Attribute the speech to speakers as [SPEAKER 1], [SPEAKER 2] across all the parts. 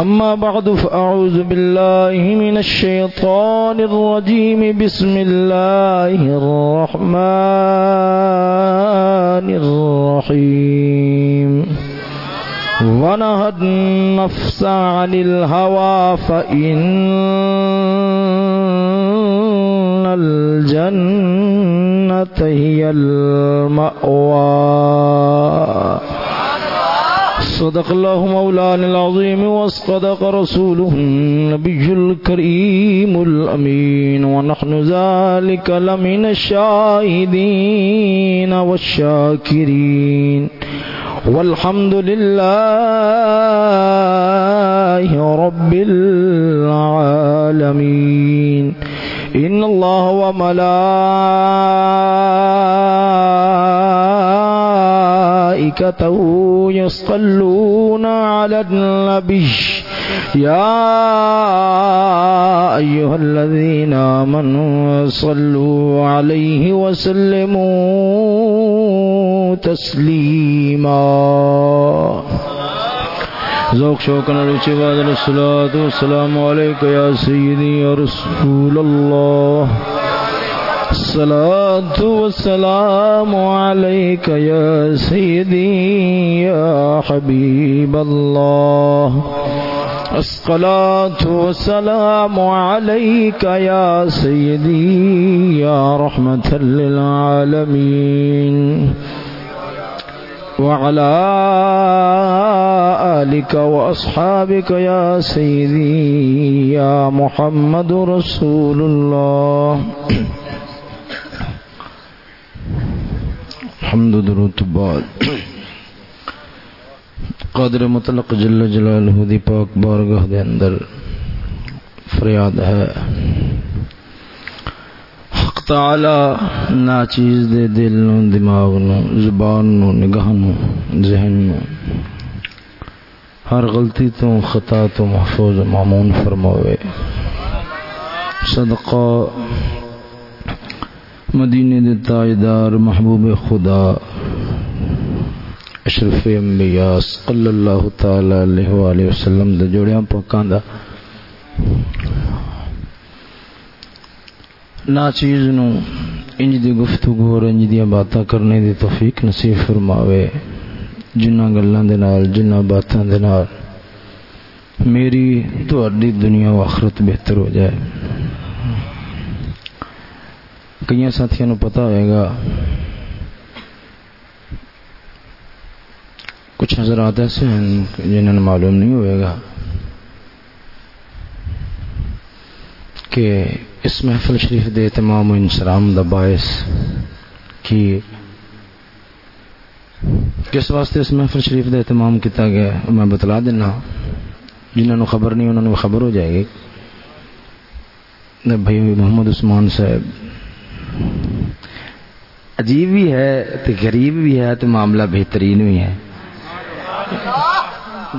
[SPEAKER 1] أما بعد، فأعوذ بالله من الشيطان الرجيم. بسم الله الرحمن الرحيم. ونهى النفس عن الهوى، فإن الجنة هي المأوى. صدق الله مولانا العظيم وصدق رسوله النبي الكريم الأمين ونحن ذلك لمن الشاهدين والشاكرين والحمد لله رب العالمين إن الله وملائكته يصلون على النبي. يا أيها الذين آمنوا صلوا عليه وسلموا تسليما. ذوق شوق نرچی بعد الصلاة والسلام عليك يا سيدي يا رسول الله الصلاة والسلام عليك يا سيدي يا حبيب الله. الصلاة والسلام عليك يا سيدي يا رحمة للعالمين. وعلى آلك وأصحابك يا سيدي يا محمد رسول الله. الحمد درود بعد۔ قادر مطلق جل جلالہ دی پاک بارگاہ دے اندر فریاد ہے۔ حق تعالی نا چیز دے دل نو، دماغ نو، زبان نو، نگاہ نو، ذہن نو۔ ہر غلطی تو، خطا تو محفوظ و معمون فرماوے۔ صدقہ مدینے دے تاجدار محبوب خدا اشرف انبیاء صلی اللہ تعالی علیہ وآلہ وسلم دے جوڑیاں پاکاں دا۔ نا چیز نو انج دی گفتگو اور انج دی باتاں کرنے دی توفیق نصیب فرماوے۔ جنہ گلاں دے نال، جنہ باتاں دے نال میری تہاڈی دنیا و آخرت بہتر ہو جائے۔ کئی ساتھیوں پتا ہوئے گا کچھ حضرات ایسے ہیں جنہوں نے معلوم نہیں ہوئے گا کہ اس محفل شریف دے تمام و انسلام دا باعث کی کس واسطے اس محفل شریف دے اہتمام کیتا گیا میں بتلا دینا جنہوں نے خبر نہیں انہوں نے خبر ہو جائے گی بھائی محمد عثمان صاحب عجیب بھی ہے تو غریب بھی ہے تو معاملہ بہترین بھی ہے۔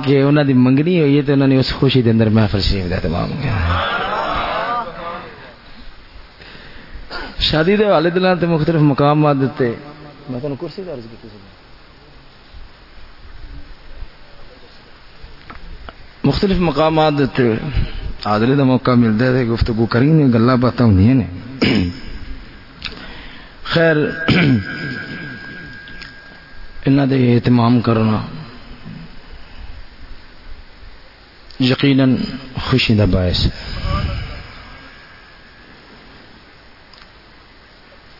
[SPEAKER 1] کہ انہوں دی منگنی ہوئی ہے تو انہوں نے اس خوشی دے اندر محفل شریف کا اہتمام کیا۔ شادی دے والے دلان تے مختلف مقامات دیتے میں تمہیں کرسی درج کی مختلف مقامات دیتے آدلے دا موقع ملتا ہے گفتگو کریں گے گلا باتیں ہوں نے۔ خیر انہوں دے اہتمام کرنا یقیناً خوشی دا باعث ہے۔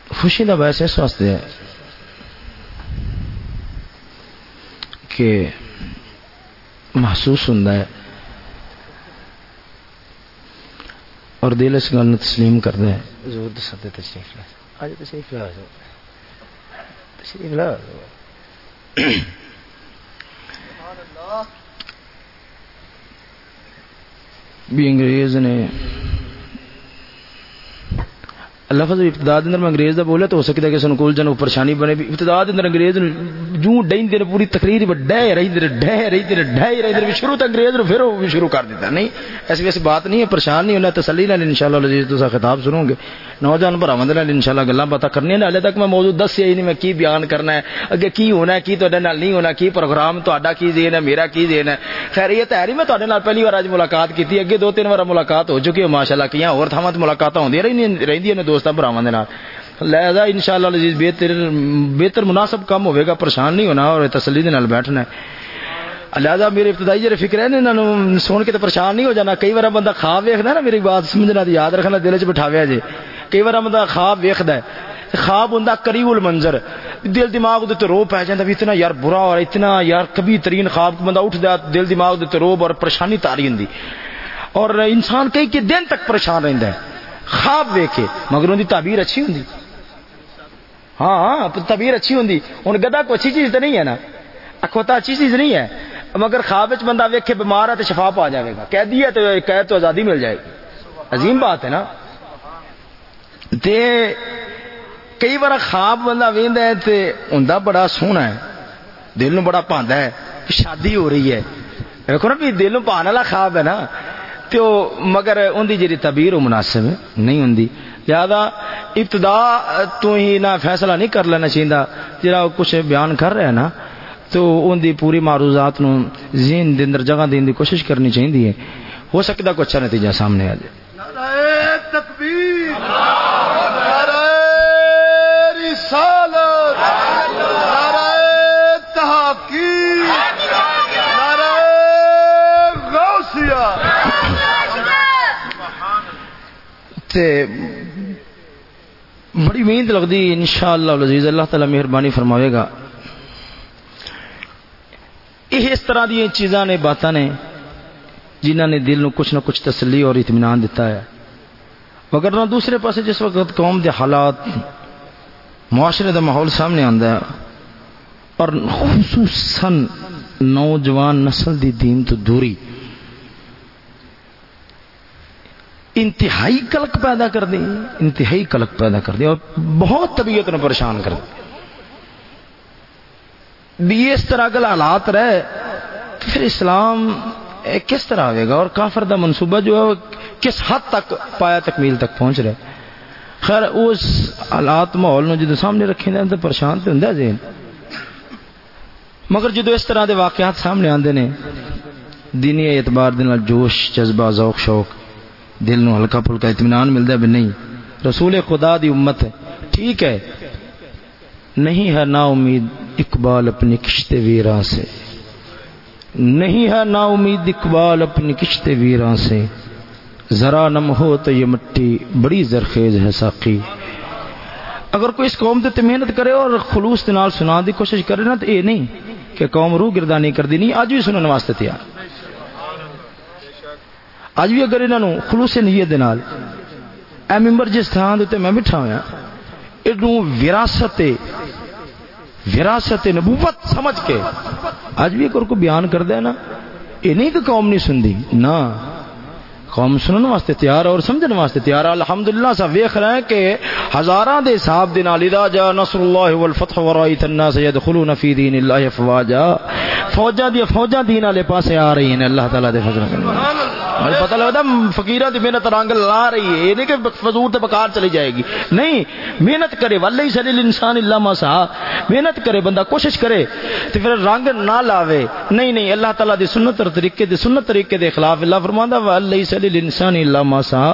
[SPEAKER 1] خوشی دا باعث اس واسطے ہے کہ محسوس ہوں اور دل اس گل تسلیم کرتا ہے۔ زور دستے تشریف لے آج تشریف لا تشریف لا بھی انگریز نے لفظ ابتدا اندر میں انگریز دا بولا تو ہو سکتا ہے کہ سن کول جن پریشانی بنے بھی۔ ابتدا اندر انگریز جو ڈین دے پوری تقریر میں ڈہ رہی دے ڈہ رہی دے ڈہ رہی دے شروع تک انگریز نے پھر وہ شروع کر دیتا۔ نہیں، ایسی ویسی بات نہیں ہے، پریشان نہیں ہونا تسلی نال انشاءاللہ عزیز تو خطاب سنو گے۔ نوجوان بھراواں دے نال انشاءاللہ گلاں باتاں کرنی ہیں ہلے تک میں موضوع دس ہی نہیں، میں کی بیان کرنا ہے؟ اگے کی ہونا ہے، کی تہاڈے نال نہیں ہونا، کی پروگرام تہاڈا کی دین ہے، میرا کی دین ہے؟ خیر، یہ تو ہے میں تہاڈے نال پہلی بار اج ملاقات کیتی۔ اگے دو تین بار ملاقات ہو چکی ہے، ماشاءاللہ کیاں اور تھاواں ملاقاتاں ہوندیاں رہندیاں نے دوستاں بھراواں دے نال۔ لہذا ان شاء اللہ عزیز، بہتر بہتر مناسب کم ہوئے گا، پریشان نہیں ہونا اور تسلی نال بیٹھنا ہے۔ لہذا میرے ابتدائی جڑے فکر ہے انہوں سن کے تو پریشان نہیں ہو جانا۔ کئی بار بندہ خواب ویکھدا نا میری بات سمجھنا یاد رکھنا دل چ بٹھاویا جی کئی بار بندہ خواب ویکھدا ہے، خواب ہوں قریب المنظر۔ دل دماغ دے رو پی جاتا بھی اتنا یار برا اور اتنا یار کبھی ترین خواب بندہ اٹھ دیا دل دماغ دے روب اور پریشانی تاری ہوں اور انسان کئی کے دن تک پریشان رہتا ہے۔ خواب ویک کے مگر ان کی تعبیر اچھی ہوں ہاں ہاں تبیر اچھی ہوں ہوں گدا کو اچھی چیز تو نہیں ہے نا۔ اکوتا اچھی چیز نہیں ہے۔ مگر خواب بندہ ویکھے بیمار ہے تو شفا پا جائے گا۔ کہہ دیا تو قید تو آزادی مل جائے گی۔ عظیم بات ہے نا۔ تے کئی بار خواب بندہ وہد ہے تے ہوں بڑا سونا ہے۔ دل نو بڑا پاندا ہے شادی ہو رہی ہے۔ دیکھو نا بھی دل نو پان والا خواب ہے نا۔ تو مگر ان جی تبیر مناسب نہیں ہوں لہذا ابتدا تو ہی نہ فیصلہ نہیں کر لینا چاہیے جا کچھ بیان کر رہا ہے نا، تو ان دی پوری معروضات نو ذہن دے اندر، جگہ دین دی کوشش کرنی چاہیے ہو سکتا کوئی اچھا نتیجہ سامنے آ جائے۔ تکبیر! بڑی امید لگتی ان شاء اللہ عزیز اللہ تعالی مہربانی فرماوے گا۔ یہ اس طرح دی چیزاں نے، باتاں نے جنہ نے دل نو کچھ نہ کچھ تسلی اور اطمینان دیتا ہے۔ مگر نہ دوسرے پاسے جس وقت قوم دے حالات، معاشرے دا ماحول سامنے آندا ہے، اور خصوصاً نوجوان نسل دی دین تو دوری۔ انتہائی کلک پیدا کر دیں، انتہائی کلک پیدا کر دیں اور بہت طبیعت نے پریشان کر دیں۔ بھی اس طرح کے حالات رہے، تو پھر اسلام کس طرح آئے گا اور کافر دا منصوبہ جو ہے کس حد تک پایا تکمیل تک پہنچ رہے خیر، اس حالات ماحول نے جدو سامنے رکھے تو پریشان تو ہوں ذہن۔ مگر جدو اس طرح دے واقعات سامنے آتے ہیں دینی اعتبار دن جوش، جذبہ، ذوق، شوق دل نو ہلکا پھلکا اطمینان ملتا ہے بھی نہیں۔ رسول خدا دی امت ہے۔ ٹھیک ہے۔ نہیں ہے نا امید اقبال اپنی کشتے ویراں سے۔ نہیں ہے نا امید اقبال اپنی کشتے ویراں سے۔ ذرا نم ہو تو یہ مٹی بڑی زرخیز ہے ساقی۔ اگر کوئی اس قوم تے محنت کرے اور خلوص نال سنا دی کوشش کرے نا تو یہ نہیں کہ قوم روح گردانی کر دی۔ نہیں، آج بھی سننے واسطے تیار۔ اج بھی اگر انہوں خلوص نیت دے نال اے ممبر جس تھان دے میں بٹھا ہویا اینو وراثت وراثت نبوت سمجھ کے اج بھی اگر کو بیان کر دے نا یہ نہیں کہ قوم نہیں سندی، نہ، قوم سنن واسطے تیار اور سمجھن واسطے تیار الحمدللہ سا ویکھ رہے ہیں کہ ہزاراں دے حساب دے نال اذا جاء نصر اللہ والفتح ورایت الناس يدخلون فی دین اللہ افواجا، فوجاں دی فوجاں دین والے پاسے آ رہی ہیں، اللہ تعالی دے فضل نال مجھے پتہ لگتا فقیرہ دی محنت رنگ لا رہی ہے۔ یہ نہیں کہ فضور تے بکار چلی جائے گی۔ نہیں، محنت کرے والے سلیل انسان اللہ مسا محنت کرے، بندہ کوشش کرے تو پھر رنگ نہ لاوے۔ نہیں نہیں، اللہ تعالیٰ دی سنت اور طریقے دی سنت طریقے دے خلاف اللہ فرماندا والے سلیل انسان اللہ مسا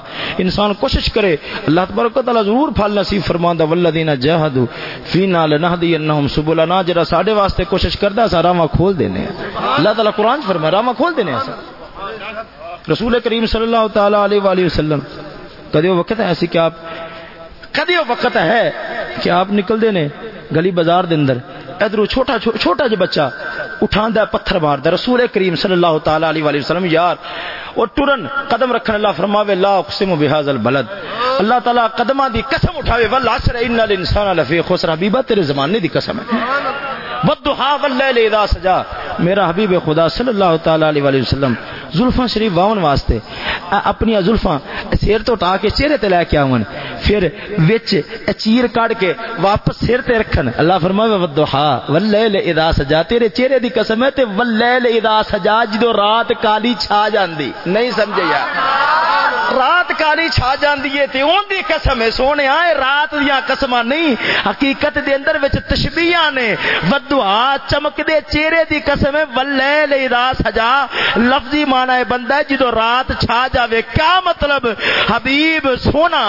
[SPEAKER 1] انسان کوشش کرے، اللہ تبارک و تعالیٰ ضرور پھل نصیب فرماندا والذین جاہدوا فینا لنهدینهم سبلنا جڑا ساڈے واسطے کوشش کردا سا راواں کھول دینے اللہ تعالیٰ قرآن فرمایا، راواں کھول دینے ایسا رسول کریم صلی اللہ تعالی علیہ وآلہ وسلم کدی وقت ہے ایسی کہ آپ کدی وقت ہے کہ آپ نکل دینے گلی بازار دے اندر، ادھر چھوٹا چھوٹا جو بچہ اٹھاندا پتھر ماردا رسول کریم صلی اللہ تعالی علیہ وآلہ وسلم، یار اور ٹرن قدم رکھن اللہ فرماوے، لا اقسم بهذا البلد۔ اللہ تعالی قدماں دی قسم اٹھاوے، والعصر ان الانسان لفی خسر، حبیبہ، تیرے زمانے دی قسم ہے۔ والضحى والليل اذا سجا میرا حبیب خدا صلی اللہ تعالی علیہ وآلہ وسلم زلفاں شریف واون واسطے اپنی زلفاں سر تو ٹا کے چہرے تے لے کے آون، پھر وچ چیر کڈ کے واپس سر تے رکھن۔ اللہ فرمائے ودھا واللیل اذا سجا تیرے چہرے دی قسم ہے تے واللیل اذا سجا جدو رات کالی چھا جاندی۔ نہیں سمجھے یار۔ رات کاری چھا جاندی ہے تے اون دی قسم ہے سونے آئے رات دیا قسم نہیں، حقیقت دے اندر وچ تشبیہاں نے۔ ود ودعا چمک دے چہرے دی قسم ہے واللیل اذا سجا۔ لفظی معنی ہے بندہ ہے، جدو رات چھا جاوے، کیا مطلب؟ حبیب سونا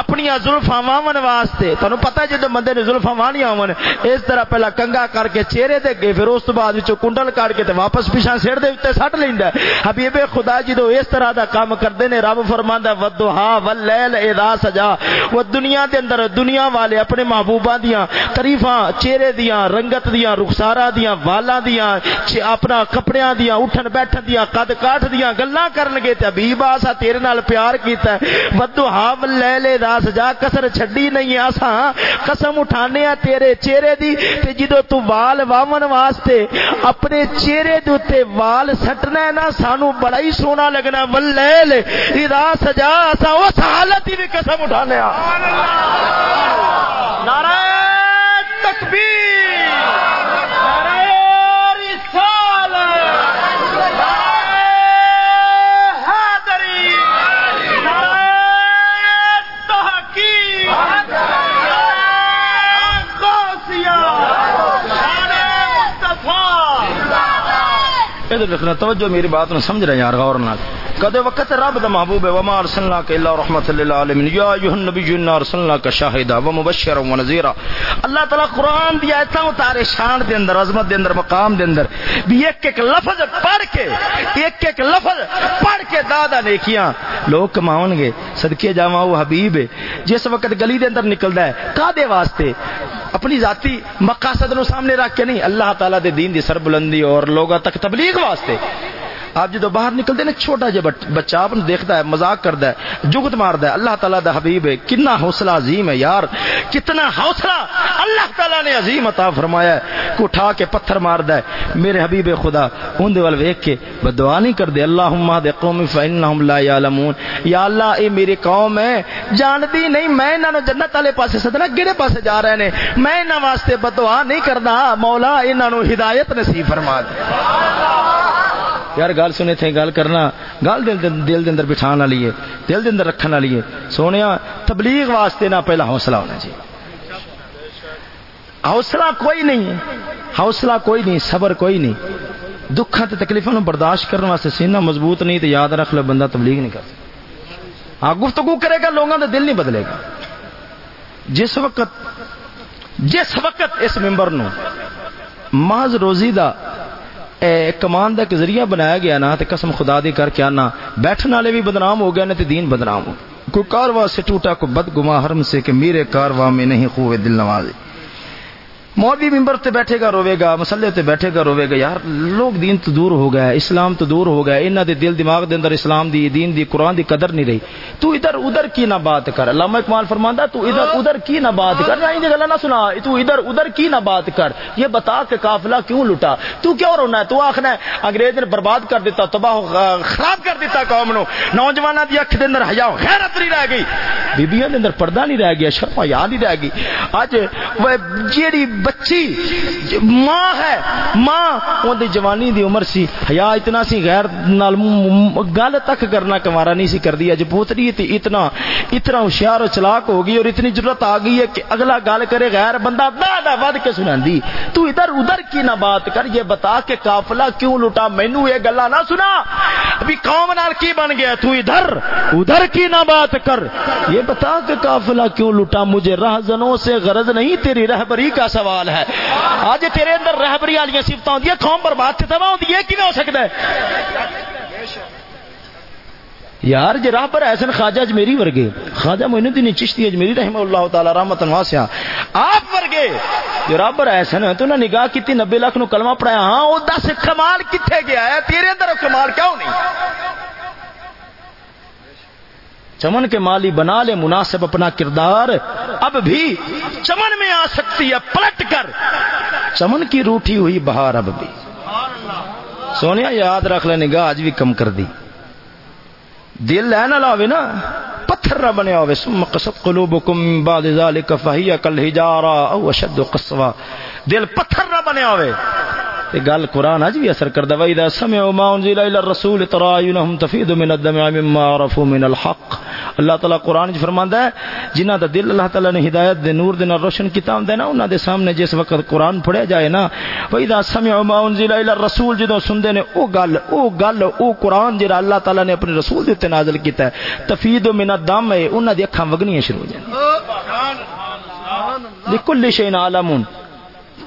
[SPEAKER 1] اپنی زلفاں واون واسطے۔ تانوں پتہ ہے جدو بندے نے زلفاں وانیاں ہون، اس طرح پہلا کنگا کر کے چہرے تے گئے پھر اس تو بعد وچ کنڈل کاٹ کے تے واپس پیچھے سر دے تے سٹ لیندا حبیب خدا جدو اس طرح دا کام کردے نے، رب فرماندا ودھا واللیل اذا سجا۔ وہ دنیا دے اندر دنیا والے اپنے محبوباں دیاں تعریفاں چہرے دیاں رنگت دیاں رخسارا دیاں والاں دیاں اپنا کپڑیاں دیاں اٹھن بیٹھن دیاں قد کاٹ دیاں گلاں کرن گے تے حبیب آسا تیرے نال پیار کیتا ہے۔ ودھا واللیل اذا سجا کسر چھڈی نہیں آسا۔ قسم اٹھانے ہیں تیرے چہرے دی۔ تے جدو تو وال واون واسطے اپنے چہرے دے اوتے وال سٹنا ہے نا، سانو بڑا ہی سونا لگنا واللیل اذا سجا سا اس حالت ہی بھی قسم اٹھانے نعرہ رکھنا توجہ میری بات نو سمجھ رہے ہیں یار غور نہ کدے وقت رب دا محبوب ہے، وما ارسلنا کہ الا رحمت للعالمین۔ یا ایھا النبی انا ارسلنا کا شاہدا و مبشرا و نذیرا۔ اللہ تعالی قران دی ایتاں اتارے شان دے اندر، عظمت دے اندر، مقام دے اندر۔ بھی ایک ایک لفظ پڑھ کے، ایک ایک لفظ پڑھ کے دادا نیکیاں لوگ کماون گے، صدقے جاواں وہ حبیب ہے۔ جس وقت گلی دے اندر نکلدا ہے، کادے واسطے؟ اپنی ذاتی مقاصد نو سامنے رکھ کے نہیں، اللہ تعالی دے دین دی سربلندی اور لوگوں تک تبلیغ واسطے۔ آپ جدو باہر نکلتے نا، چھوٹا جا بچہ آپ دیکھتا ہے مزاق کرتا ہے جگت مارتا ہے۔ اللہ تعالیٰ دا حبیب ہے کنا حوصلہ عظیم ہے یار۔ کتنا حوصلہ اللہ تعالیٰ نے عظیم عطا فرمایا ہے۔ کو اٹھا کے پتھر مارتا ہے۔ میرے حبیب خدا ان دے وال ویکھ کے بدعا نہیں کر دے اللہم دے قوم فانہم لا یعلمون۔ یا اللہ، اے میری قوم ہے جاندی نہیں، میں انہاں نو جنت والے پاسے سدنا کیڑے پاسے جا رہے نے؟ میں انہاں واسطے بدعا نہیں کردا، مولا انہاں نو ہدایت نصیب فرما دے۔ اللہ یار گل سنے تھے گل کرنا۔ گل دل دل دے اندر بٹھان والی ہے، دل دے اندر رکھن والی ہے۔ سونیا، تبلیغ واسطے نہ پہلا حوصلہ ہونا چاہیے۔ حوصلہ کوئی نہیں حوصلہ کوئی نہیں، صبر کوئی نہیں۔ دکھاں تے تکلیفاں نو برداشت کرنے واسطے سینہ مضبوط نہیں تے یاد رکھ لو بندہ تبلیغ نہیں کر سکتا۔ ہاں گفتگو کرے گا لوگوں کا دل نہیں بدلے گا۔ جس وقت جس وقت اس ممبر نو محض روزی دا کمان دا ایک ذریعہ بنایا گیا نا تے قسم خدا دی کر کے آنا۔ بیٹھن والے بھی بدنام ہو گئے نا تے دین بدنام ہو۔ کوئی کارواں سے ٹوٹا کو بد گما حرم سے کہ میرے کارواں میں نہیں خوب دل نوازی مولوی ممبر تے بیٹھے گا روے گا مسلے تے بیٹھے گا روے گا یار لوگ دین تو دور ہو گئے اسلام تو دور ہو گئے انہاں دے دل دماغ دے اندر اسلام دی دین دی قرآن دی قدر نہیں رہی۔ تو ادھر ادھر کی نہ بات کر۔ علامہ اقبال فرماندا تو ادھر ادھر کی نہ بات کر۔ نہیں دی گلا نہ سنا۔ تو ادھر ادھر کی نہ بات کر۔ یہ بتا کہ قافلہ کیوں لٹا تو کیوں رونا ہے؟ تو آکھنا ہے انگریز نے برباد کر دیتا تباہ خراب کر دیتا قوم نو۔ نوجواناں دی اکھ دے اندر حیا غیرت نہیں رہ گئی۔ بیبییاں دے اندر پردہ نہیں رہ گیا شرم حیا نہیں رہ گئی۔ اج وہ جیڑی بچی، ماں ہے، ماں، اون دی جوانی دی عمر سی۔ حیا اتنا سی، غیر نال گل تک کرنا کمارا نہیں سی کر دیا جو پوتری تھی اتنا اتنا ہوشیار و چلاک ہو گئی اور اتنی ضرورت آ گئی ہے کہ اگلا گل کرے، غیر بندہ دا ود کے سناندی۔ تو ادھر ادھر کی نہ بات کر، یہ بتا کہ قافلہ کیوں لٹا مینوں یہ گلا نہ سنا۔ ابھی قوم نال کی بن گیا؟ تو ادھر ادھر کی نہ بات کر۔ یہ بتا کہ قافلہ کیوں لٹا مجھے راہزنوں سے غرض نہیں، تیری رہبری کا سوال۔ کمال ہے۔ آج تیرے اندر رہبری والی سفت آدی قوم برباد سے تباہ ہوتی ہے کی ہو سکتا ہے؟ یار جی راہ پر ایسن خواجہ اجمیری ورگے، خواجہ معین الدین چشتی اجمیری رحمہ اللہ تعالی رحمت واسعہ، آپ ورگے جو راہ پر ایسن تو انہیں نگاہ کیتی نبے لاکھ نو کلمہ پڑھایا ہاں وہ دس کمال کتنے گیا ہے؟ تیرے اندر کمال کیوں نہیں؟ چمن کے مالی بنا لے، مناسب اپنا کردار۔ اب بھی چمن میں آ سکتی ہے، پلٹ کر۔ چمن کی روٹھی ہوئی بہار اب بھی۔ سونیا، یاد رکھ لے، نگاہ آج بھی کم کر دی۔ دل ہے نہ لاوے نا، پتھر نہ بنیا ہوئے ثم قصد قلوبکم بعد ذالک فہی کل حجارہ او اشد قصوا دل پتھر نہ بنیا ہوئے تے گل قرآن اج بھی اثر کردا وای دا سمعوا ما انزل الى الرسول ترى اعينهم تفيض من الدمع مما عرفوا من الحق۔ اللہ تعالی قرآن وچ فرماندا ہے جنہاں دا دل اللہ تعالی نے ہدایت دے نور دے نال روشن کیتا ہوندا نا انہاں دے سامنے جس وقت قرآن پڑھیا جائے نا وای دا سمعوا ما انزل الى الرسول جدوں سندے نے او گل او گل او قرآن جڑا اللہ تعالی نے اپنے رسول دے تے نازل کیتا ہے تفیض من الدم انہاں دی اکھاں وگنیاں شروع ہو جاندیاں سبحان اللہ لکل شیء عالمون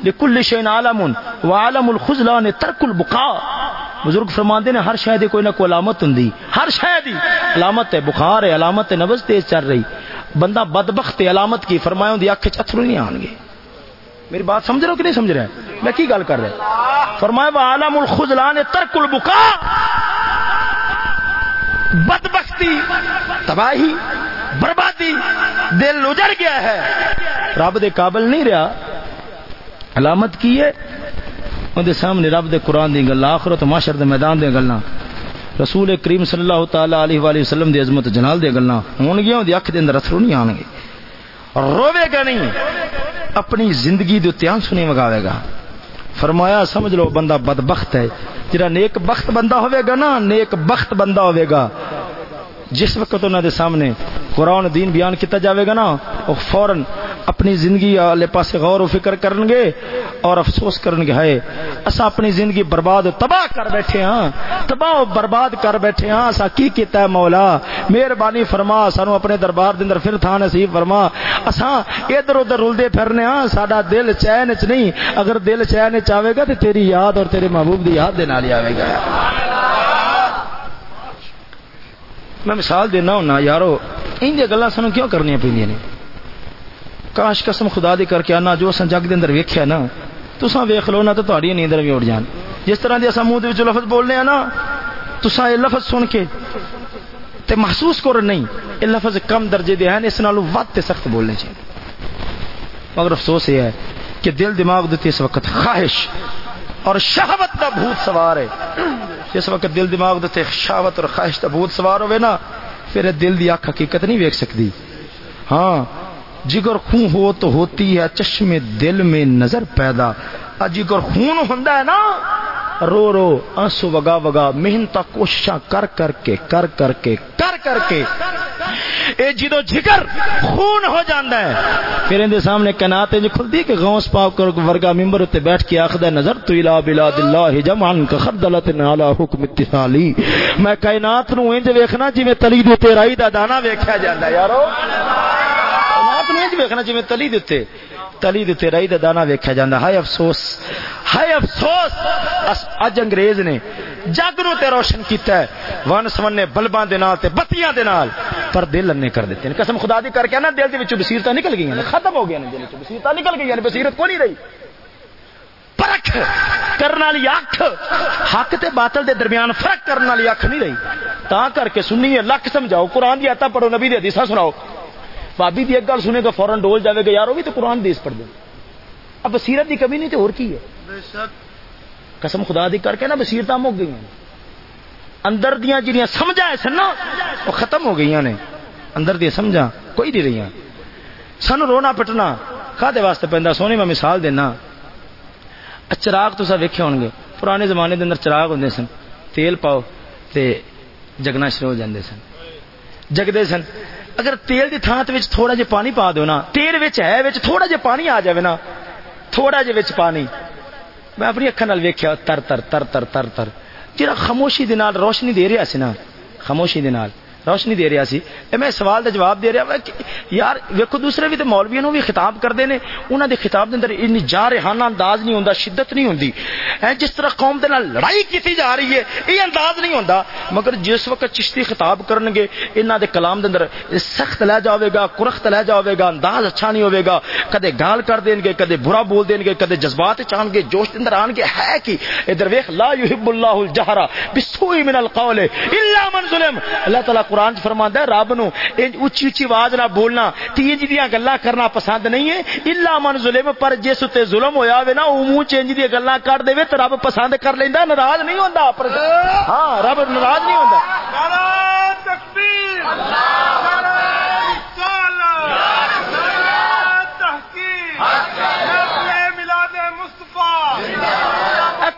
[SPEAKER 1] لکل شین عالم و عالم الخزلان ترک البقاء۔ بزرگ فرماندے نے، ہر شاید کوئی نہ کوئی علامت ہوں ہر شاید علامت ہے، بخار ہے، علامت ہے نبز تیز چل رہی۔ بندہ بدبخت ہے، علامت کی فرمایا ہوں اکھ چتھرو نہیں آن گے۔ میری بات سمجھ رہا ہو کہ نہیں سمجھ رہا ہے میں کی گل کر رہا ہوں؟ فرمایا وہ عالم الخزلان ترک البقاء۔ بدبختی، تباہی، بربادی، دل اجڑ گیا ہے۔ رب دے قابل نہیں رہا۔ علامت کی ہے۔ اندر سامنے رب دے قرآن دی گل، آخرت، معاشر دے میدان دے گلاں رسول کریم صلی اللہ تعالی علیہ وآلہ وسلم دی عظمت جلال دے گلاں ہون گیا دی اکھ دے اندر اثر نہیں آن گے۔ روے گا نہیں، اپنی زندگی دے تیان سنی مگاوے گا۔ فرمایا، سمجھ لو، بندہ بدبخت ہے۔ جڑا نیک بخت بندہ ہوے گا نا، نیک بخت بندہ ہوے گا۔ جس وقت انہوں دے سامنے قرآن دین بیان کیتا جاوے گا نا وہ فوراً اپنی زندگی والے پاسے غور و فکر کرن گے اور افسوس کرن گے ہے اسا اپنی زندگی برباد تباہ کر بیٹھے ہاں تباہ و برباد کر بیٹھے ہاں اسا کی کیتا ہے مولا؟ مہربانی فرما، سانو اپنے دربار دے اندر پھر تھا نصیب فرما۔ اسا ادھر ادھر رلدے پھرنے ہاں ساڈا دل چین وچ نہیں، اگر دل چین وچ آوے گا تے تیری یاد اور تیرے محبوب دی یاد دے نال ہی آوے گا۔ میں مثال دینا ہونا، یارو، ان گلا سانو کیوں کرنی پہ کاش قسم خدا دی کر کے آنا، جو اصل جگ دے اندر ویکھیا نا، تساں ویکھ لو نا تو تہاڈی نیندر بھی اڑ جان۔ جس طرح دی اساں منہ دے وچ لفظ بولنے ہیں نا، تساں یہ لفظ سن کے تے محسوس کرو نہیں، یہ لفظ کم درجے دے ہیں، اس نالوں ود تے سخت بولنے چاہیے۔ مگر افسوس یہ ہے کہ دل دماغ دے اس وقت خواہش اور شہوت دا بھوت سوار ہے۔ جس وقت دل دماغ دے شہوت اور خواہش دا بھوت سوار ہوئے نا، پھر دل دی اکھ حقیقت نہیں ویکھ سکتی۔ ہاں جگر خون ہو تو ہوتی ہے چشم دل میں نظر پیدا۔ جگر خون ہوندا ہے نا؟ رو رو، آنسو وگا وگا محنت کوششاں کر کر کے، کر کر کے، کر کر کے۔ اے جدو جگر خون ہو جاندا ہے، پھر اندے سامنے کنات جو کھلدی کہ غوث پاک کر ورگا ممبر تے بیٹھ کے آخدا نظر تو الى بلاد اللہ جمعا کخردلت علی حکم اتصالی۔ میں کائنات نو انج ویکھنا جویں تلی دے تے رائی دا دانا ویکھیا جاندا یارو۔ اللہ ویکھنا جی تلی دیتے تلی دیتے رائی دا دانا ویکھیا جاندا۔ ہائے افسوس ہائے افسوس! اج انگریز نے جگ نو تے روشن کیتا ہے۔ ون سمن نے بلباں دے نال تے بتیاں دے نال پر دل انے کر دیتے ہیں۔ قسم خدا دی کر کے نا دل دے وچوں بصیرتاں نکل گئیاں نے، ختم ہو گئیاں نے دل وچوں۔ بصیرتاں نکل گئیاں نے، بصیرت کوئی نہیں رہی۔ پرکھ کرن والی اکھ، حق تے باطل دے درمیان فرق کرن والی اکھ نہیں رہی۔ تا کر کے سنی ہے لکھ سمجھاؤ، قرآن دی آیتاں پڑھو، نبی دی حدیثاں سناؤ۔ بابی دی ایک گل سنے گا فورن ڈول جاوے گا یار وہ بھی تو قرآن دیس پڑھ دے۔ اب بصیرت دی کمی نہیں تو اور کی ہے؟ قسم خدا دی کر کے نا بصیرت مک گئی ہیں اندر دیا جنیاں سمجھا سن وہ ختم ہو گئی نے۔ اندر دیا سمجھا کوئی نہیں رہی سن رونا پٹنا کھاتے واسطے پہنتا سونے میں مثال دینا۔ چراغ تو سب ویکھے ہون گے پرانے زمانے دے اندر چراغ ہوندے سن۔ تیل پاؤ تے جگنا شروع ہو جاندے سن۔ جگدے سن۔ اگر تیل کی تھان تھوڑا جہ پانی پا دو نا، تیل ہے تھوڑا جہ پانی آ جائے نا، تھوڑا جہ پانی۔ میں اپنی اکھاں نال ویکھیا، تر تر تر تر تر تر۔ جا خاموشی دے روشنی دے رہا سی نا، خاموشی دے روشنی دے رہا سی۔ اے میں سوال دا جواب دے رہا یار ویکو دوسرے بھی تو مولوی بھی خطاب کرتے ہیں انہوں دے خطاب دے اندر ان جا رہانہ انداز نہیں ہوتا شدت نہیں ہوتی جس طرح قوم دے نال لڑائی کی جا رہی ہے یہ انداز نہیں ہوتا مگر جس وقت چشتی خطاب کرن گے انہوں دے کلام دے اندر سخت لہ جاوے گا، کرخت لہ جاوے گا، انداز اچھا نہیں ہوے گا۔ کدے گال کر دیں گے، کدے برا بول دیں گے، کدے جذبات چان گے، جوش دے اندر آن گے۔ ہے کہ ادھر ویخ لا یحب اللہ الجہرہ بسوئی من القول الا من ظلم۔ اللہ تعالیٰ قرآن فرماندا ہے رب نو اونچی اونچی آواز نہ بولنا تینج دیاں گلاں کرنا پسند نہیں ہے الا من ظلم پر جس تے ظلم ہویا وے نا او منہ چنج دی گلاں کر دے تے رب پسند کر لیندا ناراض نہیں ہوندا ہاں رب ناراض نہیں ہوندا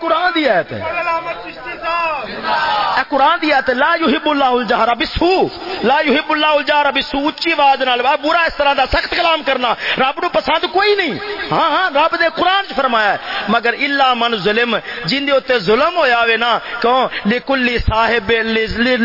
[SPEAKER 2] قرآن دی آیت ہے اے قرآن دی آیت ہے، لا یحب اللہ الجہر بسو، لا یحب اللہ الجہر بسو اچھی آواز نال برا اس طرح دا سخت کلام کرنا، رب نو پسند کوئی نہیں۔ ہاں ہاں رب دے قرآن چ فرمایا ہے، مگر الا من ظلم، جن دے اوتے ظلم ہویا ہوے نا، کیوں؟ لکلی صاحب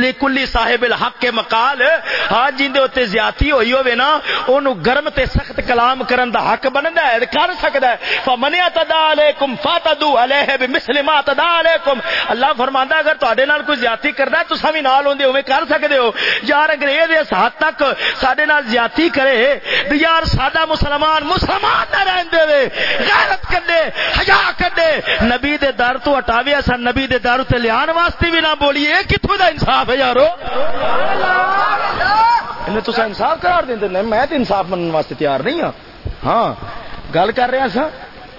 [SPEAKER 2] لکلی صاحب الحق کے مقال ہاں جن دے اوتے زیادتی ہوئی ہوے نا، اونوں گرم تے سخت کلام کرن دا حق بندا ہے کر سکدا ہے۔ فمن یتدا علیکم فاتدو علیہ بمثل ما تدا علیکم اللہ فرماندا اگر تواڈے نال کوئی زیادتی کردا ہے تساں وی نال ہوندے ہوے کر سکدے ہو یار انگریز اس حد تک ساڈے نال زیادتی کرے بھی یار سادہ مسلمان مسلمان نہ رہندے وے غیرت کڈے حیا کڈے نبی دے در تو ہٹاوے اساں نبی دے در تے لیان واسطے بھی نہ بولیے کتھوں دا انصاف ہے یارو انہیں تو انصاف قرار دیندے نہیں میں تے انصاف منن واسطے تیار نہیں ہاں ہاں گل کر رہے ہیں سا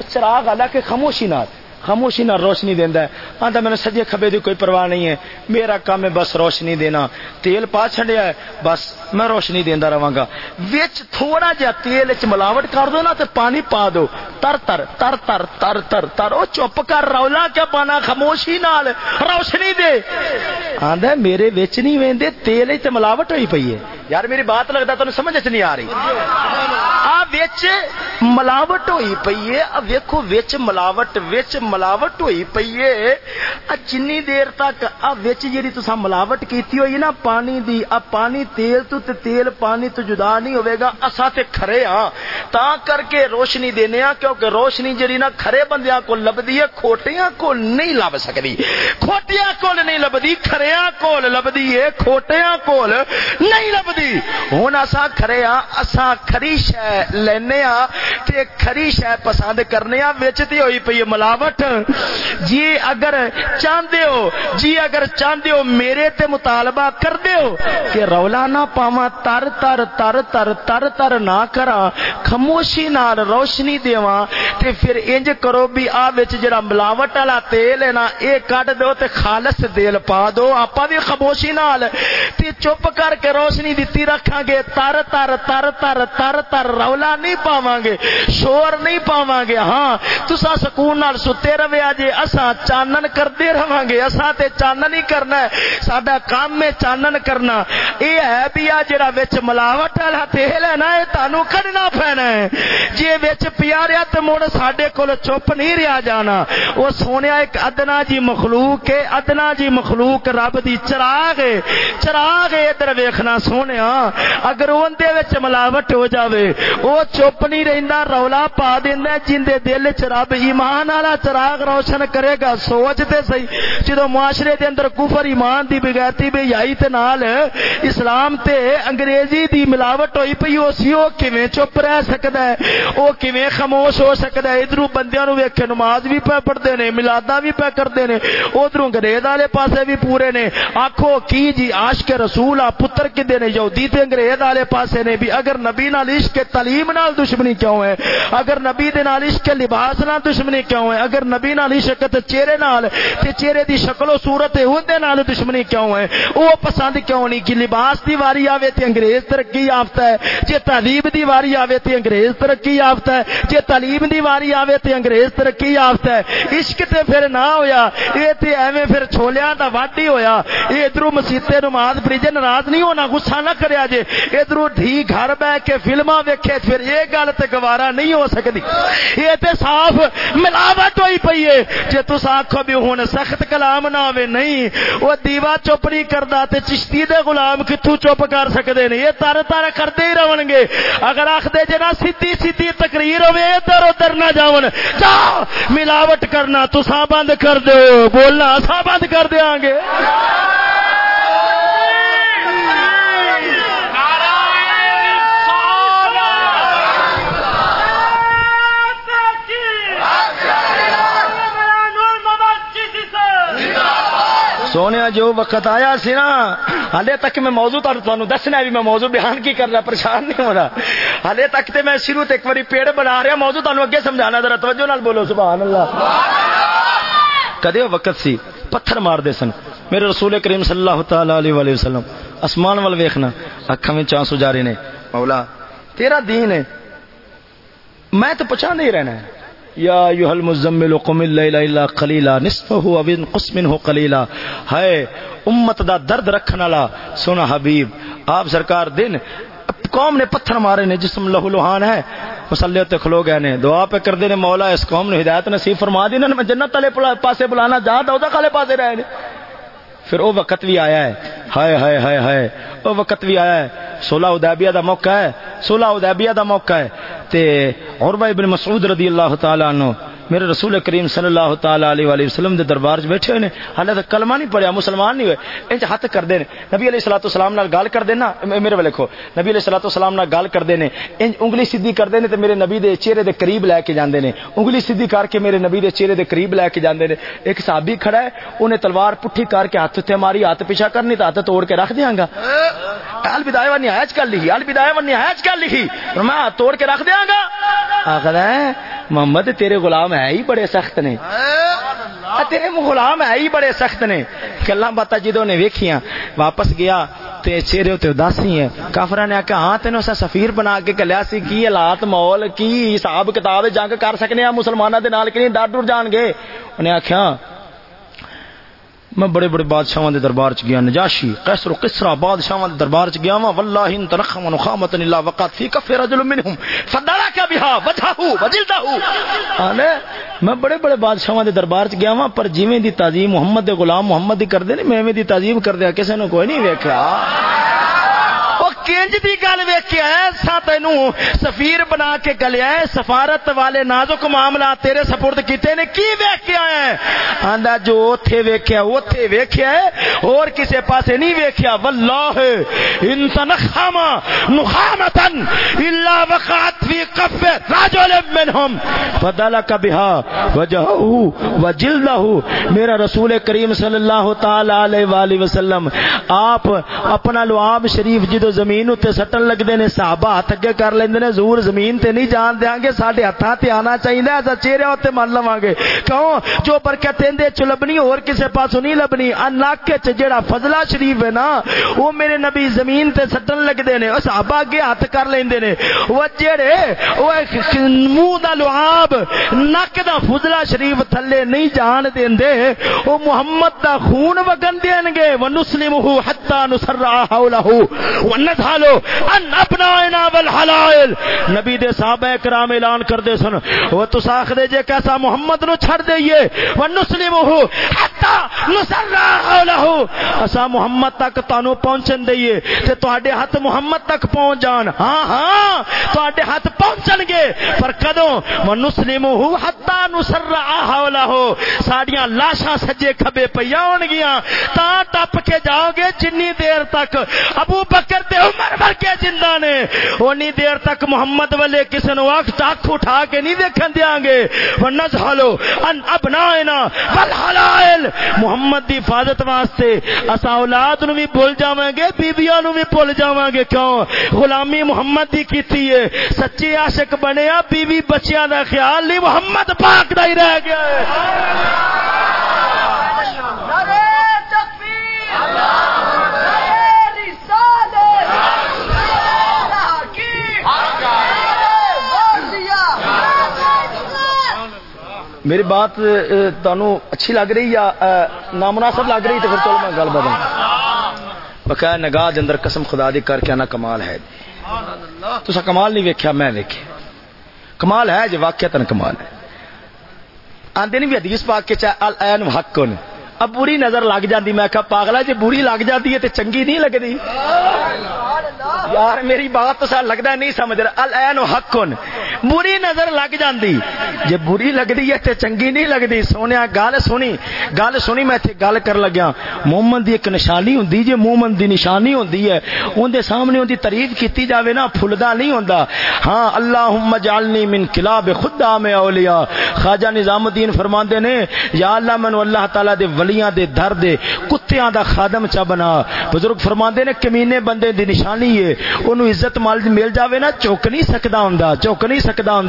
[SPEAKER 2] چراغ اللہ کے خاموشی نال خاموشی نہ روشنی دینا ہے۔ آتا میں نے سجے کھبے دی کوئی پرواہ نہیں ہے۔ میرا کام ہے، بس روشنی دینا۔ تیل پا چھڑیا ہے، بس میں روشنی دینا رہا گا۔ وچ تھوڑا جا تیل چ ملاوٹ کر دو نا تے پانی پا دو۔ تر تر تر تر تر تر تر۔ او چپ کر، رولا کیا پانا خاموشی نال روشنی دے۔ آندا میرے وچ نہیں ویندے، تیل چ ملاوٹ ہوئی پئی ہے۔ یار میری بات لگتا تو سمجھ چ نہیں آ رہی۔ آ وچ ملاوٹ ہوئی پئی ہے۔ ا ویکھو، وچ ملاوٹ، وچ ملاوٹ ہوئی پئی ہے۔ جنی دیر تک ا وچ جڑی تساں ملاوٹ کیتی ہوئی نا، پانی دی ا پانی تیل تو تے تیل پانی تو جدا نہیں ہوے گا اسا تے کھرے ہاں۔ تا کر کے روشنی دینے ہاں کیونکہ روشنی جڑی نا کھرے بندیاں کو لبدی ہے، کھوٹیاں کو نہیں لب سکدی۔ کھوٹیاں کول نہیں لبدی، کھریاں کول لبدی ہے، کھوٹیاں کول نہیں لبدی۔ ہن اسا کھرے ہاں اسا کھری شے لینے ہاں تے کھری شے پسند کرنے ہاں وچ تے ہوئی پئی ملاوٹ۔ جی اگر چاہتے ہو جی اگر چاہتے ہو، میرے تے مطالبہ کر دیو کہ رولا نہ پاوا تر تر تر تر تر تر نہ کرا خاموشی نال روشنی دیواں، تے پھر انج کرو بھی آ وچ جڑا ملاوٹ والا تیل ہے نا، اے کڈ دو تے خالص تیل پا دو آپا بھی خاموشی نال۔ تے چپ کر کے روشنی دتی رکھاں گے، تر تر تر تر تر تر رولا نہیں پاواں گے، شور نہیں پاواں گے۔ ہاں تسا سکون نال ستے رہے جے اسا چانن کرتے رہاں گے۔ اسا تے چانن ہی کرنا ہے۔ ساڈا کام ہے چانن کرنا۔ اے ہے بھی آ جڑا وچ ملاوٹ والا تیل ہے نا، اے تانوں کڈنا پینا ہے۔ جے وچ پیا رہیا تے مڑ ساڈے کول چپ نہیں رہیا جانا۔ او سونیا ایک ادنا جی مخلوق ہے، ادنا جی مخلوق رب دی چراغ ہے۔ چراغ ہے ادھر ویکھنا سونیا، اگر اون وچ ملاوٹ ہو جاوے، او چپ نہیں رہندا، رولا پا دیندا جن دے دل چ رب ایمان والا چراغ روشن کرے گا، سوچ تے صحیح۔ جدو معاشرے دے اندر کفر ایمان دی بغیرتی بے یائی تے نال، اسلام تے انگریزی دی ملاوٹ ہوئی پئی، او سی او کیویں چپ رہ سکدا ہے؟ او کیویں خاموش ہو سکدا ہے؟ ادھروں بندیاں نو ویکھ نماز بھی پہ پڑھدے نے، میلاداں بھی پہ کردے نے، ادھروں انگریز والے پاسے بھی پورے نے۔ آکھو، کی جی عاشق رسول رسول آ پتر کدے نے یہودی تے انگریز والے پاسے نے بھی اگر نبی نال عشق تعلیم نال دشمنی کیوں ہے؟ اگر نبی دے نال عشق لباس نال دشمنی کیوں ہے؟ اگر نبی نال عشق تے چہرے نال تے چہرے دی شکل و صورت ہے اون نال دشمنی کیوں ہے؟ او پسند کیوں نہیں کہ لباس دی واری آوے تے انگریز ترقی یافتہ ہے؟ جے تہذیب دی واری آوے تے انگریز ترقی یافتہ ہے؟ جے تعلیم دی واری آوے تے انگریز ترقی یافتہ ہے؟ عشق تے پھر نہ ہویا، اے تے ایویں پھر چھولیاں دا واڈی ہویا۔ اے ادھروں مسیتے نماز پڑھی تے ناراض نہیں ہونا، غصہ نہ کریا جے ادھروں ڈھی گھر بیٹھ کے فلماں ویکھے، پھر یہ گل تے گوارا نہیں ہو سکدی۔ اے تے صاف ملاوٹ ہوئی پئی ہے۔ جے تس آکھو بھی ہن سخت کلام نہ ہوے نہیں۔ او دیوا چپ نہیں کردا تے چشتی دے غلام کتھوں چپ کر سکدے نے؟ یہ تر تر کردے ہی رہن گے۔ اگر آخدے جے نہ سیدھی سیدھی تقریر ہوے ادھر ادھر نہ جاون۔ جا! ملاوٹ کرنا، تساں بند کر دیو۔ بولنا اساں بند کر دیاں گے۔ سونے جو وقت آیا سی نا ہلے تک میں موضوع تمہیں دسنا بھی میں موضوع بیان کی کر رہا پریشان نہیں ہونا۔ ہلے تک تے میں شروع ایک بار پیڑ بنا رہا موضوع تمہیں اگے سمجھانا، ذرا توجہ نال بولو سبحان اللہ کدے وقت سی، پتھر مار دے سن۔ میرے رسول کریم صلی اللہ تعالی علیہ وسلم، اسمان وال ویکھنا، اکھاں میں چانس جا رہے نے۔ مولا، تیرا دین ہے، میں تو پہچان نہیں رہنا ہے۔ یا ایوہ المزمل قم اللیل الا قلیلا نصفہ او انقص منه قلیلا ہے امت دا درد رکھن والا، سونا حبیب، آپ سرکار دن قوم نے پتھر مارے نے، جسم لہو لوہان ہے مسلے تے کھلو گئے نے، دعا پہ کر دے نے مولا، اس قوم نے ہدایت نصیب فرما دی نے جنت والے پاسے بلانا جا دا کالے پاسے رہے نے۔ پھر او وقت بھی آیا ہے۔ ہائے ہائے ہائے ہائے۔ او وقت بھی آیا ہے۔ سولہ ادیبیہ دا موقع ہے۔ سولہ ادیبیہ دا موقع ہے۔ تے عربہ ابن مسعود رضی اللہ تعالی عنہ میرے رسول کریم صلی اللہ تعالی علیہ وآلہ وسلم دے دربار وچ بیٹھے ہوئے نے۔ حالے تک کلمہ نہیں پڑھیا، مسلمان نہیں ہوئے۔ انج ہاتھ کر دے نے۔ نبی علیہ الصلوۃ والسلام نال گل کر دینا میرے ولے کھو۔ نبی علیہ الصلوۃ والسلام نال گل کر دے نے۔ انج انگلی سیدھی کر دے نے تے میرے نبی دے چہرے دے قریب لے کے جاندے نے۔ انگلی سیدھی کر کے میرے نبی دے چہرے دے قریب لے کے جاندے نے۔ ایک صحابی کھڑا ہے اونے تلوار پٹھی کر کے ہاتھ تے ماری، ہاتھ پیچھا کرنی تے ہاتھ توڑ کے رکھ دیاں گا۔ ال بدایہ و نہایت کر لکھی ال بدایہ و نہایت کر لکھی۔ میں توڑ کے رکھ دیاں گا۔ آخر ہے محمد تیرے غلام ہے ہی بڑے سخت نے۔ تیرے غلام ہے ہی بڑے سخت نے۔ گلا بات جدو نے ویکھیاں واپس گیا تے چہرے تے اداسی ہے۔ کافرا نے آخیا ہاں تینوں اسا سفیر بنا کے کلیا سی کی حالات ماحول کی حساب کتاب جنگ کر سکنے ہاں مسلمانوں دے نال کہ نہیں ڈر ڈر جان گے۔ انہیں آخیا میں بڑے بڑے بادشاہوں دے دربار چ گیا، نجاشی، قیصر و قسرا بادشاہوں دے دربار چ گیا وا والله ان ترخم ونخامت الا وقت في كف رجل منهم فدرك بها وجهه وجلده انا میں بڑے بڑے بادشاہوں دے دربار چ گیا وا پر جویں دی تعظیم محمد دے غلام محمد دی کردے نے میں دی تعظیم کردے کسے نو کوئی نہیں ویکھیا۔ کنج دی گل ویکھیا ہے، سا تینو سفیر بنا کے گلیا ہے، سفارت والے نازک معاملات تیرے سپرد کیتے نے، کی ویکھیا ہے؟ آندا جو اوتھے ویکھیا اوتھے ویکھیا ہے، اور کسے پاسے نہیں ویکھیا والله ان تنخم نخامتا الا وقعت في قف رجل منهم فدلك بها وجهه وجلده میرا رسول کریم صلی اللہ تعالی علیہ والہ وسلم، آپ اپنا لعاب شریف جدو زمین زمین اتنے سٹن لگتے ہیں، صحابہ ہاتھ اگے کر لیں نے زور زمین تے نہیں جان دیا گے سارے ہاتھوں تے آنا چاہیے ایسا چہرے اتنے من لوا گے۔ کیوں؟ جو برکت اندے چ لبنی، اور کسے پاسوں نہیں لبنی۔ نک جڑا فضلہ شریف ہے نا، وہ میرے نبی زمین تے سٹن لگتے ہیں۔ صحابہ اگے ہاتھ کر لیں نے وہ جڑے وہ منہ دا لعاب نک دا فضلہ شریف تھلے نہیں جان دیں وہ محمد دا خون وگن دیں گے۔ ونسلمہ حتی نسرع حولہ ونذ حالو ان اپنا ابنائنا والحلائل۔ نبی دے صحابہ کرام اعلان کر دے سن، وہ تو ساخ دے جے کیسا محمد نو چھڑ دئیے ونسلمہ حتی نسرع حولہ اسا محمد تک تانو پہنچن دئیے، تے تواڈے ہاتھ محمد تک پہنچ جان۔ ہاں ہاں تواڈے ہاتھ پہنچن گے، پر کدوں؟ ونسلمہ حتی نسرع حولہ ساڈیاں لاشاں سجے کھبے پیاں گیاں تا ٹپ کے جاؤ گے جنی دیر تک۔ ابو بکر تے عمر بھر کے زندہ نے۔ اونی دیر تک محمد والے کسی نو وقت اکھ اٹھا کے نہیں دیکھن دیاں گے۔ ونزحلو ان ابنائنا والحلائل۔ محمد دی حفاظت واسطے اسا اولاد نو بھی بھول جاواں گے بیبیاں نو بھی بھول جاواں گے۔ کیوں؟ غلامی محمد دی کیتی ہے۔ سچے عاشق بنیا بیوی بچیاں دا خیال نہیں، محمد پاک دا ہی رہ گیا ہے۔ میری بات تمہیں اچھی لگ رہی یا نامناسب لگ رہی تو پھر چلو میں گل بدل۔ بقایا نگاہ اندر قسم خدا دی کر کے آنا کمال ہے۔ تو کمال نہیں ویکیا میں ویکیا کمال ہے جی واقع تن کمال ہے۔ آدھے نہیں بھی حدیث پاک کے چاہے حق کو نہیں اب بری نظر لگ جاتی میں کہا پاگلا جی بری لگ جاتی ہے تو چنگی نہیں لگتی۔ یار، میری بات تو سر لگتا نہیں، سمجھ رہا۔ الین حق بری نظر لگ جاتی جی بری لگتی ہے تو چنگی نہیں لگتی سونے گل سنی۔ گل سنی، میں گل کر لگیا۔ مومن دی ایک نشانی ہوں جی مومن دی نشانی ہوندی ہے۔ اندر سامنے اندی تعریف کی جاوے نا، پھلدا نہیں ہوندا۔ ہاں اللہ جالنی من کلاب خدا میں اولیاء۔ خواجہ نظام الدین فرماندے نے، یا اللہ مینو اللہ تعالی دے ولیاں دے در دے، کتیاں دا خادم چا بنا۔ بزرگ فرماندے نے کمینے بندے دی نشانی ہے، اونوں عزت مال مل جاوے نا، چوک نہیں سکدا ہوندا، چوک نہیں سکتا ہوں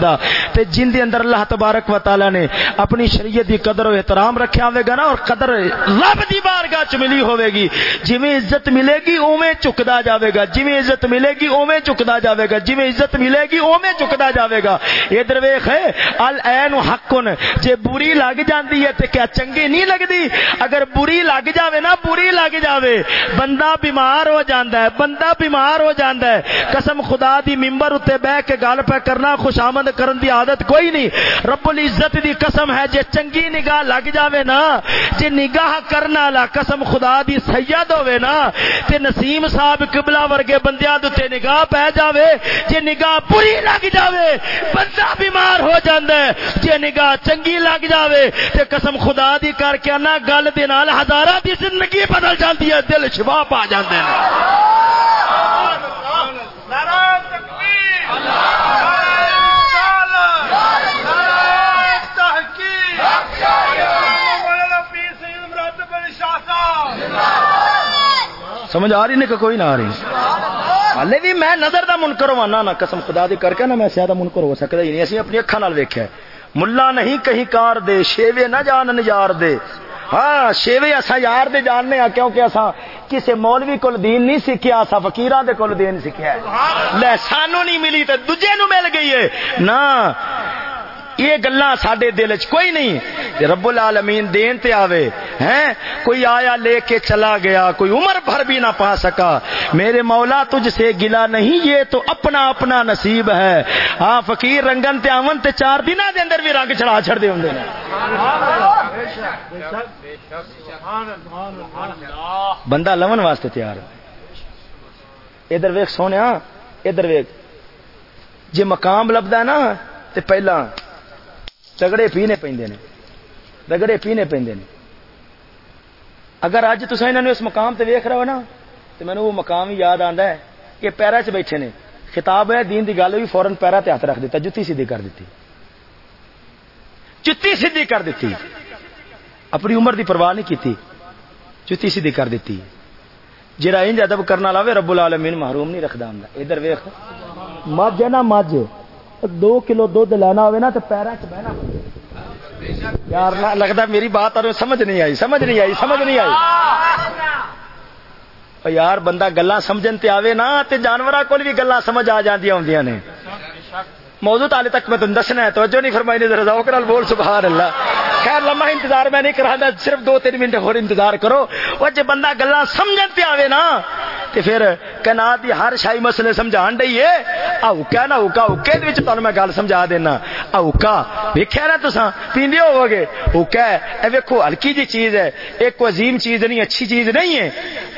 [SPEAKER 2] تے جن دے اندر اللہ تبارک و تعالی نے اپنی شریعت دی قدر و احترام رکھیا ہوئے گا نا، اور قدر رب دی بارگاہ چ ملی ہوئے گی۔ جویں عزت ملے گی، اوویں چکدا جاوے گا۔ جویں عزت ملے گی، اوویں چکدا جاوے گا۔ جویں عزت ملے گی، اوویں چکدا جاوے گا۔ ادھر ویکھ ہے العین حقن جے بری لگ جاندی ہے تے کیا چنگی نہیں لگدی؟ اگر بری لگ جاوے نا، بری لگ جاوے۔ بندہ بیمار ہو جاندا ہے، بندہ بیمار ہو جاندا ہے۔ قسم خدا دی ممبر اتے بیٹھ کے گل پہ کرنا خوشامد کرن دی عادت کوئی نہیں۔ رب العزت دی قسم ہے، جے چنگی نگاہ لگ جاوے نا، جے نگاہ کرنا لا قسم خدا دی سید ہوے نا، تے نسیم صاحب قبلہ ورگے بندیاں تے نگاہ پہ جاوے۔ جے نگاہ بری لگ جاوے، بندہ بیمار ہو جاندا ہے۔ جے نگاہ چنگی لگ جاوے، تے قسم خدا دی کر کے نا گل دے نال ہزاراں دی زندگی بدل جاندی ہے دل شفا پا جاندے ہیں نعرہ تکبیر۔ اللہ سمجھ آ رہی نہیں کہ کوئی نہ آ رہی۔ ہلے بھی میں نظر دا منکر ہوا نہ قسم خدا دی کر کے نا میں سیادہ منکر ہو سکتا ہی نہیں اسی اپنی اکھا نال ویکھیا ملا نہیں کہیں کار دے شیوے نہ جان نجار دے۔ ہاں شیوے اسا یار دے جاننے ہاں کیونکہ اسا کسے مولوی کول دین نہیں سیکھیا اسا فقیراں دے کول دین سیکھیا ہے۔ لے سانو نہیں ملی تے دوجے نو مل گئی ہے۔ نا یہ گلا سڈے دل چ کوئی نہیں۔ رب العالمین دین تے آوے، ہیں؟ کوئی آیا لے کے چلا گیا، کوئی عمر بھر بھی نہ پا سکا۔ میرے مولا، تجھ سے گلا نہیں، یہ تو اپنا اپنا نصیب ہے۔ ہاں فقیر رنگن تے آون تے چار دن دے اندر بھی رنگ چڑھا چھڑ دے ہوندے بندہ لون واسطے تیار ادھر ویک سونے ادھر ویک جی مقام لبدا نا، تے پہلا تگڑے پینے پہ رگڑے پینے پہ اگر اج تصا انہوں نے اس مقام تے ویخ رہا ہو نا تو مینو وہ مقام ہی یاد آتا ہے کہ پیرا چ بیٹھے نے۔ خطاب ہے، دین دی گل بھی فورن پیرا تے ہاتھ رکھ دیتا جتی سیدھی کر دیتی جتی سیدھی کر دیتی اپنی عمر دی پرواہ نہیں کیتی، جتی سیدھی کر دیتی جہاں انج ادب کرنا لاوے رب العالمین محروم نہیں رکھتا ہوں ادھر ویخ مجھ ہے نا مجھ دو کلو دھد لینا ہوئے نا تو پیرا چ بہنا یار لگتا میری بات اور سمجھ نہیں آئی، سمجھ نہیں آئی، سمجھ نہیں آئی۔ یار بندہ گلا سمجھن تے آوے نا تے جانور کو بھی گلا سمجھ آ جاندیاں ہوندیاں نے موضوع تالے تک میں تم دسنا ہے، توجہ نہیں فرمائی، نہیں ذرا کرال بول سبحان اللہ خیر، لمحہ انتظار میں نہیں کرا صرف دو تین منٹ اور انتظار کرو۔ وہ جے بندہ گلا سمجھن تے آوے نا، تے پھر کنا دی ہر شائی مسئلے سمجھان دئی ہے۔ اوکا نا، اوکا، اوکے دے وچ تانوں میں گل سمجھا دینا۔ اوکا، ویکھیا نا تساں؟ پیندے ہوو گے اوکا، اے ویکھو، ہلکی جی چیز ہے۔ ایک عظیم چیز نہیں، اچھی چیز نہیں ہے۔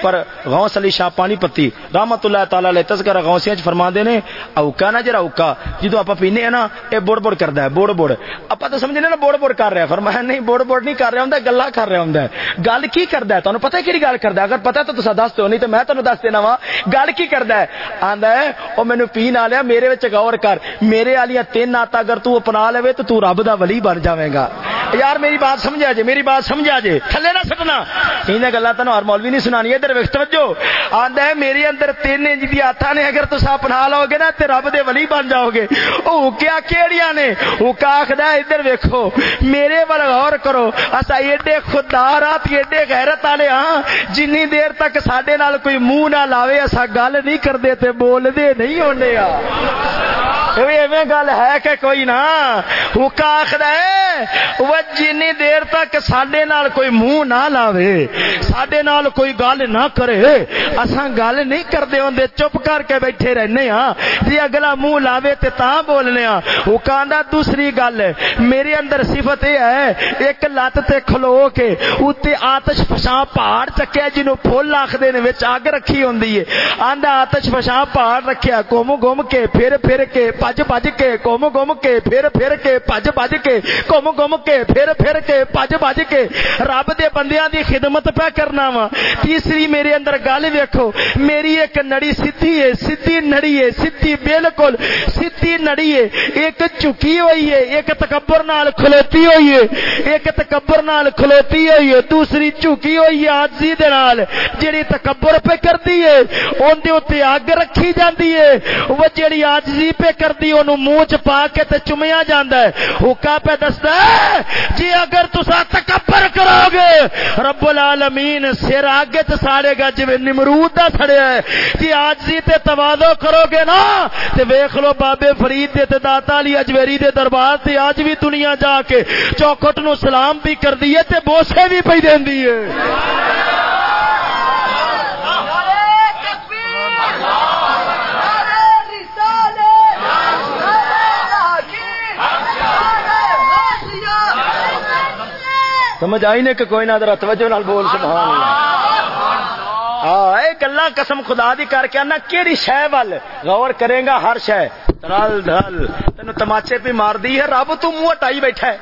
[SPEAKER 2] پر غوث علی شاہ پانی پتی، رحمت اللہ تعالی علیہ تذکرہ غوثیاں وچ فرماندے نے، اوکا نا، جڑا اوکا، جدوں اپا پینے ہیں نا، اے بڑ بڑ کردا ہے، بڑ بڑ۔ اپا تو سمجھنے نا، بڑ بڑ کر رہا ہے فرمایا نہیں، بڑ بڑ نہیں کر رہا ہوندا، گلا کر رہا ہوندا ہے۔ گل کی کردا ہے؟ تانوں پتہ ہے کیڑی گل کردا ہے؟ اگر پتہ تو تساں دس دیو نہیں تے میں تانوں دس دینا وا۔ گل کی کردا ہے؟ آندا ہے، او مینوں پین والیا میرے غور کر۔ میرے والیاں تین آتا، اگر تو اپنا لے تو تو رب دا ولی بن جاویں گا یار، میری بات سمجھا جے، میری بات سمجھا جے۔ تھلے نہ سٹنا۔ انہاں گلاں تانوں ہر مولوی نہیں سنانی، ادھر ویکھ توجہ۔ آندا ہے، میرے اندر تین انج دی آتا نے اگر تساں اپنا لو گے نا، تے رب دے ولی بن جاؤ گے او کیا کیڑیاں نے؟ او کا ادھر ویکھو، میرے ول غور کرو، اسا ایڈے خوددار آ ایڈے غیرت والے ہاں جنی دیر تک ساڈے نال کوئی منہ نہ لاوے، اسا گل نہیں کردے تے بول دے نہیں ہونے آ۔ ایویں گل ہے کہ کوئی نہ۔ حکا آخر ہے، وہ جن دیر تک سڈے نال کوئی منہ نہ لاوے سڈے نال کوئی گل نہ کرے۔ اساں گل نہیں کرتے ہوں چپ کر کے بیٹھے رہنے ہاں جی اگلا منہ لاوے تے تا بولنے ہاں حکا دوسری گل میرے اندر صفت یہ ہے ایک لت تے کھلو کے اتنے آتش فشاں پہاڑ چکیا جنوں پھول آخر اگ رکھی ہوں آدھا آتش فشاں پہاڑ رکھیا گم گم کے پھر پھر کے پج پج کے گم گم کے پھر پھر کے پج پج کے گم گم کے پھر پھر کے پج پج کے رب دے بندیاں دی خدمت پہ کرنا وا تیسری میرے اندر گل ویکھو میری ایک نڑی سیدھی ہے سیدھی نڑی ہے سیدھی بالکل سیدھی نڑی کھڑی ہے ایک چکی ہوئی ہے ایک تکبر نال کھلوتی ہوئی ہے ایک تکبر نال کھلوتی ہوئی ہے دوسری چکی ہوئی ہے آجزی دے نال جڑی تکبر پہ کردی ہے اون دے اوتے اگ رکھی جاندی ہے وہ جڑی آجزی پہ کر کرتی انہوں منہ چ پا کے تے چومیا جاندا ہے حکا پہ دستا ہے جی اگر تسا تکبر کرو گے رب العالمین سر آگے تے ساڑے گا جویں نمرود دا سڑیا ہے جی آجزی تے تواضع کرو گے نا تے ویکھ لو بابے فرید دے تے داتا علی اجویری دے دربار تے اج بھی دنیا جا کے چوکٹ نو سلام بھی کر دیے تے بوسے بھی پئی دیندی ہے۔ سمجھ آئی نے کہ کوئی نہ ذرا توجہ نال بول، سبحان اللہ۔ ہاں گلا قسم خدا دی کر کے انا کیڑی شے ول غور کرے گا ہر شے۔ رل دھل تینو تماچے پہ مار دی ہے رب تو منہ ہٹائی بیٹھا ہے۔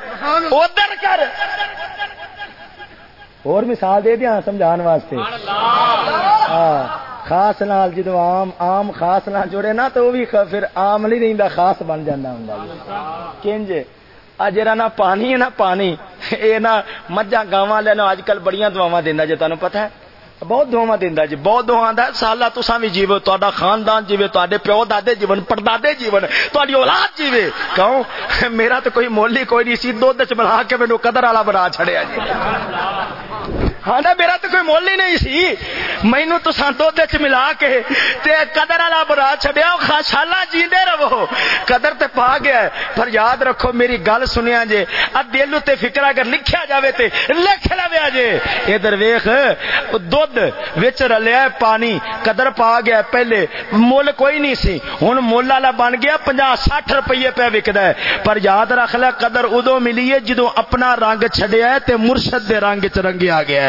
[SPEAKER 2] ادھر کر۔ اور مثال دے دیا سمجھان واسطے۔ ہاں خاص نال جدو عام عام خاص نال جڑے نا تو وہ بھی پھر عام نہیں رہندا خاص بن جاندا ہوندا۔ کنج جرا نہ پانی ہے نہ پانی۔ یہ نہ مجھا گاواں لے اج کل بڑی دعوا دینا جی تمہیں پتا ہے؟ بہت دعوا دینا جی بہت دعا سالا تسا بھی جیو تا خاندان جیو تے پیو دادے جیون، پردادے جیون تاری اولاد جیوے۔ کہوں میرا تو کوئی مول ہی کوئی نہیں سی دھد چ بنا کے مینو قدر والا بنا چڑیا جی۔ ہاں میرا تو کوئی مول ہی نہیں سی۔ مینو تو دھد چ ملا کے تے قدر والا بنا چڈیا شالا جیندے رہو۔ قدر تے پا گیا ہے۔ پر یاد رکھو، میری گل سنیا جے دل تے فکر اگر لکھیا جاوے تے لکھ لویا جے۔ ادھر ویخ دھد وچ رلیا پانی، قدر پا گیا پہلے مول کوئی نہیں سی۔ ہوں مول والا بن گیا پنجا سٹھ روپیے پہ وکد ہے۔ پر یاد رکھ لیا قدر ادو ملی ہے جدو اپنا رنگ چڈیا ہے تے مرشد دے رنگ چ رنگیا گیا ہے۔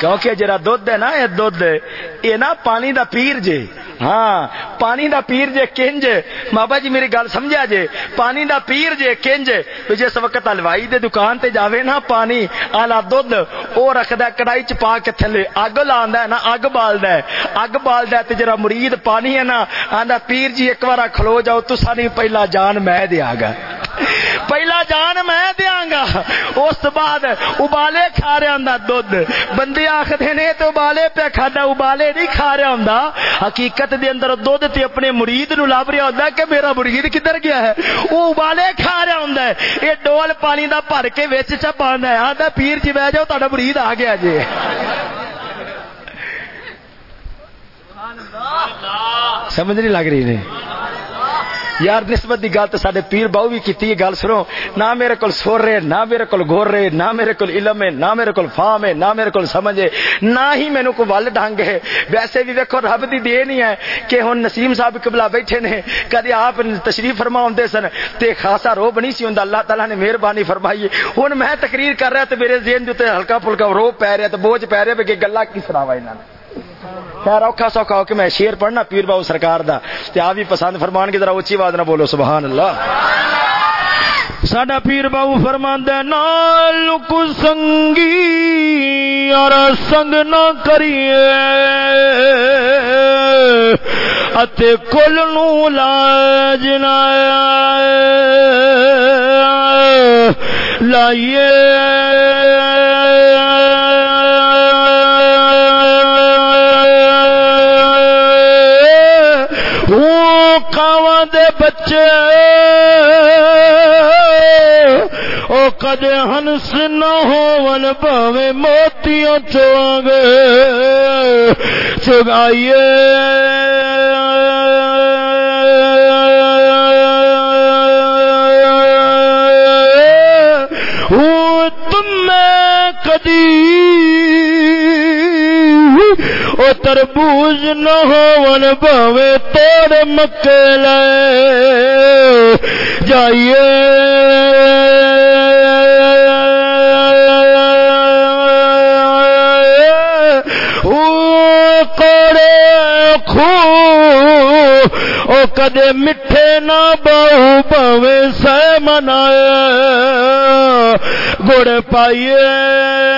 [SPEAKER 2] کیونکہ جرا دھد ہے نا، یہ دھد یہ نا پانی دا پیر جے۔ ہاں پانی دا پیر جے، کنج۔ بابا جی میری گل سمجھا جے۔ پانی دا پیر جے، کنج۔ جس وقت ہلوائی دے دکان تے جاوے نا پانی آلا دھد او رکھدا کڑائی چ پا کے تھلے۔ اگ لاندا ہے نا، اگ بالدا ہے۔ اگ بالدا ہے تے جڑا مرید پانی ہے نا، آندا پیر جی ایک بار کھلو جاؤ تسا نہیں پہلا جان میں دیا گا۔ پہلا جان میں دیا گا۔ اس بعد ابالے کھا رہا ہوں دھد بندے آخر نے تو ابالے پہ کھانا، ابالے نہیں کھا رہا ہوں حقیقت دے اندر دھد تے اپنے مرید نو لب رہا ہوں کہ میرا مرید کدھر گیا ہے؟ وہ ابالے کھا رہا ہوں یہ ڈول پانی دا بھر کے وچ چ پانا ہے۔ آدھا پیر جی بہ جاؤ تا مرید آ گیا جی۔ سمجھ نہیں لگ رہی نہیں یار نسبت دی گل تو سارے پیر باؤ بھی کی گل سنو۔ نہ میرے کو سور رہے، نہ میرے کو گور رہے، نہ میرے کو علم ہے، نہ میرے کو فام ہے، نہ میرے کو سمجھ ہے۔ نہ ہی مینو کو ول ڈنگ ہے۔ ویسے بھی دیکھو رب دی دے نہیں ہے کہ ہوں نسیم صاحب قبلہ بیٹھے نے، کدی آپ تشریف فرما ہوں سن تے خاصا رو بنی سی ہوں اللہ تعالیٰ نے مہربانی فرمائی ہوں میں تقریر کر رہا تو میرے ذہن جو ہلکا پھلکا رو پی رہا تو بوجھ پی رہا کہ گلا کی سناوا یہاں نے۔ خیر اوکھا سوکھا ہو کہ میں شیر پڑھنا، پیر باؤ سرکار دا۔ تے آپ بھی پسند فرمان کی ذرا اچھی آواز نہ بولو، سبحان اللہ۔ ساڈا پیر باؤ فرماند نال کو سنگی اور سنگ نہ کریے۔ اتے کل نو لاج نہ لائیے۔ دے بچے او کدے ہنس نہ ہون پاوے موتیوں چوانگے چگائیے تربوز نہ ہون باوے توڑ مکے لے جائیے۔ او کدے مٹھے نہ بہو بہوے سہ منایا گڑ پائیے۔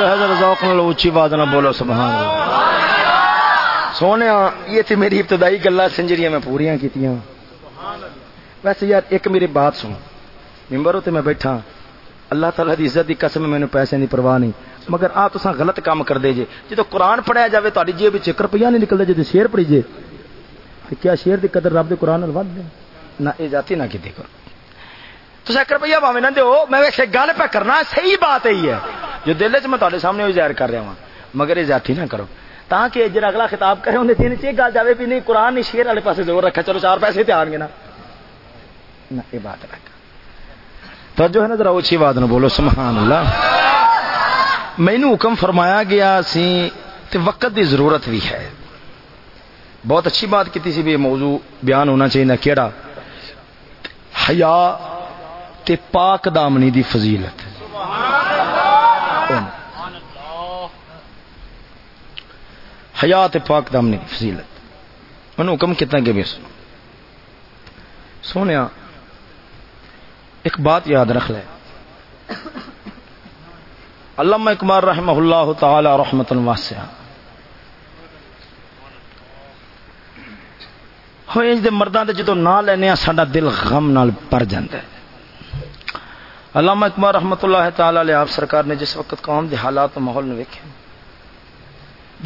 [SPEAKER 2] جو حضرت ذوق نال اونچی آواز نال بولو، سبحان اللہ۔ سونے، یہ تھی میری ابتدائی گلا سنجریاں میں پوریاں کیتیاں۔ ویسے یار، ایک میری بات سن۔ ممبر تے میں بیٹھا۔ اللہ تعالی دی عزت دی قسم، میں پیسے دی پرواہ نہیں۔ مگر آ تساں غلط کام کر دے جے۔ جدو قرآن پڑھایا جاوے، تہاڈی جیب وچ 1 روپیہ نہیں نکلدا جے شعر پڑھی جے۔ تے کیا شعر دی قدر رب دے قرآن نال ود دے؟ نہ اے ذاتی، نہ کیتے کرو تساں 1 روپیہ باویں نہ دیو۔ میں ویسے گل پہ کرنا، صحیح بات ہی ہے جو دل وچ میں تہاڈے سامنے وہ ظاہر کر رہا ہوں مگر اے ذاتی نہ کرو۔ تاکہ جڑا اگلا خطاب کرے، انہیں تین چیز گل جاوے بھی نہیں، قرآن نہیں شعر والے پاسے زور رکھا چلو، چار پیسے تے آن گے نا۔ نہ، یہ بات رکھ۔ تو جو ہے نا، ذرا اچھی بات نہ بولو سبحان اللہ مینو حکم فرمایا گیا سی، تے وقت دی ضرورت بھی ہے۔ بہت اچھی بات کی سی بھی موضوع بیان ہونا چاہیے کیڑا؟ حیا تے پاک دامنی دی فضیلت۔ حیا تے پاک دامنی دی فضیلت۔ انہوں حکم کتنا کہ بھی سنو سونے ایک بات یاد رکھ لے۔ علامہ اقبال رحمہ اللہ تعالی رحمت واسعہ۔ ہو انج دے مرداں دے جدوں نہ لینے ساڈا دل غم نال بھر جاندا ہے۔ علامہ اقبال رحمت اللہ تعالی علیہ، آپ سرکار نے جس وقت قوم دے حالات و ماحول نے ویکھے،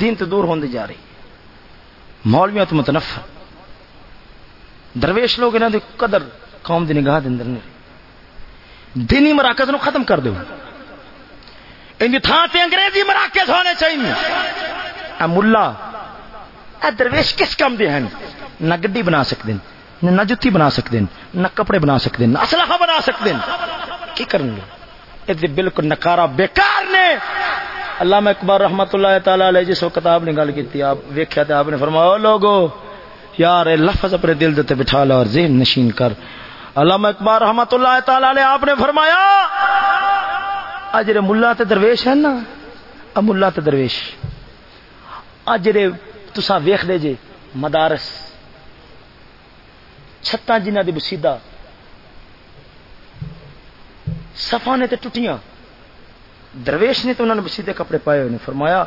[SPEAKER 2] دین تو دور ہوندی جا رہی مولویاں تو متنفر۔ درویش لوگ انہاں دی قدر قوم دی نگاہ دے اندر نہیں دینی مراکز نو ختم کر دو ان دی تھان تے انگریزی مراکز ہونے چاہیے۔ اے ملا، اے درویش کس کام دے ہیں؟ نہ گڈی بنا سکتے ہیں نہ جتی بنا سکتے ہیں نہ کپڑے بنا سکتے ہیں نہ اسلحہ بنا سکتے ہیں کی کریں گے یہ بالکل نکارا بیکار نے۔ علامہ اقبال رحمت اللہ تعالی علیہ جس وقت آپ نے گل کی آپ ویکھیا تے آپ نے فرمایا لوگو، یار اے لفظ اپنے دل دے بٹھا لو اور ذہن نشین کر۔ علامہ اقبال رحمت اللہ تعالی علیہ آپ نے فرمایا اجرے ملا تے درویش ہیں نا ملا تے درویش۔ اجرے تساں ویکھ دے جے، مدارس۔ چھتاں جنہ دی بسیدہ صفا نے تے ٹوٹیاں۔ درویش نے تو انہوں نے بسیدے کپڑے پائے ہوئے نے، فرمایا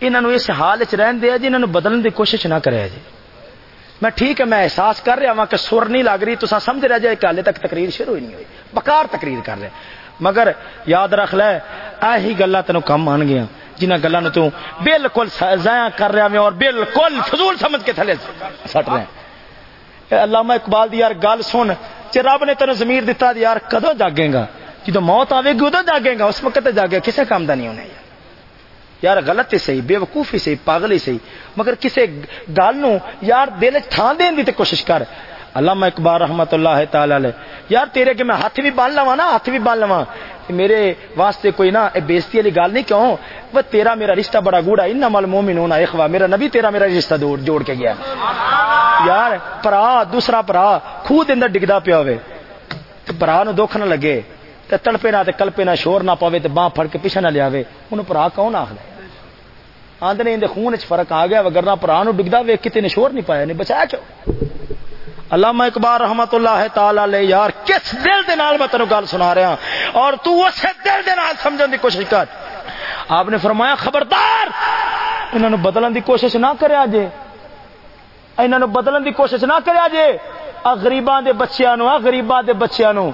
[SPEAKER 2] انہوں نے اس حال چ رہن دیا جی انہوں نے بدلنے دی کوشش نہ کرے جی۔ میں ٹھیک ہے، میں احساس کر رہا ہوں کہ سر نہیں لگ رہی تو سمجھ رہا جائے کہ ہالے تک تقریر شروع ہی نہیں ہوئی۔ بکار تقریر کر رہے۔ مگر یاد رکھ لے، ایہی گلا تینوں کم آن گیا جنہ گلوں نے تو بالکل ضائع کر رہا میں اور بالکل فضول سمجھ کے تھلے سٹ رہے ہیں۔ علامہ اقبال دی یار گل سن چ رب نے تینوں زمیر دتا یار کدو جاگے گا؟ جدو موت آئے گی ادو جاگے گا، اس وقت جاگے کسے کام کا نہیں ہونا یار۔ یار غلط ہی صحیح بے وقوفی صحیح، پاگل ہی صحیح، مگر کسی گل نو یار دل تھان دین دی تے کوشش کر۔ علامہ اقبال رحمت اللہ تعالی علیہ۔ یار تیرے کہ میں ہاتھ بھی بان لوا نا، ہاتھ بھی بان لوا میرے واسطے کوئی نا، اے بےزتی والی گل نہیں کیوں؟ وہ تیرا میرا رشتہ بڑا گوڑا ان مل مومن ہونا اخوا میرا نبی تیرا میرا رشتہ جوڑ کے گیا۔ یار، پرا، دوسرا پرا خوہ دن ڈگدا پیا ہوئے۔ برا نو دکھ نہ لگے۔ تے تڑپے نہ، تے کلپے نہ، شور نہ پوے تے باں پھڑ کے پیچھے نہ لیاوے انہوں پرا کون آخر آندنے اندے خون چ فرق آ گیا وگرنا پرا نو ڈگدا ویک کتے نے شور نہیں پایا، نہیں بچایا چو علامہ اقبال رحمت اللہ تعالی علیہ، یار، کس دل دے نال میں تینوں گل سنا رہا ہاں؟ اور تو اس دل دے نال سمجھن دی کوشش کر۔ آپ نے فرمایا، خبردار! انہوں نے بدلن دی کوشش نہ کریا جے انہوں نے بدلن دی کوشش نہ کریا جے آ غریباں دے بچیاں نو، آ غریباں دے بچیاں نو،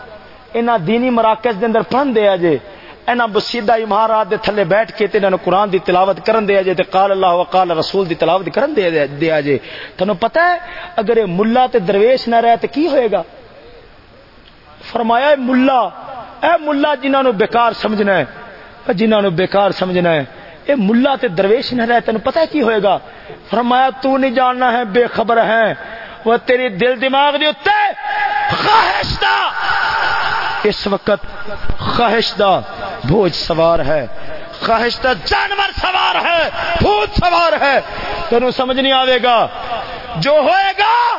[SPEAKER 2] انہاں دینی مراکز دے اندر پڑھن دے جے اینا بسیدہ امارات دے تھلے بیٹھ کے تے انہاں قرآن دی تلاوت کرن دے جے تے قال اللہ وقال رسول دی تلاوت کرن دے دے جے تانوں پتہ ہے؟ اگر یہ ملا تے درویش نہ رہے تے کی ہوئے گا؟ فرمایا اے ملا اے ملا جنہاں نو بیکار سمجھنا ہے جنہاں نو بیکار سمجھنا ہے، اے ملا تے درویش نہ رہے تینوں پتہ ہے کی ہوئے گا؟ فرمایا تو نہیں جاننا ہے، بے خبر ہے وہ تیری دل دماغ دی اتے خواہش دا۔ اس وقت خواہش دا بوجھ سوار ہے۔ خواہش دا جانور سوار ہے۔ بھوت سوار ہے۔ تینوں سمجھ نہیں آئے گا۔ جو ہوئے گا،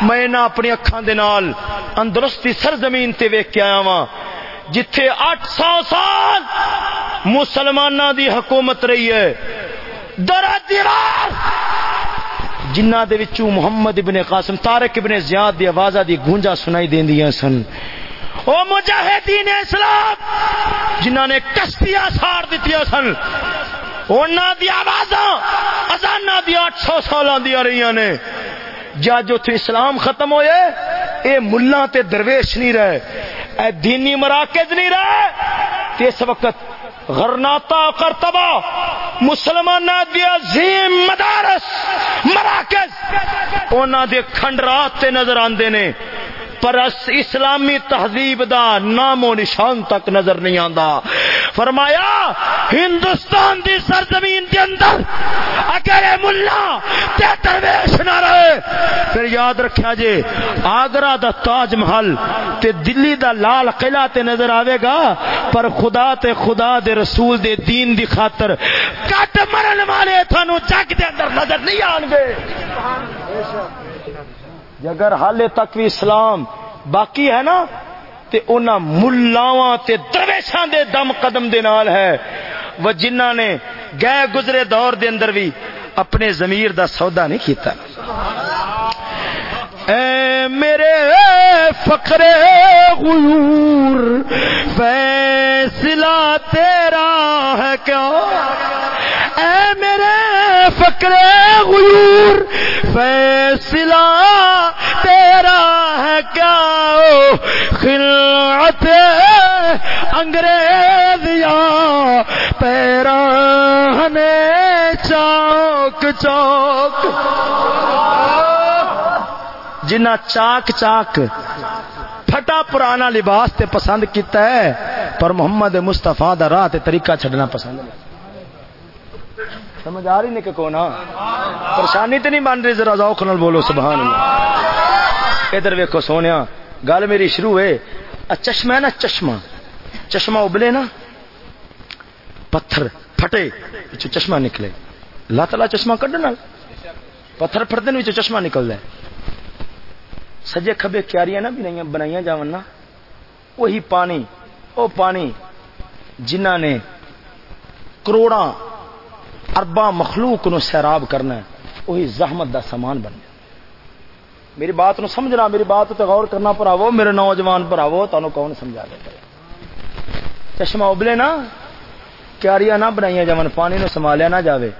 [SPEAKER 2] میں نہ اپنی اکھاں دے نال اندرستی سرزمین تے ویکھ کے آیا ہاں جتھے اٹھ سو سال مسلمانہ دی حکومت رہی ہے۔ درا دیوار جنہ دے وچوں محمد ابن قاسم، طارق ابن زیاد دی آوازاں دی گونجا سنائی دیندیاں سن۔ او مجاہدین اسلام جنہوں نے کشتیاں سار دیتی سن۔ انہوں دی آوازاں ازانا دی آٹھ سو سال دیا رہی نے۔ جا جو تھے اسلام ختم ہوئے، اے ملا تے درویش نہیں رہے، اے دینی مراکز نہیں رہے۔ تے اس وقت غرناتا کرتبہ مسلمان دی عظیم مدارس مراکز انہوں دے کھنڈرات تے نظر آندے نے۔ پر اسلامی تہذیب دا نام و نشان تک نظر نہیں آندا۔ فرمایا، ہندوستان دی سرزمین کے اندر اگر ملا تے درویش نہ رہے، پھر یاد رکھیا جے، آگرہ دا تاج محل تے دلی دا لال قلعہ تے نظر آوے گا، پر خدا تے خدا دے رسول دے دین دی خاطر کٹ مرن والے تھانو جگ دے اندر نظر نہیں آن گے اگر حالے تک بھی اسلام باقی ہے نا، تے انہاں ملاواں تے درویشاں دے دم قدم دے نال ہے۔ وہ جنہاں نے گئے گزرے دور دے اندر بھی اپنے ضمیر دا سودا نہیں کیتا۔ اے میرے فقر غیور، فیصلہ تیرا ہے کیا؟ اے میرے فقر غیور فیصلہ تیرا ہے کیا؟ خلعت انگریز یا پیرا چوک چوک جنہ چاک چاک پھٹا پرانا لباس تے پسند کیتا ہے، پر محمد مستفا دا راہ تے طریقہ چھڈنا پسند نہیں سمجھ آ رہی نہیں کہ کون ہاں؟ پریشانی تو نہیں بن رہی، ذرا ذوق نال بولو، سبحان اللہ۔ ادھر ویکو سونیا، گل میری شروع ہے چشمہ ہے نا، چشمہ۔ چشمہ ابلے نا۔ پتھر پھٹے چشمہ نکلے۔ اللہ تعالیٰ چشمہ کڈنا پتھر پھٹتے چشمہ نکل ہے۔ سجے کھبے کیاریاں نہ بھی نہیں بنائی جا وہی پانی، او پانی جنہ نے کروڑا اربا مخلوق نو سیراب کرنا ہے، وہی زحمت دا سامان بن گیا۔ میری بات نو سمجھنا، میری بات تے غور کرنا پراو میرے نوجوان پراو تانوں کون سمجھا دے چشمہ ابلے نا، کیاریاں نہ بنائی جان پانی نو سنبھالیا نہ جاوے۔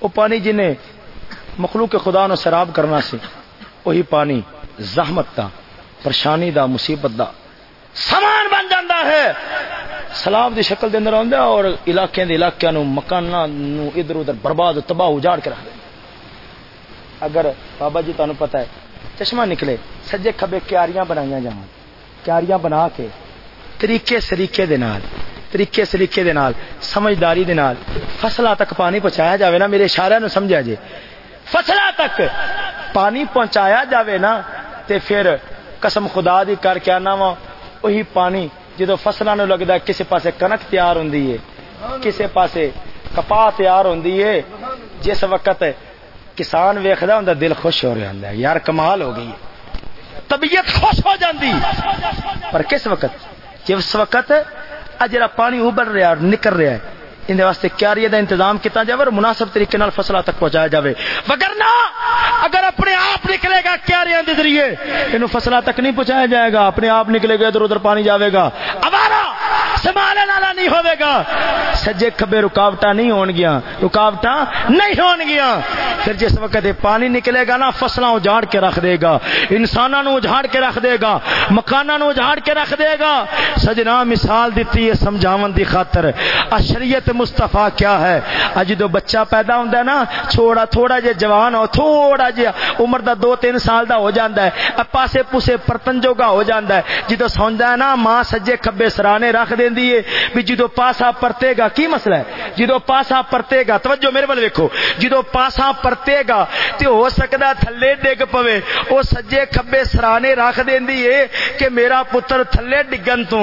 [SPEAKER 2] او پانی جنہیں مخلوق خدا نو سیراب کرنا سی، وہی پانی زحمت دا، پریشانی دا، مصیبت دا۔ سامان بن جاتا ہے۔ سلام دی شکل دے اندر آندا اور علاقے دے علاقے نو مکاناں نو ادھر ادھر برباد تباہ اجاڑ کے رکھ دے۔ اگر بابا جی تانوں پتہ ہے، چشمہ نکلے، سجے کھبے کیاریاں بنائیاں جان کیاریاں بنا کے طریقے سریقے دے نال، طریقے سریقے دے نال، سمجھداری دے نال، فصلہ تک پانی پہنچایا جاوے نا، میرے اشارے نو سمجھا جے۔ فصلہ تک پانی پہنچایا جاوے نا، تے پھر قسم خدا دی کر کے آنا وا وہی پانی جدو فصلوں نو لگتا ہے کسی پاسے کنک تیار ہوں کسی پاسے کپاہ تیار ہوں جس وقت کسان ویختا ہوں دل خوش ہو رہا ہوں یار، کمال ہو گئی طبیعت خوش ہو جاندی۔ پر کس وقت؟ جس وقت اجرا پانی ابل رہا نکل رہا ہے اندر واسطے کیاری دا انتظام کیتا جائے اور مناسب طریقے نال فصلہ تک پہنچایا جائے وگرنا اگر اپنے آپ نکلے گا کیاری دے ذریعے، انہوں فصلہ تک نہیں پہنچایا جائے گا، اپنے آپ نکلے گا، ادھر ادھر پانی جاوے گا۔ اب سنبھالنے والا نہیں ہوے گا۔ سجے کھبے رکاوٹاں نہیں ہون گیا۔ رکاوٹاں نہیں ہون گیا۔ پھر جس وقت پانی نکلے گا نا، فصلاں اجاڑ کے رکھ دے گا۔ انساناں نو اجاڑ کے رکھ دے گا۔ مکاناں نو اجاڑ کے رکھ دے گا۔ سجنا مثال دیتی ہے سمجھاون دی خاطر۔ اشریعت مصطفی کیا ہے؟ اج جو بچہ پیدا ہوندا ہے نا، چھوڑا تھوڑا جے جوان ہو، تھوڑا جے عمر دا دو تین سال دا ہو جاندا ہے۔ پاسے پوسے پرتن جوگا ہو جاندا ہے۔ جدو سوندا ہے نا، ماں سجے کھبے سرانے رکھ دے دیندی ہے بھی جدو پاسا پرتے گا، کی مسئلہ ہے؟ جدو پاسا پرتے گا، توجہ میرے ول ویکھو، جدو پاسا پرتے گا تے ہو سکدا تھلے ڈگ پوے، او سجے کھبے سرانے رکھ دیندی ہے کہ میرا پتر تھلے ڈگن تو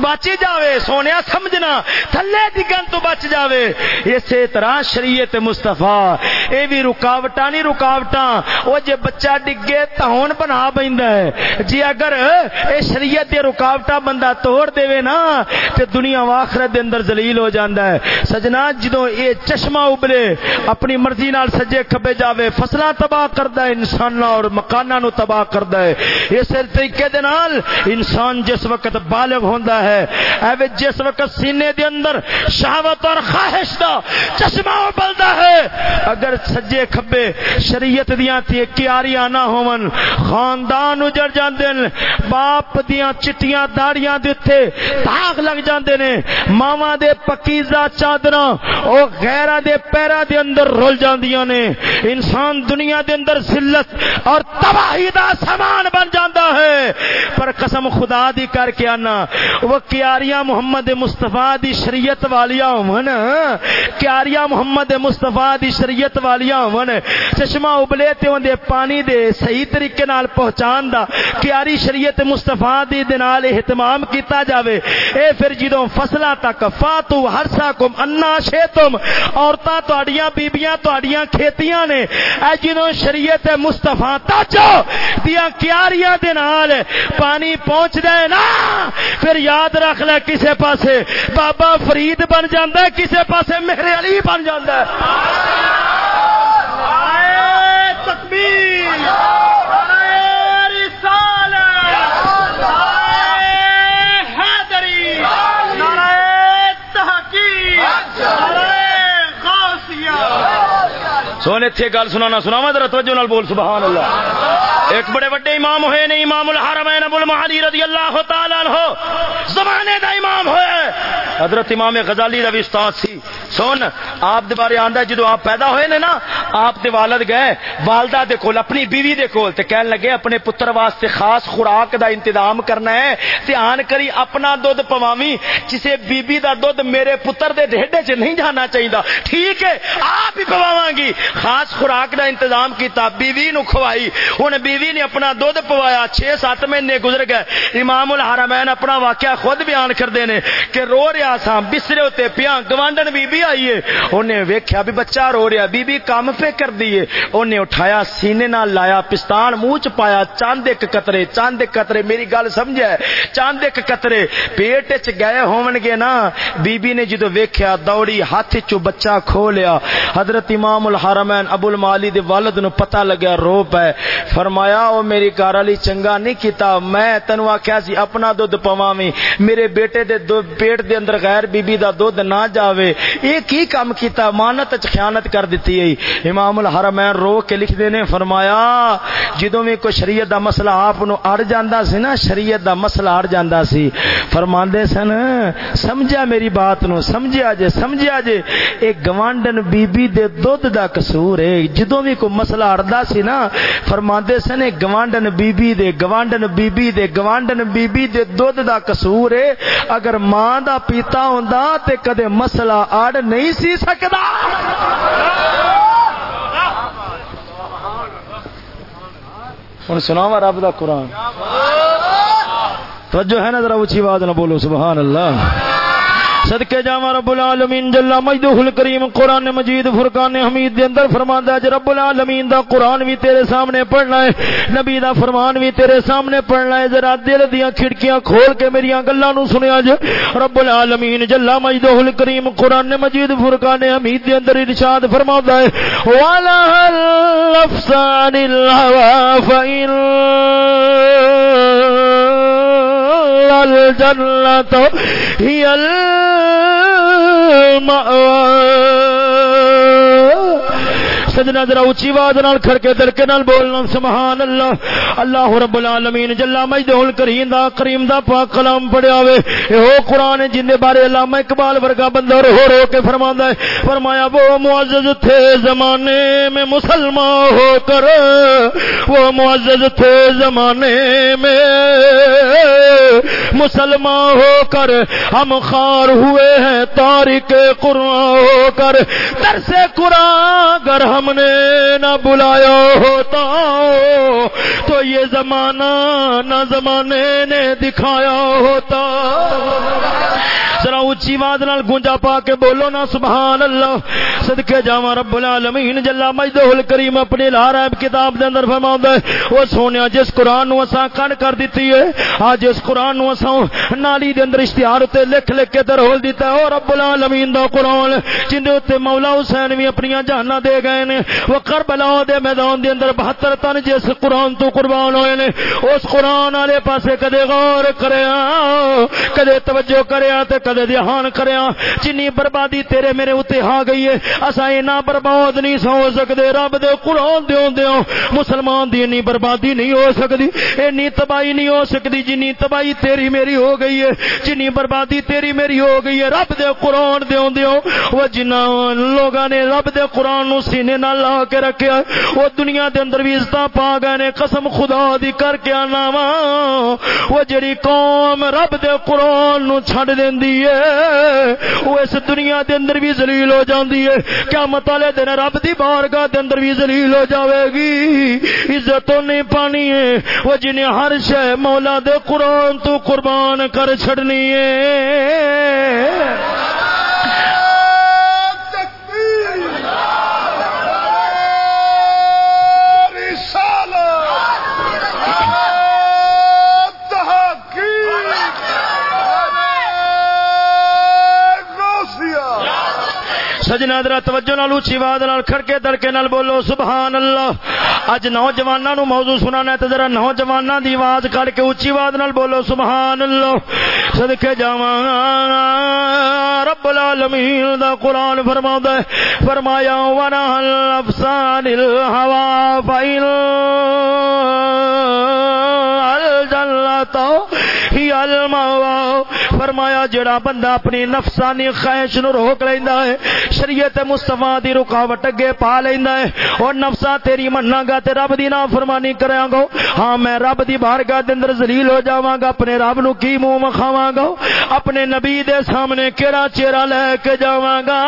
[SPEAKER 2] بچ جاوے، سونیا سمجھنا، تھلے ڈگن تو بچ جاوے۔ اسی طرح شریعت مصطفی یہ بھی رکاوٹ نہیں رکاوٹ وہ جی بچہ ڈگے تو ہوں بنا بہت ہے۔ جی اگر اے شریعت دیا رکاوٹ بندہ توڑ دے نا تو دنیا واخرت دے اندر زلیل ہو جاندہ ہے۔ سجنا جدو یہ چشمہ ابلے، اپنی مرضی نال سجے کھبے جاوے، فصلہ تباہ کردہ ہے انسان اور مکانہ نو تباہ کردہ ہے۔ اس طریقے دے نال انسان جس وقت بالغ ہوندا ہے، اے جس وقت سینے دے اندر شہوت اور خواہش دا چشمہ ابلدا ہے، اگر سجے کھبے شریعت دیاں تے کیاریاں نہ ہون، خاندان اجڑ جاندے باپ دیاں چٹیاں داڑیاں دے تے داغ لگ جاندے نے۔ ماواں دے پکیزہ چادراں او غیرہ دے پیرا دے اندر رول جاندیاں نے۔ انسان دنیا دے اندر ذلت اور تباہی دا سامان بن جاندا ہے۔ پر قسم خدا دی کر کے آنا، وہ کیاریاں محمد مصطفی دی شریعت والیاں ہون۔ کیاریاں محمد مصطفی دی شریعت والیاں ہون۔ چشمہ ابلے تے اون پانی دے صحیح طریقے نال پہنچان دا کیاری شریعت مصطفی دی دے نال اہتمام کیتا جاوے۔ اے پھر جدوں فصلاں تک فاتو ہرساکم انا شیتم، عورتاں تہاڈیاں بیبییاں تہاڈیاں کھیتیاں نے۔ اے جدوں شریعت مصطفی تک دیاں کیاریاں دے نال پانی پہنچ دے نا، پھر یاد رکھ لے کسے پاسے۔ بابا فرید بن جاندا ہے، کسے پاسے میرے علی بن جاندا ہے۔ تکبیر۔ سونے اتنے گل سنانا سناوا ذرا توجہ نال بول سبحان اللہ۔ ایک بڑے بڑے امام ہوئے نے امام الحرمین ابو المعالی رضی اللہ تعالی عنہ۔ زمانے دا امام ہوئے۔ حضرت امام غزالی دا بھی استاد سی۔ سن، آپ دے بارے آندا جدو آپ پیدا ہوئے نے نا، آپ دے والد گئے۔ والدہ دے کول، اپنی بیوی دے کول، تے کہن لگے، اپنے پتر واسطے خاص خوراک دا انتظام کرنا ہے۔ تے آن کری اپنا دودھ پواویں، جسے بی بی دا دودھ میرے پتر دے ڈھڈے چ نہیں جانا چاہیے ٹھیک ہے، آپ ہی پواواں گی۔ خاص خوراک دا انتظام کیتا، بیوی نو کھوائی۔ ہن بیوی بیوی نے اپنا دودھ پوایا 6 7 مہینے گزر گئے۔ امام الحرمین اپنا واقعہ خود بیان کردے نے کہ رو رہا سا بسرے ہوتے پیا گوانڈن بی بی آئیے انہیں ویکھیا بھی بچہ رو رہا بی بی کام پہ کر دیے انہیں اٹھایا، سینے نال لایا، پستان منہ چ پایا، چاند ایک قطرے، چاند ایک قطرے، میری گل سمجھا چاند ایک قطرے۔ پیٹ چ گئے ہون گے نا۔ بی بی نے جدو ویکھیا، دوڑی، ہاتھ چ بچہ کھو لیا۔ حضرت امام الحرمین ابو المالی دے والد نو پتہ لگیا، رو پے۔ فرمایا فرمایا، او میری گھر والی چنگا نہیں کیتا، میں تینو آکھیا سی، اپنا دودھ پواویں۔ میرے بیٹے دے دو پیٹ دے اندر غیر بی بی دا دودھ نہ جاوے۔ اے کی کام کیتا؟ مانت چ خیانت کر دتی ہے امام الحرمین رو کے لکھ دینے فرمایا، جدوں بھی کوئی شریعت دا مسئلہ آپ نو اڑ جاندا سی نا، شریعت دا مسئلہ اڑ جاندا سی۔ فرماندے سن، سمجھا میری بات نو سمجھیا جے سمجھیا جے۔ اے گوانڈن بی بی دے دودھ دا قصور ہے جدوں بھی کوئی مسئلہ اڑدا سی نا، فرماندے سن نے گوانڈن بی بی دے، گوانڈن بی بی دے، گوانڈن بی بی دے دودھ دا قصور ہے۔ اگر ماں دا پیتا ہوندا تے کدے مسئلہ اڑ نہیں سی سکدا۔ ہوں سناوا رب دا قرآن۔ توجہ ہے نا ذرا اچھی آواز نہ بولو، سبحان اللہ۔ صدقے جاوا رب العالمین جل مجدہ الکریم قران مجید فرقان حمید دے اندر فرماندا ہے رب العالمین دا قران بھی تیرے سامنے پڑھنا ہے، نبی دا فرمان بھی تیرے سامنے پڑھنا ہے، ذرا دل دیاں کھڑکیاں کھول کے میری گلاں نو سنیا جے، رب العالمین جل مجدہ الکریم قران مجید فرقان حمید دے اندر ارشاد فرماوندا ہے والا الافسان الهوى فإن الجنة هي المأوى. سجنا ذرا اچھی آواز نال کھڑ دڑکے نال بولنا، سبحان اللہ۔ اللہ رب العالمین جل مجدہ الکریم دا، کریم دا پاک کلام پڑھیا ہوئے او قران جن دے بارے علامہ اقبال ورگا بندہ رو رو کے فرماندا ہے۔ فرمایا، وہ معزز تھے زمانے میں مسلمان ہو کر۔ وہ معزز تھے زمانے میں مسلمان ہو کر۔ ہم خار ہوئے ہیں تاریخ قرآن ہو کر۔ درس قرآن گر ہم نے نہ بلایا ہوتا تو یہ زمانہ نہ زمانے نے دکھایا ہوتا ذرا اچھی آواز نال گونجا پا کے بولو نا سبحان اللہ صدقے جاواں رب العالمین۔ جل مجدہ الکریم اپنی لارب کتاب دے اندر فرماوندا ہے، او سونیا، جس قران نو اساں کن کر دتی ہے اج اس قران نو اساں نالی دے اندر اشتہار تے لکھ لکھ کے تے رول دیتا ہے۔ او رب العالمین دا قران جن دے تے مولا حسین وی اپنی جاناں دے گئے نے، وہ کربلا دے میدان دے اندر 72 تن جس قران تو قربان ہوئے نے، اس قران والے پاسے کدے غور کریا، کدے توجہ کریا تے کدے دھیان کریا جنی بربادی تیرے میرے اوتے آ گئی ہے اسا اینا برباد نہیں سو سکدے، رب دے قران دے ہوندے ہاں، مسلمان دی انی بربادی نہیں ہو سکدی، اینی تباہی نہیں ہو سکدی، جنی تباہی تیری میری ہو گئی ہے، جنی بربادی تیری میری ہو گئی ہے، رب دے قران دے ہوندے ہاں، وہ جنہ لوگاں نے رب دے قران نو سینے نال لا کے رکھیا وہ دنیا دے اندر بھی عزت پا گئے نے، قسم خدا دی کر کے آنا وا، وہ جڑی قوم رب دے قرآن نو چھڑ دیندی ہے۔ وہ اس دنیا دے اندر بھی ذلیل ہو جاندی ہے۔ کیا والے دن رب دی بارگاہ دے اندر بھی ذلیل ہو جاوے گی۔ عزت نہیں پانی ہے۔ وہ جنہیں ہر شے مولا دے قرآن تو قربان کر چھڑنی ہے۔ سجنا در توجہ نال اونچی آواز نال کھڑکے دڑکے نال بولو سبحان اللہ اج نوجواناں نو موضوع سنانا ہے تے ذرا نوجواناں دی آواز کڑ کے اونچی آواز نال بولو سبحان اللہ صدقے جاواں۔ رب العالمین دا قران فرماوندا ہے، فرمایا وانا الافسان الهوا فائل الجنت ہی الماوا فرمایا جڑا بندہ اپنی نفسانی خواہش نو روک لیندا ہے، شریعت مصطفی دی رکاوٹ اگے پا لیندا ہے، اور نفسا تیری مننا گا تے رب دی نافرمانی کراں گا۔ ہاں میں رب دی بارگاہ دے اندر ذلیل ہو جاواں گا، اپنے رب نو کی منہ مکھاواں گا؟ اپنے نبی دے سامنے کیڑا چہرہ لے کے جاواں گا؟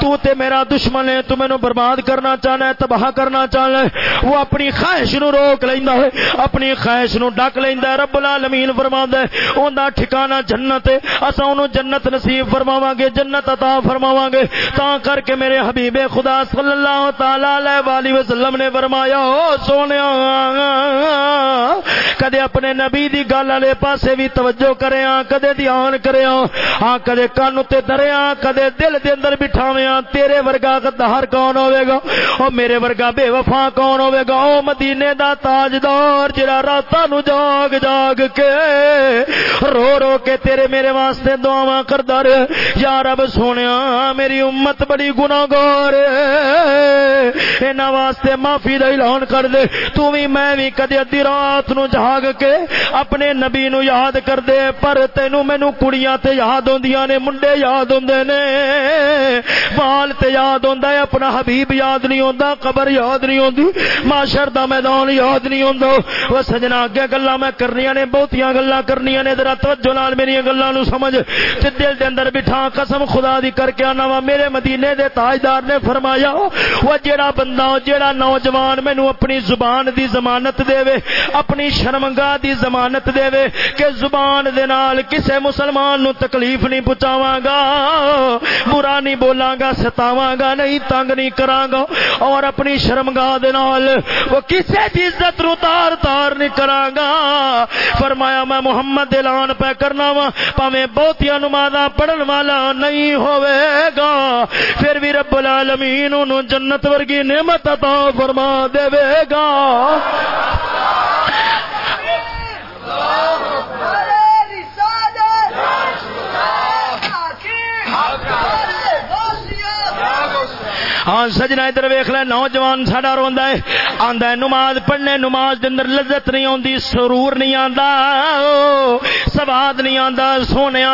[SPEAKER 2] تو تے میرا دشمن ہے، تو مینوں برباد کرنا چاہنا ہے، تباہ کرنا چاہنا ہے۔ وہ اپنی خواہش نو روک لیندا ہے، اپنی خواہش نو ڈک لیندا ہے، رب العالمین فرماندا ہے، اوندا ٹھکانہ جنت ہے۔ اساں اونوں جنت نصیب فرماواں گے، جنت عطا فرماواں گے۔ تا کر کے میرے حبیب خدا صلی اللہ تعالی علیہ والہ وسلم نے فرمایا، او سونیا، کدے اپنے نبی دی گل والے پاسے بھی توجہ کریاں، کدے دھیان کریاں۔ ہاں کدے کان تے دریا کدے دل دے اندر بٹھاویاں۔ تیرے ورگا غدار کون ہوے گا؟ او میرے ورگا بے وفا کون ہوے گا؟ او مدینے دا تاجدار جڑا راتاں نو جاگ جاگ کے رو رو کے تیرے میرے واسطے دعاواں کردا رہے۔ یا رب سونیا، میری امت بڑی گناہگار ہے۔ انہاں واسطے معافی دا اعلان کر دے۔ تو بھی میں بھی کدی ادھی رات نو جاگ کے اپنے نبی نو یاد کر دے، پر تینو مینو کڑیاں تے یاد ہوندیاں نے، منڈے یاد ہوندے نے۔ بال تے یاد ہوندا ہے، اپنا حبیب یاد نہیں ہوندا، قبر یاد نہیں ہوندی، معاشر دا میدان یاد نہیں ہوندا۔ او سجنا، اگے گلاں میں کرنیاں نے، بہتیاں گلاں کرنیاں نے، ذرا توجہ نال میری گلاں نو سمجھ، تے دل دے اندر بٹھا قسم خدا دی کر کے آنا وا۔ میرے مدینے دے تاجدار نے فرمایا، وہ جیڑا بندہ، جیڑا نوجوان مینو اپنی زبان دی ضمانت دے وے، اپنی شرمگاہ دی ضمانت دے وے کہ زبان دے نال کسے مسلمان نو تکلیف نہیں پہنچاواں گا، برا نہیں بولاں گا، ستاواں گا، نہیں تنگ نہیں کراں گا، اور اپنی شرمگاہ دے نال وہ کسے دی عزت نو تار تار نہیں کراں گا۔ فرمایا، میں محمد اعلان پہ کرنا وا۔ پاویں بہتیاں نمازاں پڑھن والا نہیں ہوے گا۔ پھر بھی رب العالمین انہوں جنت ورگی نعمت عطا فرما دے گا۔ اللہ ہاں سجنا ادھر ویخ لے، نوجوان ساڈا روندا ہے۔ آندا ہے، نماز پڑھنے، نماز دے اندر لذت نہیں آندی سرور نہیں آندا، سواد نہیں آندا، سونیا۔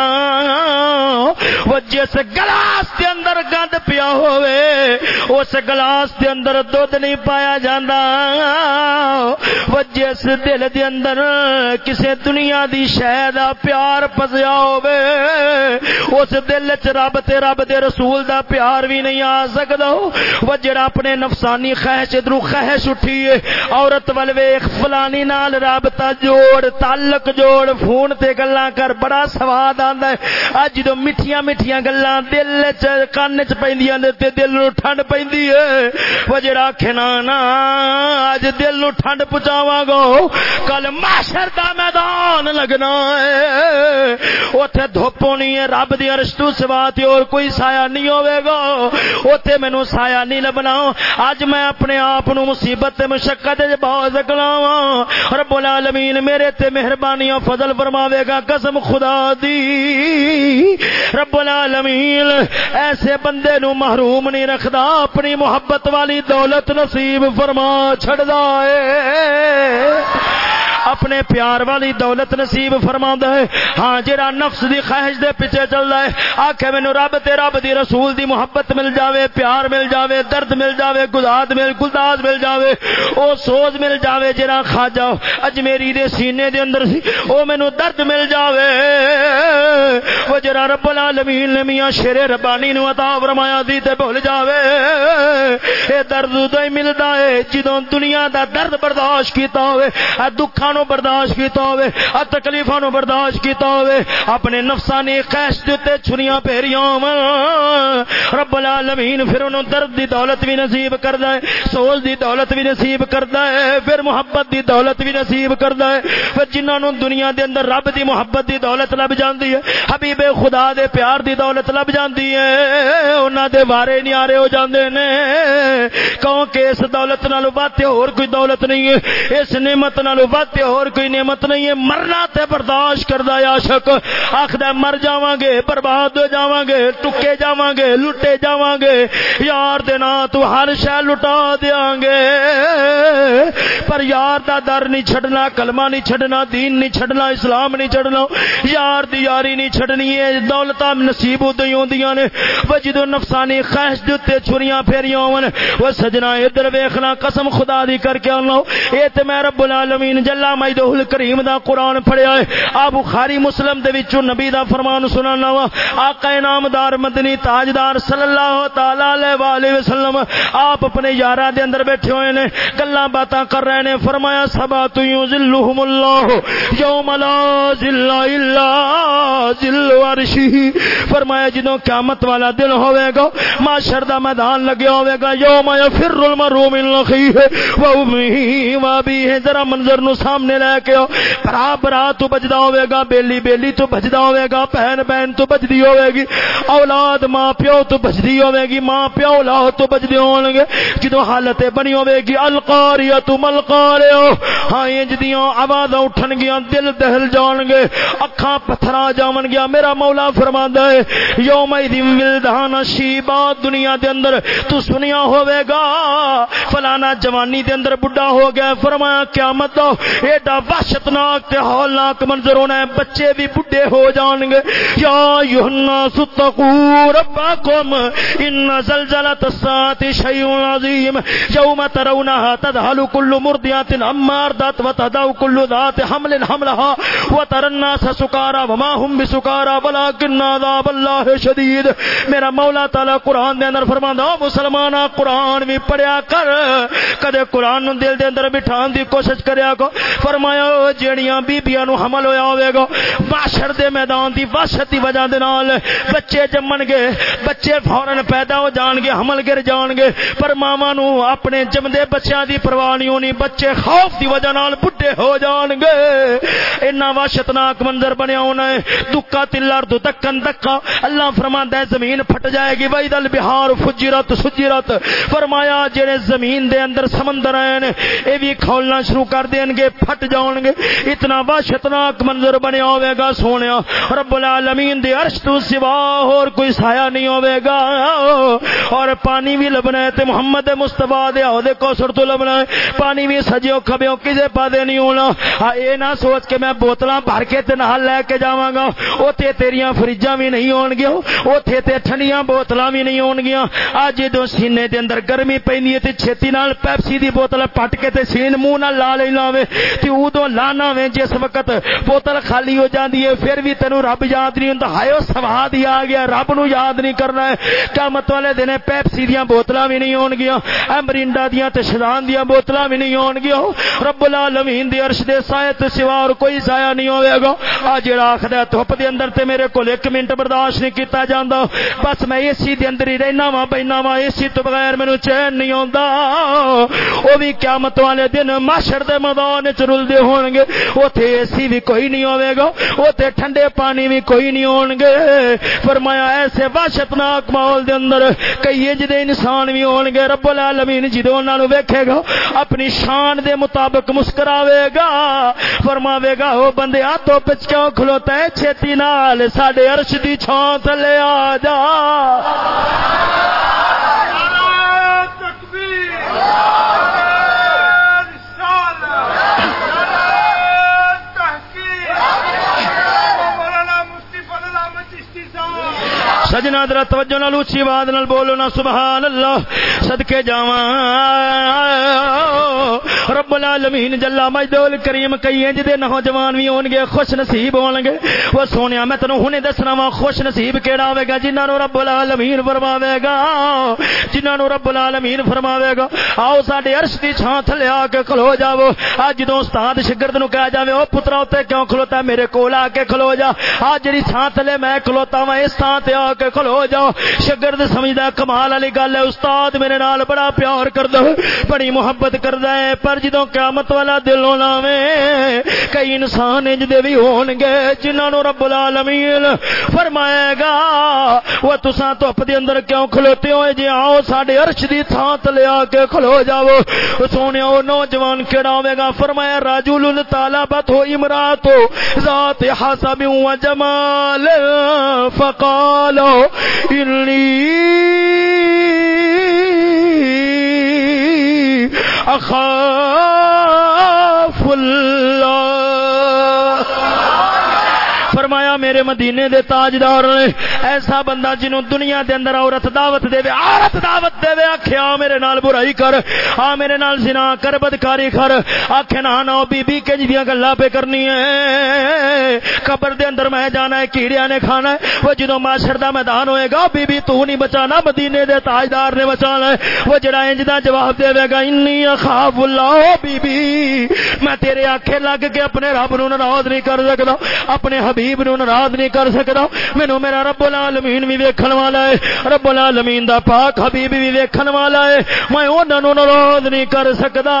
[SPEAKER 2] وہ جس گلاس دے اندر گند پیا ہوے اس گلاس دے اندر دودھ نہیں پایا جاندا۔ وہ جس دل دے اندر کسے دنیا دی شے دا پیار پسیا ہوے اس دل چ رب تے رب دے رسول دا پیار بھی نہیں آ سکدا۔ وہ جڑا اپنے نفسانی خواہش ادھر خواہش اٹھی ہے عورت ول ویخ فلانی نال رابطہ جوڑ، تعلق جوڑ، فون تے گلاں کر، بڑا سواد آندا ہے۔ اج جدوں میٹھیاں میٹھیاں گلاں دل چ کان چ پیندیاں تے دل نو ٹھنڈ پیندی ہے۔ وہ جڑا کھنا نا اج دل نو ٹھنڈ پہنچاواں گا۔ کل محشر دا میدان لگنا ہے۔ اوتھے دھوپ ہونی ہے، رب دی عرش تو سوا تے اور کوئی سایہ نہیں ہوے گا۔ اوتھے مینوں سایہ نہیں لبنا اج میں اپنے آپ مصیبت تے مشقت وچ بہت باز کلاواں رب العالمین میرے تے مہربانی و فضل فرماوے گا۔ قسم خدا دی۔ رب العالمین، ایسے بندے نو محروم نہیں رکھدا، اپنی محبت والی دولت نصیب فرما چھڑدا اے اپنے پیار والی دولت نصیب فرما ہے۔ ہاں جڑا نفس دی خواہش دے پیچھے چل رہا ہے آخے مینو رب تے رب دی رسول دی محبت مل جاوے، پیار مل جاوے، درد مل جاوے گزاد مل، گلداز مل جاوے، او سوز مل جاوے جڑا کھا جاؤ اجمیری دے سینے دے اندر سی، او مینو درد مل جاوے۔ وہ جڑا رب العالمین نے میاں شیر ربانی نو عطا فرمایا دی تے بھول جاوے۔ اے درد تو ہی ملدا ہے، جدوں دنیا دا درد برداشت کیتا ہوئے اے دکھا دکھاں نو برداشت کیتا ہوئے ا تکلیفاں نو برداشت کیتا ہوئے، اپنے نفسانی خیش دے تے چھریاں پھیریاں رب العالمین پھر انہوں درد دی دولت بھی نصیب کردا ہے، سوز دی دولت بھی نصیب کردا ہے، پھر محبت دی دولت بھی نصیب کردا ہے۔ پھر جنہاں نو دنیا دے اندر رب دی محبت دی دولت لب جاندی ہے، حبیب خدا دے پیار دی دولت لب جاندی ہے۔ انہاں دے وارے نیارے ہو جاندے نے۔ کہوں کہ اس دولت نالو بات اور کوئی دولت نہیں ہے، اس نعمت نالو بات اور کوئی نعمت نہیں ہے۔ مرنا تے برداشت کردا یا شک آخدا مر جاواں گے برباد ہو جاواں گے ٹکے جاواں گے لٹے جاواں گے یار دے نا تو ہر شے لٹا دیاں گے پر یار دا در نہیں چھڈنا، کلمہ نہیں چھڈنا، دین نہیں چھڈنا، اسلام نہیں چھڈنا۔ یار دی یاری نہیں چھڈنی ہے، دولتاں نصیب ہودی ہوندیاں نے۔ وہ جدوں نفسانی خواہش دے تے چھریاں پھیریاں ہون، وہ سجنا ادھر ویکھنا، قسم خدا دی کر کے اللہ اے تے میں رب العالمین جلا مجدہ الکریم دا قرآن پڑھیا ہے۔ آ بخاری مسلم دے وچوں نبی دا فرمان سنانا وا۔ آقا انعامدار مدنی تاجدار صلی اللہ تعالی علیہ والہ وسلم آپ اپنے یاراں دے اندر بیٹھے ہوئے نے۔ گلاں باتاں کر رہے نے۔ فرمایا سبا تو یذلہم اللہ یوم لا ذل الا ذل عرشہ فرمایا، جدوں قیامت والا دن ہوے گا، معاشر دا میدان لگیا ہوے گا۔ یوم یفر المرء من اخیہ و امہ و ابیہ۔ ذرا منظر نو سامنے سامنے لے کے برا برا تو بجدا ہوے گا، بیلی بیلی تو بجدا ہوے گا، بہن بہن تو بجدی ہوے گی، اولاد ماں پیو تو بجدی ہوے گی، ماں پیو اولاد تو بجدی ہون گے۔ جدوں حالت بنی ہوے گی، القاریہ ملقاریہ ہاں انج دیاں آوازاں اٹھن گیاں، دل دہل جان گے، اکھاں پتھرا جاون گیا۔ میرا مولا فرماندا ہے، یوم الدین ولدان شیبا، دنیا دے اندر تو سنیا ہوے گا، فلانا جوانی دے اندر بڈھا ہو گیا۔ فرمایا، قیامت دا ایڈا وحشتناک تے ہولناک منظر ہونا ہے، بچے بھی بڈھے ہو جان گے یا یوحنا ستقو ربکم ان زلزلۃ الساعۃ شیء عظیم۔ یوم ترونها تذهل كل مرضعۃ عما ارضعت وتضع كل ذات حمل حملها وترى الناس سكارى وما هم بسكارى ولكن عذاب الله شدید۔ میرا مولا تعالی قران دے اندر فرماندا، او مسلمانا قران بھی پڑھیا کر۔ کدے قران نو دل دے اندر بٹھان دی کوشش کریا کو فرمایا جیڑیاں بیبیاں نو حمل ہویا ہوے گا معاشر دے میدان دی وحشت دی وجہ دے نال بچے جمن گے بچے فورن پیدا ہو جان گے حمل گر جان گے پر ماما نو اپنے جمدے بچیاں دی پرواہ نہیں ہونی بچے خوف دی وجہ نال بڈھے ہو جان گے اتنا وحشتناک منظر بنیا ہونا ہے دکا تلر دو دکن دکا اللہ فرماندا ہے زمین پھٹ جائے گی وید البحار فجرت سجرت فرمایا جڑے زمین دے اندر سمندر ہیں اے بھی کھولنا شروع کر دین گے پھٹ جان گے اتنا وحشتناک منظر بنیا ہوے گا، سونیا۔ رب العالمین دے عرش تو سوا اور کوئی سایہ نہیں ہوے گا۔ اور پانی بھی لبنا ہے تے محمد مصطفی دے عہدے کوثر تو لبنا ہے۔ پانی بھی سجیو کھبیو، کسے پادے نہیں ہونا۔ ہاں، اے نہ سوچ کے میں بوتلاں بھر کے تے نال لے کے جاواں گا۔ اوتھے تیریاں فریجاں بھی نہیں ہون گیا اوتھے تے ٹھنڈیاں بوتلاں بھی نہیں ہون گیا اج دو سینے دے اندر گرمی پیندی ہے تے چھتی نال پیپسی دی بوتل پٹ کے تے سین منہ نال لا لینا وے تے ادو لانا وے جس وقت بوتل خالی ہو جاندی ہے، پھر بھی تینوں رب یاد نہیں ہوندا۔ ہائے، او سواد ہی آ گیا۔ رب نو یاد نہیں کرنا ہے۔ قیامت والے دن پیپسی دی دیاں بوتلاں بھی نہیں ہون گیا اے مرینڈا دیاں تے شزان دیاں بوتلاں بھی نہیں ہون گیا رب العالمین دی عرش دے سایہ تے سوا اور کوئی ضائع نہیں ہوے گا۔ آ جڑا آکھدا دھوپ دے اندر تے میرے کول ایک منٹ برداشت نہیں کیتا جاندا۔ بس میں اسی دے اندر ہی رہنا وا بینا وا اسی تو بغیر مینوں چین نہیں ہوندا۔ او بھی قیامت والے دن محشر دے میدان وچ رلدے ہون گے اوتھے اے سی بھی کوئی نہیں ہوے گا۔ اوتھے ٹھنڈے پانی بھی کوئی نہیں ہون گے فرمایا، ایسے وحشتناک ماحول دے اندر کئی جدے انسان بھی ہون گے رب العالمین جدوں انہاں نو ویکھے گا، اپنی شان دے مطابق مسکراوے گا۔ فرماوے گا، او بندے آ تو پچ کیوں کھلوتا ہے، چھتی نال ساڈے عرش دی چھاں تھلے آ جا۔ سجنا در توجہ نال، اونچی آواز نال بولو نا سبحان اللہ صدکے جاواں۔ رب العالمین جل مجدول کریم کئی انج دے نوجوان وی ہون گے، خوش نصیب ہون گے۔ وہ سونیا، میں تینو ہنے دسنا وا، خوش نصیب کیڑا ہوے گا؟ جنہاں نو رب العالمین فرماوے گا۔ جنہاں نو رب العالمین فرماوے گا۔ آؤ ساڈے عرش دی چھاں تھلے آ کے کھلو جاؤ۔ اج جدوں استاد شاگرد نو کہا جاوے، او پترا، اوتے کیوں کھلوتا میرے کول آ کے کھلو جا۔ آ جڑی چھاں تھلے میں کھلوتا وا اس تھاں تے آ کے کھلو جاؤ۔ شاگرد سمجھدا کمال والی گل ہے۔ استاد میرے نال بڑا پیار کردا ہے، بڑی محبت کردا ہے۔ پر جدوں قیامت والا دل ہونا میں کئی انسان انج دے بھی ہون گے، جنہاں نو رب العالمین فرمائے گا، وہ تساں دھوپ دے اندر کیوں کھلوتے ہوئے جی آؤ، ساڈے عرش دی تھاں تے لے آ کے کھلو جاؤ۔ سونے او نوجوان کیڑا ہوے گا؟ فرمایا راجل طالبت ہو امرات ذات حسب و جمال فقال انی اخاف اللہ فرمایا، میرے مدینے دے تاجدار نے، ایسا بندہ جنوں دنیا دے اندر عورت دعوت دے وے عورت دعوت دے وے آکھیا میرے نال برائی کر، آ میرے نال زنا کر بدکاری کر، آکھے نہ نہ بی بی کنج جی دیاں گلاں پہ کرنی ہے۔ قبر دے اندر میں جانا ہے، کیڑیاں نے کھانا ہے، وہ جدوں معاشر دا میدان ہوئے گا بی بی تو نہیں بچانا، مدینے دے تاجدار نے بچانا ہے۔ وہ جڑا انج دا جواب دے وے گا، انی اخاف اللہ بی بی میں تیرے آکھے لگ کے اپنے رب نو ناراض نہیں کر سکدا، اپنے حبیب نو ناراض نہیں کر سکدا۔ مینوں میرا رب العالمین بھی ویکھن والا ہے۔ رب العالمین دا پاک حبیب بھی ویکھن والا ہے۔ میں انہاں نو ناراض نہیں کر سکدا۔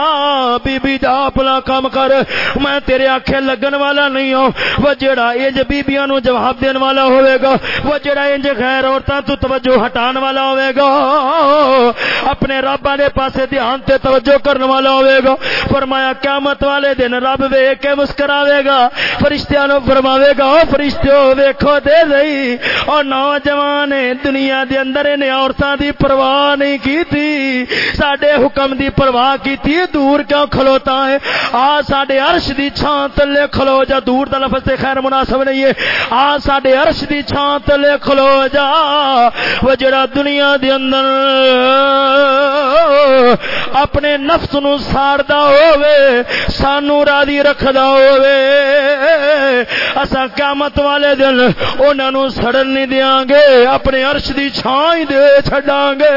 [SPEAKER 2] بی بی جا اپنا کام کر۔ میں تیرے آکھے لگن والا نہیں ہوں۔ وہ جڑا انج بیبییاں نو جواب دین والا ہوے گا، وہ جڑا انج غیر عورتاں تو توجہ ہٹان والا ہوے گا۔ اپنے رب والے پاسے دھیان تے توجہ کرن والا ہوے گا۔ فرمایا قیامت والے دن رب ویکھ کے مسکراوے گا، فرشتیاں نو فرماوے گا، او فرشتو ویکھو دے رہی اور نوجوان دنیا دے اندر نے عورتاں دی پرواہ نہیں کیتی۔ ساڈے حکم دی پرواہ کیتی، دور کیوں کھلوتا ہے؟ آ ساڈے عرش دی چھاں تلے کھلو جا۔ دور دا لفظ تے خیر مناسب نہیں ہے۔ آ ساڈے عرش دی چھاں تلے کھلو جا۔ وہ جڑا دنیا دے اندر اپنے نفس نو ساڑدا ہووے، سانو راضی رکھدا ہووے۔ اسا قیامت والے دن انہاں نو سڑن نہیں دیاں گے، اپنے عرش دی چھاں ہی دے چھڈاں گے۔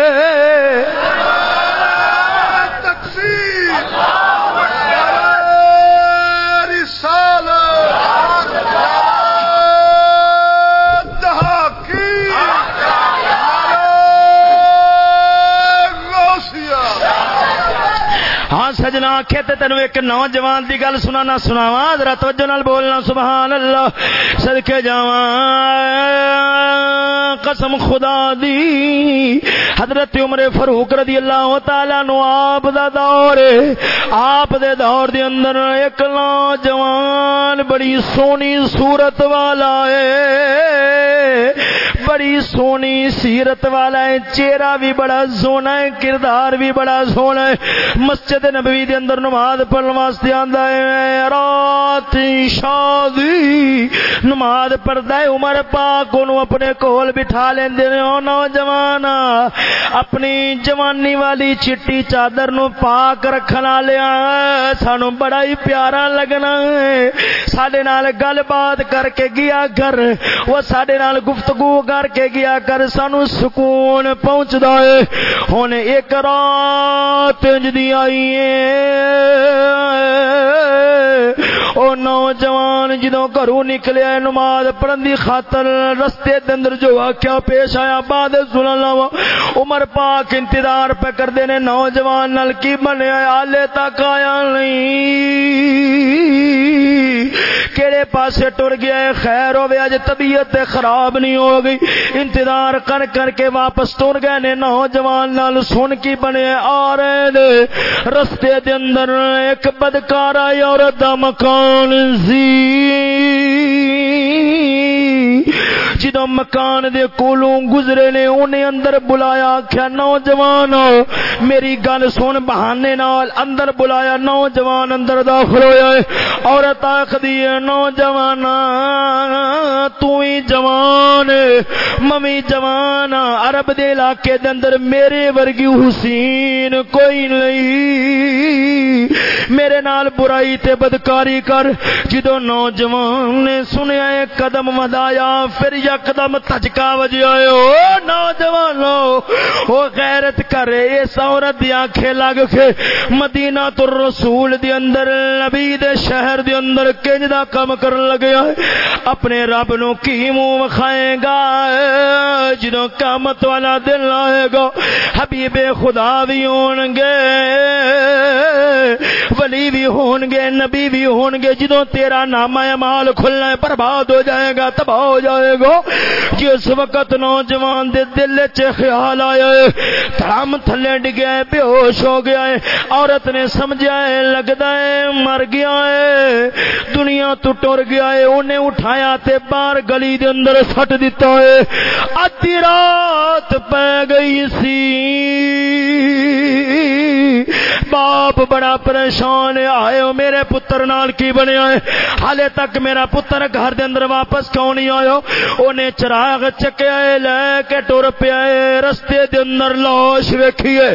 [SPEAKER 3] تکبیر
[SPEAKER 2] اللہ سجنا آخے تے تینو ایک نوجوان دی گل سنانا سناوا ذرا توجہ نال بولنا سبحان اللہ صدقے جاواں۔ قسم خدا دی۔ حضرت عمر فاروق رضی اللہ تعالی نو آپ دا دور۔ آپ دے دور دے اندر ایک نوجوان بڑی سونی صورت والا ہے۔ بڑی سونی سیرت والا ہے، چہرہ بھی بڑا سونا ہے، کردار بھی بڑا سونا ہے۔ مسجد نبوی دے اندر نماز پڑھن واسطے آندا ہے، رات شادی۔ نماز پڑھدا ہے، عمر پاک اونوں اپنے کول بٹھا لیندے نے، او نوجوان اپنی جوانی والی چٹی چادر نو پاک رکھن والیا سانو بڑا ہی پیارا لگنا ہے۔ ساڈے نال گل بات کر کے گیا گھر، وہ ساڈے نال گفتگو گل کر کے گیا کر، سانو سکون پہنچدا ہے۔ ہن ایک رات جدی آئی او نوجوان جدوں گھروں نکلیا نماز پڑھن دی خاطر رستے دے اندر جو واقعہ پیش آیا، بعد سن لوا عمر پاک انتظار پہ کردے نے، نوجوان نال کی بنیا حالے تک آیا نہیں۔ کہڑے پاسے ٹر گیا ہے؟ خیر ہوے اج طبیعت خراب نہیں ہو گئی۔ انتظار کر کر کے واپس تر گئے نے نوجوان نال سن کی بنے آ رہے دے رستے دے اندر ایک بدکار عورت دا مکان زی۔ جدو مکان دے کولوں گزرے نے، انہیں اندر بلایا کیا نوجوان میری گل سن، بہانے نال اندر بلایا، نوجوان اندر داخل ہویا ہے۔ عورت آخدی ہے، نوجوان تو ہی جوان، ممی جوان، عرب دے علاقے دے اندر میرے ورگی حسین کوئی نہیں۔ میرے نال برائی تے بدکاری کر۔ جدو نوجوان نے سنیا قدم ودایا پھر یکدم تجکا وجیا نوجوانو وہ غیرت کرے، اس عورت دی آنکھیں لگ کے مدینہ تو رسول دی اندر، نبی دے شہر دی اندر کنج دا کم کر لگیا ہے اپنے رب نو کی منہ وکھائے گا؟ جدوں قیامت والا دن آئے گا، حبیب خدا بھی ہون گے، ولی بھی ہون گے، نبی بھی ہون گے جدوں تیرا نام مال کھلنا برباد ہو جائے گا، تباہ ہو جائے گا جس وقت نوجوان دے دل چ خیال آیا ہے تھلے ڈگیا ہے بے ہوش ہو گیا ہے۔ عورت نے سمجھا ہے لگتا ہے، مر گیا ہے۔ دنیا تو ٹر گیا ہے، انہیں اٹھایا تے باہر گلی دے اندر سٹ دیتا ہے۔ ادھی رات پہ گئی سی۔ باپ بڑا پریشان ہے۔ آئے ہو میرے پتر نال کی بنیا ہے؟ حالے تک میرا پتر گھر دے اندر واپس کیوں نہیں آیا؟ انہیں چراغ چکیا ہے لے کے ٹر پیا ہے، رستے دے اندر لاش ویکھیے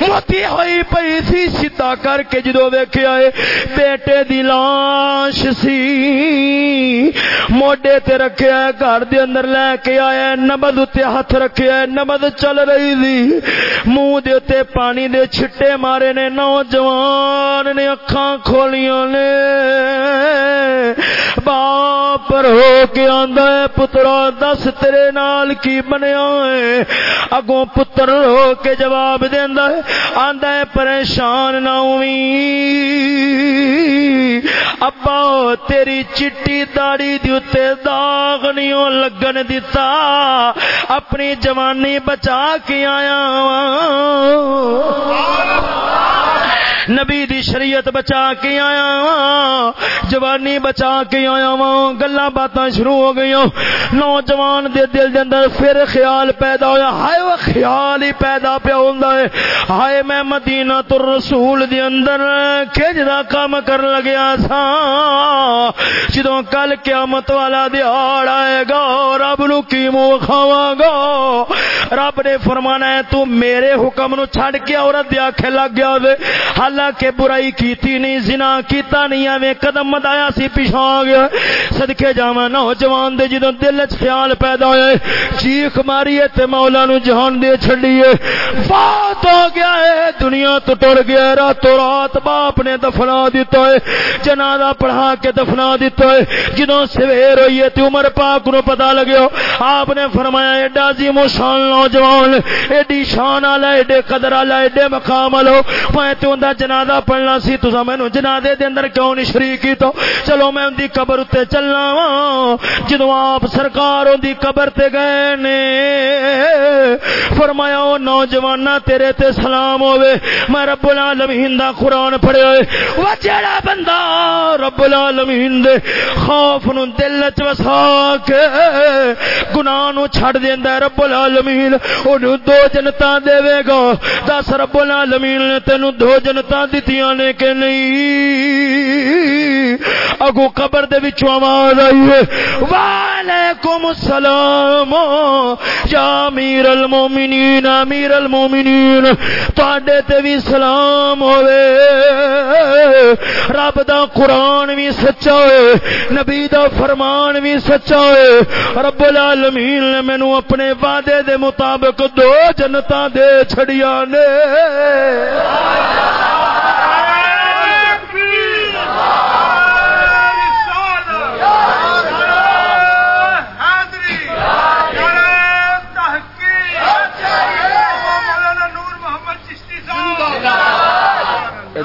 [SPEAKER 2] موتی ہوئی پئی سی سیدھا کر کے جدو ویکھیا ہے، بیٹے دی لاش سی۔ موڈے تے رکھیا ہے، گھر دے اندر لے کے آیا نبد تے ہاتھ رکھیا ہے نبد چل رہی تھی منہ دے تے پانی دے چھٹے مارے نے نوجوان نے اکھاں کھولیاں نے۔ باپ رو کے آندا ہے، پترا دس تیرے نال کی بنیا ہے۔ اگوں پتر رو کے جواب دیندا ہے، آندا ہے پریشان نہ ہوئی۔ ابا، تیری چٹی داڑی دی تے داغ نہیں لگن دیتا اپنی جوانی بچا کے آیا نبی دی شریعت بچا کے آیا ہاں، جوانی بچا کے آیا ہاں، وا گلا باتاں شروع ہو گئی نوجوان دے دل دے اندر پھر خیال پیدا ہویا۔ ہائے وہ خیال ہی پیدا پیا ہوندا ہے۔ ہائے میں مدینہ تو رسول دے اندر کھج دا کام کر لگیا سا۔ جدوں کل قیامت والا دیہاڑ آئے گا، رب نو کی منہ کھاواں گا؟ رب نے فرمانا ہے، تو میرے حکم نو چھڈ کے عورت دے آکھے لگ گیا وے حالانکہ برائی کیتی نہیں، زنا کیتا نہیں، ایویں قدم مدایا سی پیچھے گیا صدکے جاواں نوجوان دے، جدوں دل وچ خیال پیدا ہوئے، چیخ ماری تے مولا نو جہان دے چھڈیے۔ فات ہو گیا ہے، دنیا تو ٹر گیا راتوں رات باپ نے دفنا دیتا ہے، جنازہ پڑھا کے دفنا دیتا ہے۔ جدوں سویر ہوئی ہے تے عمر پاک نو پتہ لگیا، آپ نے فرمایا، ایڈا عظیم شان نوجوان، ایڈی شان والا، ایڈے قدر والا، ایڈے مقام والا، میں تے اوندا جنازہ پڑھنا سی، تساں مینوں جنازے دے اندر کیوں نہیں شریک کیتا چلو میں اندی قبر تے چلنا وا جدوں آپ سرکار اندی قبر تے گئے نے، فرمایا او نوجوانا تیرے تے سلام ہوے میں رب العالمین دا قرآن پڑھیا ہے۔ وہ جڑا بندہ رب العالمین دے خوف نو دل وچ وسا کے گناہ نو چھڑ دیندا ہے رب العالمین، اونوں دو جنتاں دے گا۔ دس رب العالمین نے تینوں دو جنتاں دتیاں نے کہ نہیں؟ اگو قبر دے وچوں آواز آئی ہے وعلیکم السلام، یا امیر المومنین امیر المومنین، تواڈے تے بھی سلام ہوے رب دا قرآن بھی سچا ہوئے، نبی دا فرمان بھی سچا ہوئے۔ رب العالمین نے مینوں اپنے وعدے دے مطابق دو جنتا دے چھڑیا نے۔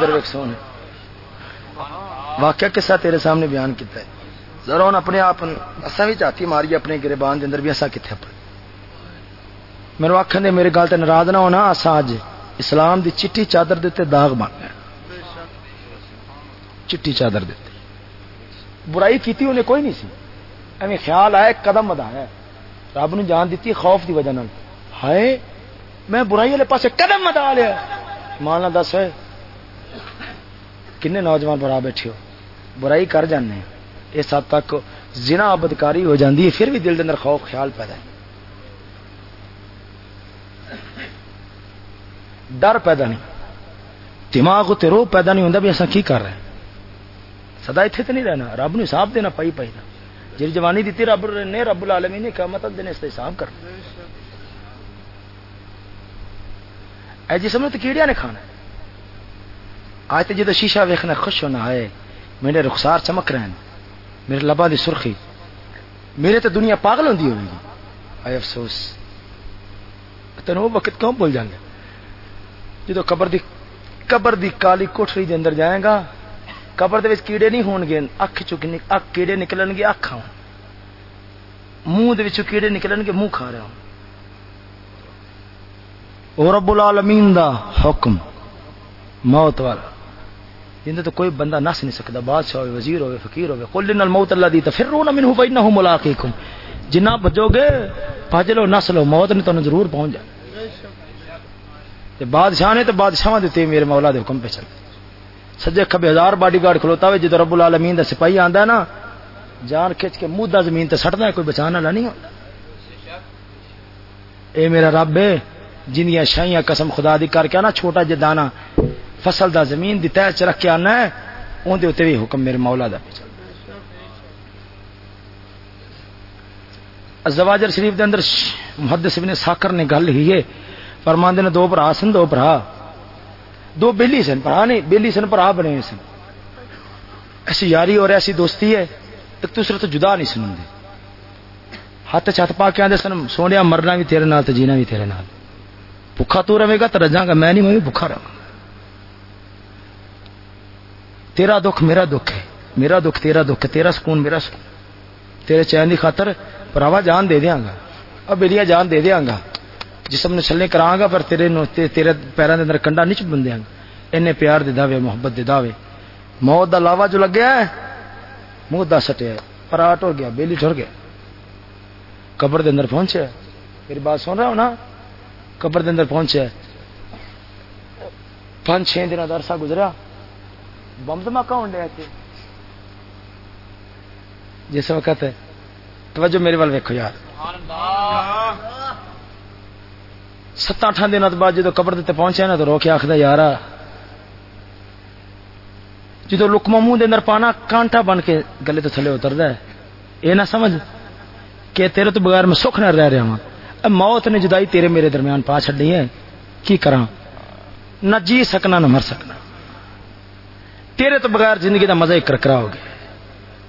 [SPEAKER 2] ادھر ویک سونے۔ واقعہ کسا تیرے سامنے بیان کیتا ہے۔ ذرا ہن اپنے آپ اساں بھی چاہتی ماری اپنے گربان دے اندر بھی اساں کتھے اپنے۔ میرے آکھن دے میرے گل تے ناراض نہ ہونا، اساں اج اسلام دی چٹی چادر دے تے داغ بن گئے۔ چٹی چادر دے برائی کیتی انہیں کوئی نہیں سی۔ ایویں خیال آیا قدم ودایا رب نے جان دیتی خوف دی وجہ نال۔ ہائے، میں برائی والے پاسے قدم مدا لیا۔ مانا دس ہے کنے نوجوان برا بیٹھے ہو برائی کر جانے اس حد تک زنا بدکاری ہو جاندی ہے پھر بھی دل کے اندر خوف خیال پیدا ہے ڈر پیدا نہیں دماغ تے رو پیدا نہیں ہوتا بھی اصا کی کر رہے ہیں سدا اتنے تو نہیں رہنا رب نو حساب دینا پائی پائی جی جوانی دیتی رب نے رب العالمین نے کیا مطلب دینے اس کا حساب کرنا اے جسم تو کیڑیا نے کھانا ہے آج تو جدو جی شیشہ ویکھنا خوش ہونا ہے۔ میرے رخسار چمک رہے ہیں۔ میرے لبا دی سرخی۔ میرے تو دنیا پاگل ہوندی ہوگی آئے افسوس۔ تین وہ وقت کیوں بھول جائیں گے جدو قبر دی قبر دی کالی کوٹری دے اندر جائے گا، قبر دے وچ کیڑے نہیں ہون گے، اکھ چک اکھ کیڑے نکلن گے، اکھ آن منہ دے وچوں کیڑے نکلن گے، منہ کھا رہا ہوں او رب العالمین دا حکم، موت والا۔ جن تو کوئی بندہ نس نہیں سکتا، بادشاہ ہوئے، وزیر ہوئے، فقیر ہوئے، قل ان الموت اللہ دی تفرون منه فانه ملاقيكم جنہ بجو گے بھج لو نس لو، موت نے تانوں ضرور پہنچ جائے۔ تے بادشاہ نے تے بادشاہاں دتے میرے مولا دے حکم پہ چل۔ سجے کھبے ہزار باڈی گارڈ کھلوتا ہوئے، جدو رب العالمین دا سپاہی آندا ہے نا، جان کھچ کے منہ دا زمین تے سٹدا ہے، کوئی بچانا والا نہیں ہوندا۔ اے میرا رب ہے جنیاں شائیاں قسم خدا دی کر کے نا چھوٹا جے فصل دا زمین دی تہ چ رکھ کے آنا ہے اون دے اوتے بھی حکم میرے مولا دا۔ چل الزواجر شریف دے اندر محدث ابن ساکر نے گل ہی ہے۔ فرماندے نے دو بھرا سن، دو بھرا دو بیلی سن بھرا نہیں، بیلی سن بھرا بنے سن۔ ایسی یاری اور ایسی دوستی ہے، ایک دوسرے تو جدا نہیں سنن دے۔ ہاتھ چھت پا کے آدھے سن سونے مرنا بھی تیرے نال، تے جینا بھی تیرے نال۔ بھوکا تو رہے گا تو رجاں گا۔ میں نہیں، میں بھی بھوکا رہا تیرا دکھ میرا دکھ ہے، میرا دکھ تیرا دکھ ہے، تیرا سکون میرا سکون۔ تیرے چین کی خاطر پراوا جان دے دیاں گا اب بیلیا جان دے دیاں گا۔ جسم نے چلنے کراں گا، پر تیرے تیرے پیراں دے اندر کنڈا نہیں چ بندیاں گا۔ اینے پیار دے دعوے، محبت دے دعوے۔ موت دا لاوا جو لگیا ہے منہ دا سٹیا پر آ ٹر گیا، بیلی ٹر گیا۔ قبر دے اندر پہنچیا میری بات سن رہا ہو نا؟ قبر دے اندر پہنچیا پانچ چھ دن کا عرصہ گزرا بم دھماکہ ہون ڈیا تے جس وقت توجہ میرے وال ویکھو یار۔ ست اٹھان دن بعد جدو قبر دیتے پہنچے نا تو رو کے آخر یار جدو لکما منہ دے اندر پانا کانٹا بن کے گلے تو تھلے اتردا ہے۔ یہ نہ سمجھ کہ تیرے تو بغیر میں سکھ نہ رہ رہا ہوں موت نے جدائی تیرے میرے درمیان پا چڈی ہے۔ کی کراں؟ نہ جی سکنا، نہ مر سکنا۔ تیرے تو بغیر زندگی دا مزہ ہی کرکرا ہو گیا۔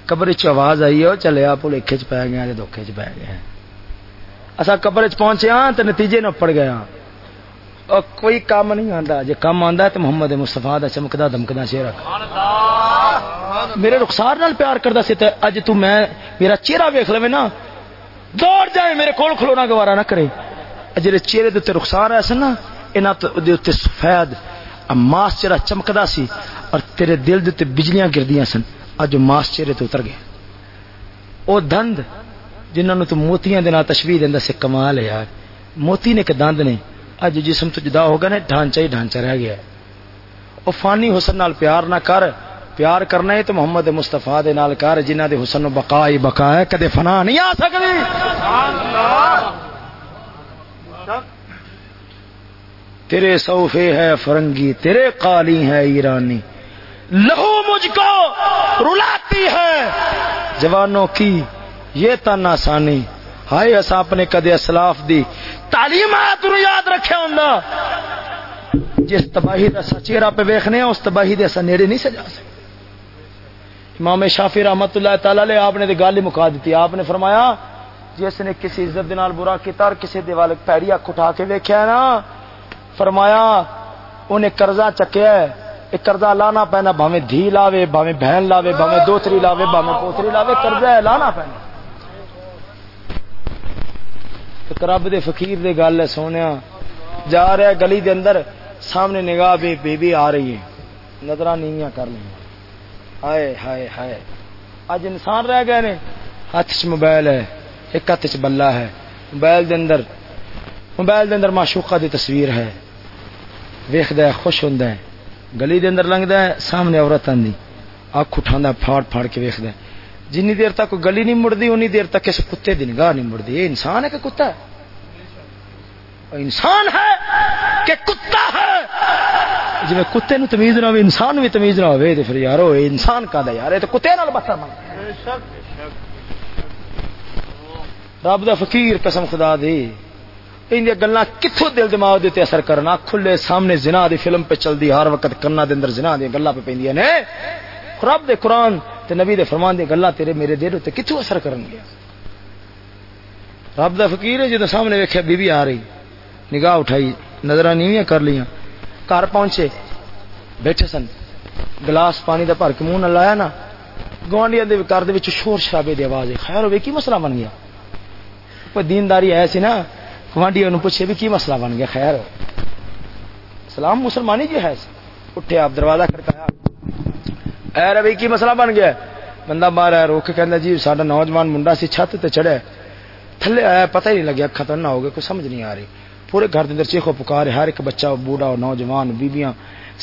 [SPEAKER 2] قبر چ آواز آئی ہے چلے آپ لکھے چ پی گیا دھوکھے چ پی گئے اصا قبر چ پہنچے ہاں تو نتیجے نہ پڑ گیا ہاں۔ اور کوئی کام نہیں آتا جی کام آتا تو محمد مستفا دا چمکدا دمکدا چہرہ میرے رخسار نال پیار کردا سی تے اج تو میں، میرا چہرہ ویکھ لوے نا۔ دوڑ جائے، میرے کول کھلونا گوارا نہ کرے۔ جڑے چہرے دے رخسار ہے سن نا، انہاں دے اوتے سفید ماس چہرہ چمکدا سی۔ اور تیرے دل دے بجلیاں گردیاں سن۔ اج ماس چہرے تو اتر گئے۔ او دند جنہاں نو تو موتیاں دے نال تشبیہ دیندا سی، کمال ہے یار۔ موتی نے کہ دند نے۔ اج جسم تو جدا ہو گیا نا، ڈھانچہ ہی ڈھانچہ رہ گیا۔ او فانی حسن نال پیار نہ کر، پیار کرنا ہے تو محمد مستفا نال کر جنہ دے حسن و بقا ہی بقا ہے، کدے فنا نہیں آ سکتی تیرے صوفے ہے فرنگی، تیرے قالی ہے ایرانی۔ لہو مجھ کو رلاتی ہے۔ جوانوں کی یہ تن آسانی۔ ہائے اصا اپنے کدے اسلاف دی تعلیمات نو یاد رکھے ہوں جس تباہی دا سچیرا پہ ویکھنے اس تباہی دے اسا نیڑے نہیں سجا سکتے۔ امام شافی رحمت اللہ تعالی علیہ آپ نے گل ہی مکا دیتی۔ آپ نے فرمایا، جس نے کسی عزت دے نال برا کیتا اور کسی دے وال پیڑی اک اٹھا کے ویکھیا نا، فرمایا، انہیں قرضہ چکیا ہے۔ ایک قرضہ لانا پینا، بھاویں دھی لاوے، بھاویں بہن لاوے، بھاویں دوتری لاوے، بھاویں پوتری لاوے، قرضہ لانا پینا۔ رب دے فقیر دے گل ہے سونیا، جا رہا ہے گلی دے اندر، سامنے نگاہ بے بی بی آ رہی ہے۔ نظرہ نیویاں کر لی ہائے ہائے ہائے۔ اج انسان رہ گئے نے، ہاتھ چ موبائل ہے، ایک ہاتھ چ بلا ہے۔ موبائل دے اندر، موبائل دے اندر معشوقہ دی تصویر ہے۔ ویکھدا ہے، خوش ہوندا ہے۔ گلی دے اندر لنگدا ہے سامنے عورت آندی۔ اکھ اٹھاندا پھاڑ پھاڑ کے ویکھدا ہے۔ جنی دیر تک گلی نہیں مڑدی انی دیر تک اس کتے دی نگاہ نہیں مڑدی۔ یہ انسان ہے کہ کتا ہے؟ انسان ہے کہ کتا ہے۔ جی کتے نو تمیز نہ ہو انسان بھی تمیز نہ ہوئے پھر یارو انسان کا دا یار؟ یہ تو کتے نال بسر من رب دا فقیر قسم خدا دی۔ ان گلا کتوں دل دماغ دے اثر کرنا؟ کھلے سامنے زنا دی فلم پہ چل دی ہر وقت کرنا دے اندر زنا دی گلا پہ پیندیاں نے؟ رب دے قرآن تے نبی دے فرمان دی گلا تیرے میرے دل تے کتوں اثر کرن گیا رب دا فقیر ہے جدو سامنے ویکھیا بی بی آ رہی، نگاہ اٹھائی نظر نیویاں کر لیاں۔ گھر پہنچے، بیٹھے سن۔ گلاس پانی دا بھر کے منہ نہ لایا نا۔ گوانڈیاں دے گھر دے وچ شور شرابے دی آواز ہے۔ خیر ہوے کی مسئلہ بن گیا؟ کوئی دینداری ہے سی نا؟ گوانڈیاں نو پوچھے بھی کی مسئلہ بن گیا؟ خیر۔ سلام مسلمانی جی ہے، اٹھے آپ دروازہ کھڑکایا۔ اے ربی، کی مسئلہ بن گیا؟ بندہ باہر آیا روک کے کہندا جی ساڈا نوجوان منڈا سی چھت تے چڑھے تھلے آیا، پتہ ہی نہیں لگیا ختم نہ ہو گیا کوئی سمجھ نہیں آ رہی۔ پورے گھر اندر چیخو پکار ہر ایک بچہ، بوڑھا، نوجوان بیبیاں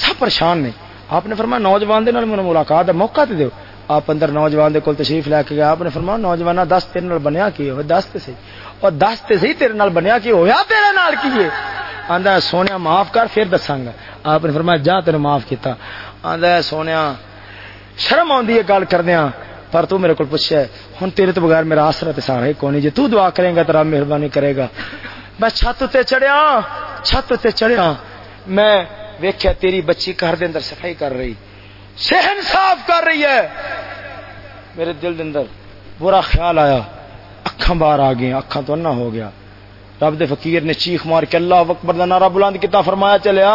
[SPEAKER 2] سب پریشان نے۔ آپ نے فرمایا، نوجوان دے نال میرا ملاقات ہے، موقع تے دیو۔ آپ اندر نوجوان دے کول تشریف لے کے گیا آپ نے فرمایا نوجوان دس تیرے نال بنیا کی ہوئے دس تے صحیح۔ اور دس تے صحیح تیرے نال بنیا کی ہویا تیرے نال کی ہے؟ آندا سونیا، معاف کر، پھر دساں گا۔ آپ نے فرمایا، جا تیرے معاف کیتا۔ آندا سونیا، شرم آندی ہے گل کردیاں۔ پر تو میرے کو پوچھا ہے ہن تیرے تو بغیر میرا آسرا تے سارا ہی کوئی نہیں جے تو دعا کرے گا، تیرا مہربانی کرے گا۔ میں چھت تے چڑھیا، چھت تے چڑھیا۔ میں ویکھیا، تیری بچی گھر دے اندر صفائی کر رہی۔ صحن صاف کر رہی ہے۔ میرے دل دے اندر برا خیال آیا۔ اکھاں باہر آ گئی اکھاں تو نہ ہو گیا۔ رب دے فقیر نے چیخ مار کے اللہ اکبر دا نعرہ بلند کیتا، فرمایا چلیا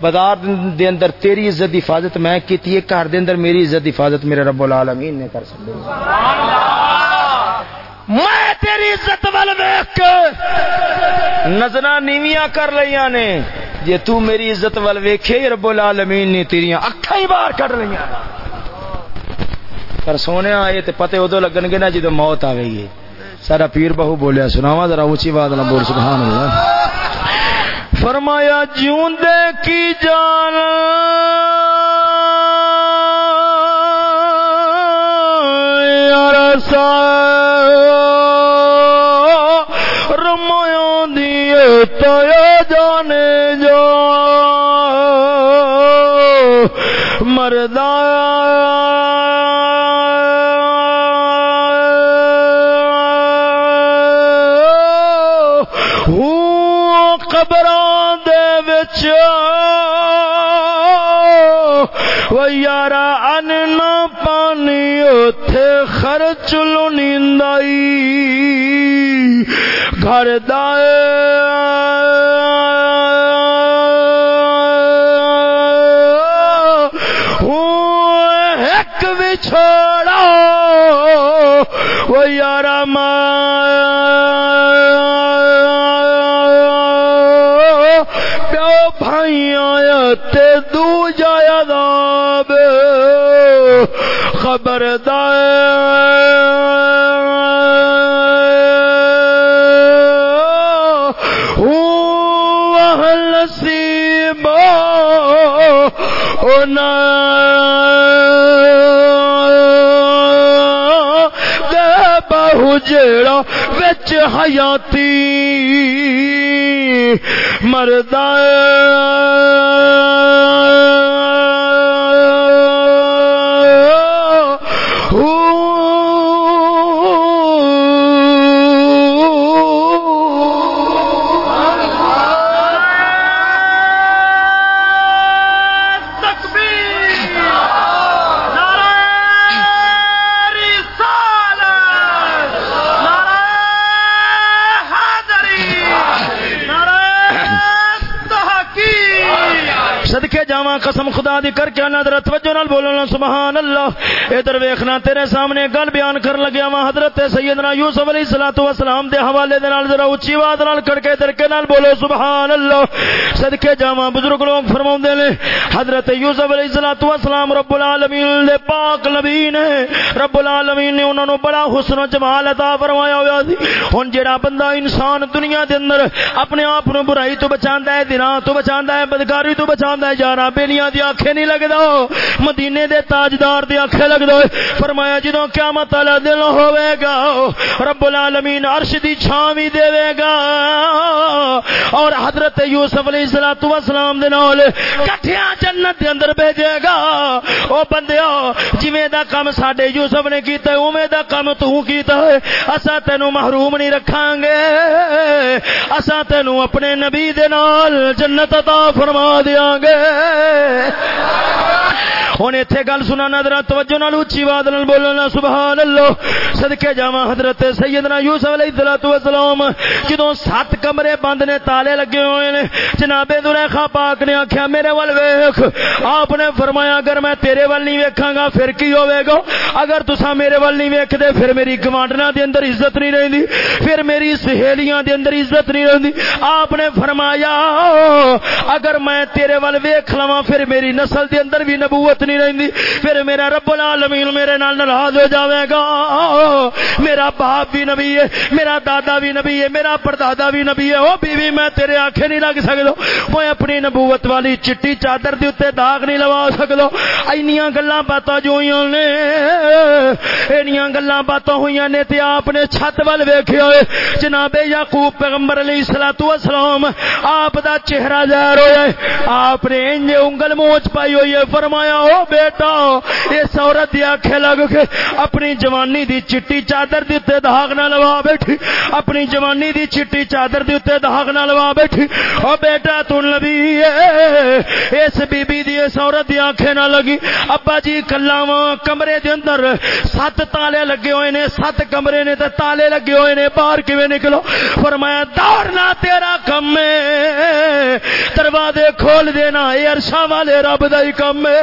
[SPEAKER 2] بازار دے اندر تیری عزت، حفاظت میں کیتی ہے، گھر دے اندر میری عزت، حفاظت میرے رب العالمین نے کر سکتے میں تیری عزت ول ویکھ کے نظراں نیویاں کر لیاں نے۔ جے تو میری عزت ول ویکھے، رب العالمین نے تیریاں اکھاں ہی باہر کڈ لیاں۔ پر سونے آئے تے پتے ادو لگن گے نا جدو موت آ گئی ہے سارا پیر بہو بولیا سناوا ذرا اونچی بات نہ بول، سبحان اللہ۔ فرمایا جیون دے کی جان؟ رسا رمایا دیے تایا جانے جو مردہ یارا ان نہ پانی اوتھے خرچ لو نیندائی گھر دائے ایک بھی وہ یارا خبردار نصیب
[SPEAKER 1] او دے بہو جیڑا وچ حیاتی مردہ۔ دی کر کے حضرت توجہ نال بولنا سبحان اللہ۔ ادھر ویکھنا، تیرے سامنے گل بیان کر لگیا وا حضرت سیدنا یوسف علیہ الصلوۃ والسلام دے حوالے دے نال، ذرا اونچی آواز نال کر کے درکے نال بولو، سبحان اللہ۔ صدقے جاواں بزرگ لوگ فرماوندے نے، حضرت یوسف علیہ الصلوۃ والسلام رب العالمین دے پاک نبی نے، رب العالمین نے انہاں نو بڑا حسن و جمال عطا فرمایا ہوا سی۔ ہن جڑا بندہ انسان دنیا دے اندر اپنے آپ نو برائی تو بچاندا ہے دراں تو بچاندا ہے، بدکاری تو بچاندا ہے یارا بیلیاں دی آنکھیں نہیں لگدا۔ مدینے دے تاجدار دی آنکھیں لگدا فرمایا، جدوں قیامت والا دن ہوے گا، رب العالمین عرش دی چھاں وی دے گا۔ اور حضرت یوسف علیہ الصلوۃ والسلام دے نال کٹھیاں جنت دے اندر بھیجے گا۔ او بندیا جویں دا کم ساڈے یوسف نے کیتا ہے، اوویں دا کم تو کیتا ہے۔ اسا تینو محروم نہیں رکھاں گے اسا تینو اپنے نبی دے نال جنت عطا فرما دیاں گے۔ ہوں اتنے گل سنا نظر توجہ نال اچھی بات نال بولنا سبحان اللہ صدقے جاواں حضرت سیدنا یوسف علیہ الصلوۃ والسلام۔ جدوں سات کمرے بند نے، تالے لگے ہوئے نے، جناب زلیخا پاک نے آکھیا، میرے ول ویکھ۔ آپ نے فرمایا، اگر میں تیرے ول نہیں ویکھاں گا، پھر کی ہوے گا؟ اگر تساں میرے ول نہیں ویکھدے، پھر میری گوانڈنا دے اندر عزت نہیں رہندی۔ پھر میری سہیلیاں دے اندر عزت نہیں رہندی۔ آپ نے فرمایا، اگر میں تیرے ول ویکھ لواں، پھر میری نسل دے اندر بھی نبوت نہیں رہندی۔ پھر میرا رب العالمین میرے نال ناراض ہو جاوے گا۔ میرا باپ بھی نبی ہے، میرا دادا بھی نبی ہے، میرا پردادا بھی نبی ہے۔ او بیوی بی میں تیرے آنکھیں نہیں لگ سکدو۔ میں اپنی نبوت والی چٹی چادر دے اوتے داغ نہیں لوا سکدو۔ اینیاں گلاں باتاں جو ہویاں نے، اینیاں گلاں باتاں ہویاں نے تے آپ نے چھت ول ویکھیا ہوئے۔ جناب یعقوب پیغمبر علیہ الصلوۃ والسلام، آپ دا چہرہ ظاہر ہویا ہے۔ آپ نے انج انگل موچ پائی ہوئی ہے، فرمایا او بیٹا، اس عورت دی آنکھیں لگ کے اپنی جوانی دی چٹی چادر دی تے داغ نہ لوا بیٹھی۔ اپنی جوانی دی چٹی چادر دی تے داغ نہ لوا بیٹھی۔ او بیٹا، تو نبی اس بی بی دی اس عورت دی آنکھیں نہ لگی۔ ابا جی کلاواں کمرے دے اندر سات تالے لگے ہوئے نے، سات کمرے نے تے تالے لگے ہوئے نے۔ باہر کیویں نکلو؟ فرمایا دوڑنا تیرا کم ہے، دروازے کھول دینا اے عرشاں والے رب دا ہی کم ہے۔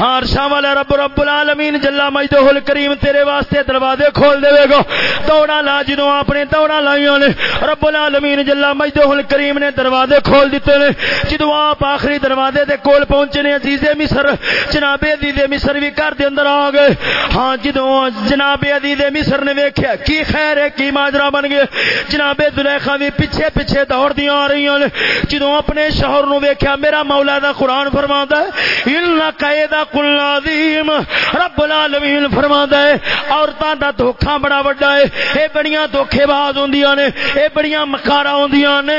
[SPEAKER 1] ہار والا رب رب العالمین جلا مجدہ الکریم تیرے واسطے دروازے کھول دے گا۔ دوڑا لا جدو اپنے دوڑا لائیاں نے۔ رب العالمین جلا مجدہ الکریم نے دروازے کھول دیتے نے۔ جدو آپ آخری دروازے دے کول پہنچے نے عزیز مصر، جناب عزیز مصر بھی کر دے اندر آ گئے۔ ہاں جدو جناب عزیز مصر نے ویکھیا، کی خیر ہے، کی ماجرا بن گیا۔ جناب زلیخا بھی پیچھے پیچھے دوڑ دیاں آ رہی ہیں جدو اپنے شوہر نو ویکھیا، میرا مولا دا قرآن فرماتا ہے ان قیدا کل عظیم رب العالمین فرماتا ہے، عورتاں دا دھوکا بڑا بڑا ہے۔ اے بڑیاں دھوکے باز ہوندیاں نے، اے بڑیاں مکارا ہوندیاں نے۔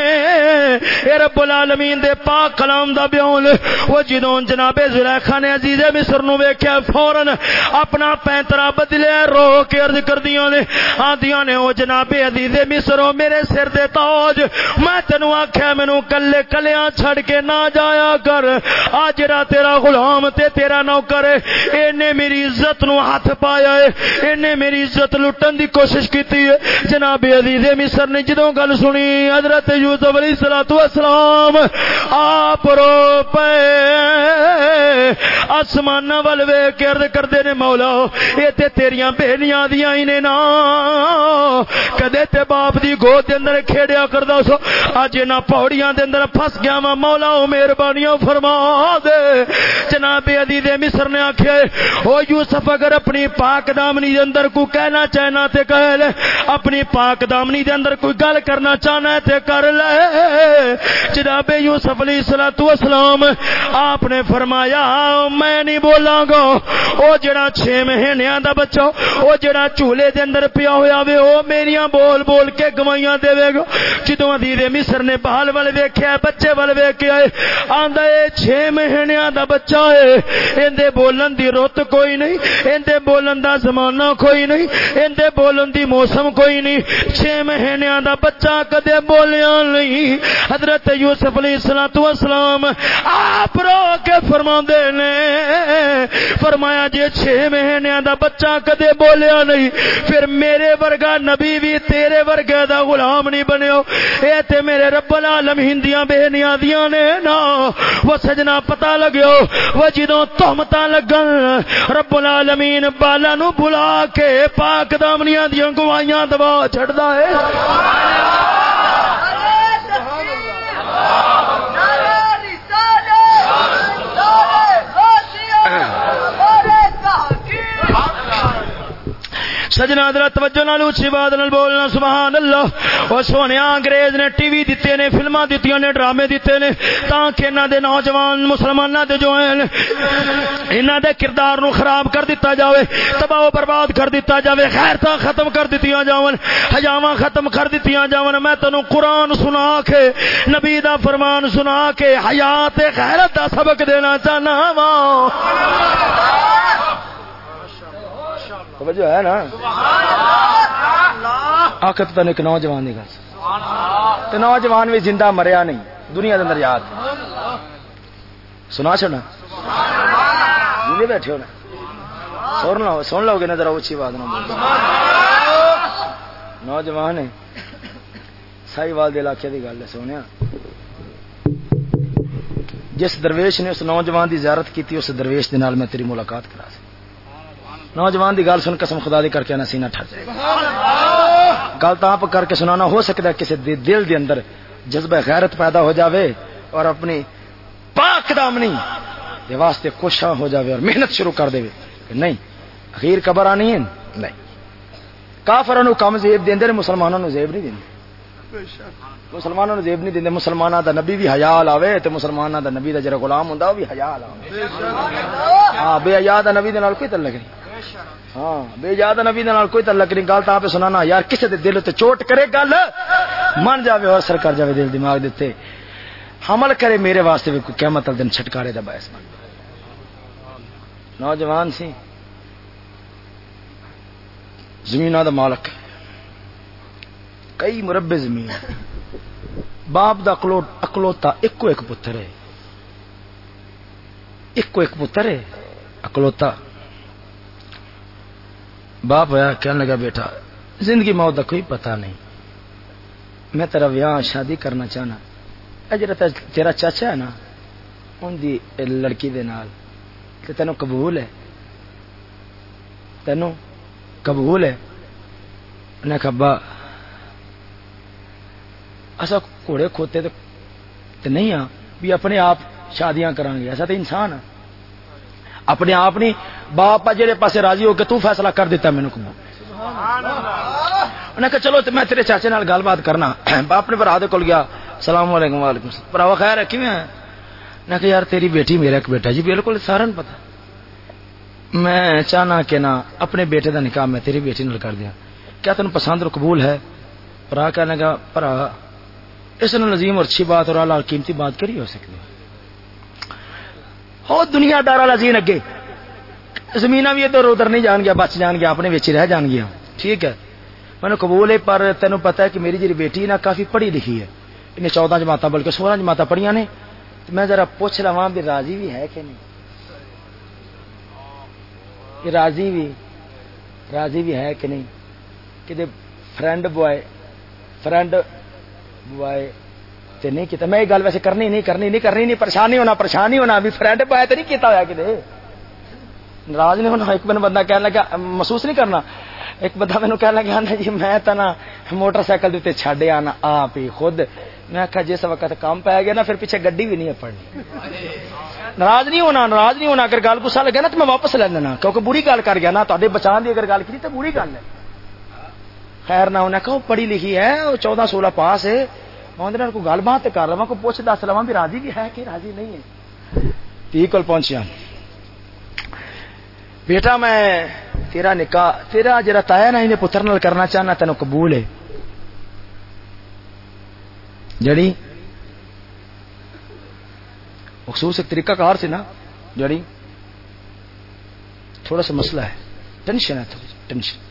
[SPEAKER 1] اے رب العالمین دے پاک کلام دا بیان۔ وہ جدوں جناب زلیخا نے عزیز مصر نو ویکھیا فورن اپنا پینترا بدلے، رو کے عرض کردیاں نے۔ آندیاں نے، او جناب عزیز مصر میرے سر دے تاج، میں تینو آکھیا، مینوں کلے کلیاں چھڑ کے نہ جایا کر۔ آ جڑا تیرا غلام تے تیرا نوکر ہے اینے میری عزت نو ہاتھ پایا ہے۔ اینے میری عزت لٹن دی کوشش کیتی ہے۔ جناب عزیز مصر نے جدوں گل سنی، حضرت یوسف علیہ الصلوۃ والسلام، آپ رو پے۔ آسمان ول ویکھ کے عرض کردے نے، مولا، اے تے تیریاں بہنیاں دیاں ہی نے نا۔ کدے تے باپ دی گود دے اندر کھیڑیا کردا سو اج انہاں پاڑیاں دے اندر پھس گیا وا مولا، او مہربانیاں فرما دے۔ جناب عزیز
[SPEAKER 2] دے مصر نے آخیا او یوسف، اگر اپنی پاک دامنی دے اندر کو کہنا چاہنا تے کہہ لے، اپنی پاک دامنی دے اندر کوئی گل کرنا چاہنا ہے تے کر لے۔ جناب یوسف علیہ الصلوۃ والسلام، آپ نے فرمایا، میں نہیں بولاں گا۔ او جڑا 6 مہینیاں دا بچہ، او جڑا چولہے دے اندر پیا ہویا وے، او میریاں بول بول کے گوائیاں دے گا۔ جدوں عزیز مصر نے بال ول ویکھیا، بچے ول ویکھیا آندا اے 6 مہینیاں دا بچہ ہے۔ ایندے بولن دی رت کوئی نہیں ایندے بولن دا زمانہ کوئی نہیں ایندے بولن دی موسم کوئی نہیں۔ 6 مہینیاں دا بچہ کدے بولیا نہیں۔ حضرت یوسف علیہ الصلوۃ والسلام آپ رو کے فرماندے نے، فرمایا جے 6 مہینیاں دا بچہ کدے بولیا نہیں، پھر میرے ورگا نبی بھی تیرے ورگے دا غلام نہیں بنیو۔ اے تے میرے رب العالمین دیاں بے نیازیاں نے نا، وہ سجنا پتہ لگیو۔ وہ جدوں تہمتاں لگن رب العالمین بالا نو بلا کے پاک دامنیاں دیاں گوائیاں دبا چھڑدا ہے سجنا در توجہ نال اچھی بات نال بولنا سبحان اللہ او سونے انگریز نے ٹی وی دتے نے، فلماں دتیاں نے، ڈرامے دتے نے، تاں کہ انہاں دے نوجوان مسلماناں دے جو ہیں، انہاں دے کردار نو خراب کر دتا جاوے، تباہ و برباد کر دتا جاوے غیرتاں ختم کر دتیاں جاون، حیاواں ختم کر دتیاں جاون۔ میں تینو قرآن سنا کے، نبی دا فرمان سنا کے، حیات غیرت دا سبق دینا چاہنا وا توجہ ہے نا؟ آخت تین ایک نوجوان کی گل۔ نوجوان بھی زندہ مریا نہیں دنیا کے اندر یاد۔ سنا چڑنا جی بیٹھے ہونا سن لو سن لو گے نظر اچھی بات نوجوان ہے۔ سائی وال علاقے کی گل ہے سونے جس درویش نے اس نوجوان کی زیارت کی اس درویش کے نال میں تیری ملاقات کرا سی نوجوان دی گل سن قسم خدا دی کر کے سینہ ٹھر جائے گل تو آپ کر کے سنانا ہو سکتا ہے کسی دل دے اندر جذبہ غیرت پیدا ہو جاوے اور اپنی پاک دامنی دے واسطے کوشاں ہو جاوے اور محنت شروع کر دے کہ نہیں، اخیر قبر آنی ہے؟ نہیں۔ کافروں کم زیب دیں دے مسلمانوں زیب نہیں دیں مسلمانوں نو زیب نہیں دیں مسلمانوں دا نبی بھی حیا لاوے تے مسلمانوں دا نبی دا جڑا غلام ہوندا، وہ بھی حیا لاوے ہاں بے حیا دا نبی دے نال کوئی تعلق نہیں۔ ہاں بے یاد نبی نال کوئی تعلق نہیں، گل تو آپ سنانا۔ یار کسی دے دل تے چوٹ کرے گل من جاوے اور اثر کر جاوے دل دماغ دیتے حمل کرے میرے واسطے بھی کوئی قیامت دن چھٹکارے دا باعث بن۔ نوجوان سی، زمین دا مالک۔ کئی مربے زمین۔ باپ دا اکلو، اکلوتا ایکو ایک پتر ہے۔ ایکو ایک پتر ہے، اکلوتا۔ باپ ہوا کہنے لگا بیٹا، زندگی موت کا کوئی پتہ نہیں۔ میں تیرا ویاہ شادی کرنا چاہنا۔ اے تیرا چاچا ہے نا ان دی لڑکی دے نال۔ تے تینوں قبول ہے۔ تینوں قبول ہے۔ انہیں کہا، با ایسا گھوڑے کھوتے تے نہیں ہاں بھی اپنے آپ شادیاں کریں گے ایسا تو انسان ہے اپنے آپ نہیں، باپ جہے پاسے راضی ہو کے تو فیصلہ کر دیتا مینو کو۔ انہیں کہا چلو میں تیرے چاچے نال گل بات کرنا۔ باپ نے برا کول گیا سلام علیکم وعلیکم السلام۔ پراوا خیر ہے، کیویں ہے میں کہ یار تیری بیٹی میرا ایک بیٹا جی بالکل سارا پتا میں چاہنا کہ نہ اپنے بیٹے دا نکاح میں تیری بیٹی نال کر دیا کیا تین پسند اور قبول ہے؟ پرا کہنے کا پرا اس نے نظیم اور اچھی بات اور اعلیٰ قیمتی بات کری ہو سکتی؟ ہے ہو دنیا دار والا اگے۔ زمین بھی ادھر ادھر نہیں جان گیا، بچ جان گیا، اپنے بچ رہ جان گیا۔ ٹھیک ہے۔ میں نے قبول ہے، پر تینوں پتا ہے کہ میری جی بیٹی نا، کافی پڑھی لکھی ہے۔ انہیں چودہ جماعت بلکہ سولہ جماعت پڑھیا نے۔ میں ذرا پوچھ رہا بھی راضی بھی ہے کہ نہیں؟ راضی بھی راضی بھی ہے کہ نہیں؟ کہ فرینڈ بوائے فرینڈ بوائے تے نہیں کیتا۔ میں یہ گل ویسے کرنی نہیں کرنی نہیں کرنی نہیں، پریشانی ہونا پریشانی ہونا۔ بھی فرینڈ پایا تو نہیں کیتا ہوا کتنے ناراض نہیں ہونا۔ ایک بندہ کہنے لگا، محسوس نہیں کرنا۔ ایک بندہ مینو کہنے لگا نا جی میں تو نا موٹر سائیکل دیتے چھڈ آنا آپ ہی خود۔ میں آخا جس وقت کام پایا گیا نا، پھر پیچھے گڈی بھی نہیں ہے پڑنی ناراض نہیں ہونا، ناراض نہیں ہونا۔ اگر گل گسا لگے نا تو میں واپس لے لینا۔ کیونکہ بری گل کر گیا نا تے بچا دی اگر گل کی تو بری گل ہے۔ خیر نہ انہیں کہو پڑھی لکھی ہے وہ چودہ سولہ پاس ہے۔ میں کوئی گل بات کر لوا کوئی پوچھ دس لوا بھی راضی بھی ہے کہ راضی نہیں ہے؟ تی کول ہاں۔ بیٹا، میں تیرا نکاح، تیرا جرا تایا نا انہیں پتر نال کرنا چاہنا تینوں قبول ہے۔ جڑی، مخصوص ایک طریقہ کار سے نا، جڑی، تھوڑا سا مسئلہ ہے۔ ٹینشن ہے، تھوڑی ٹینشن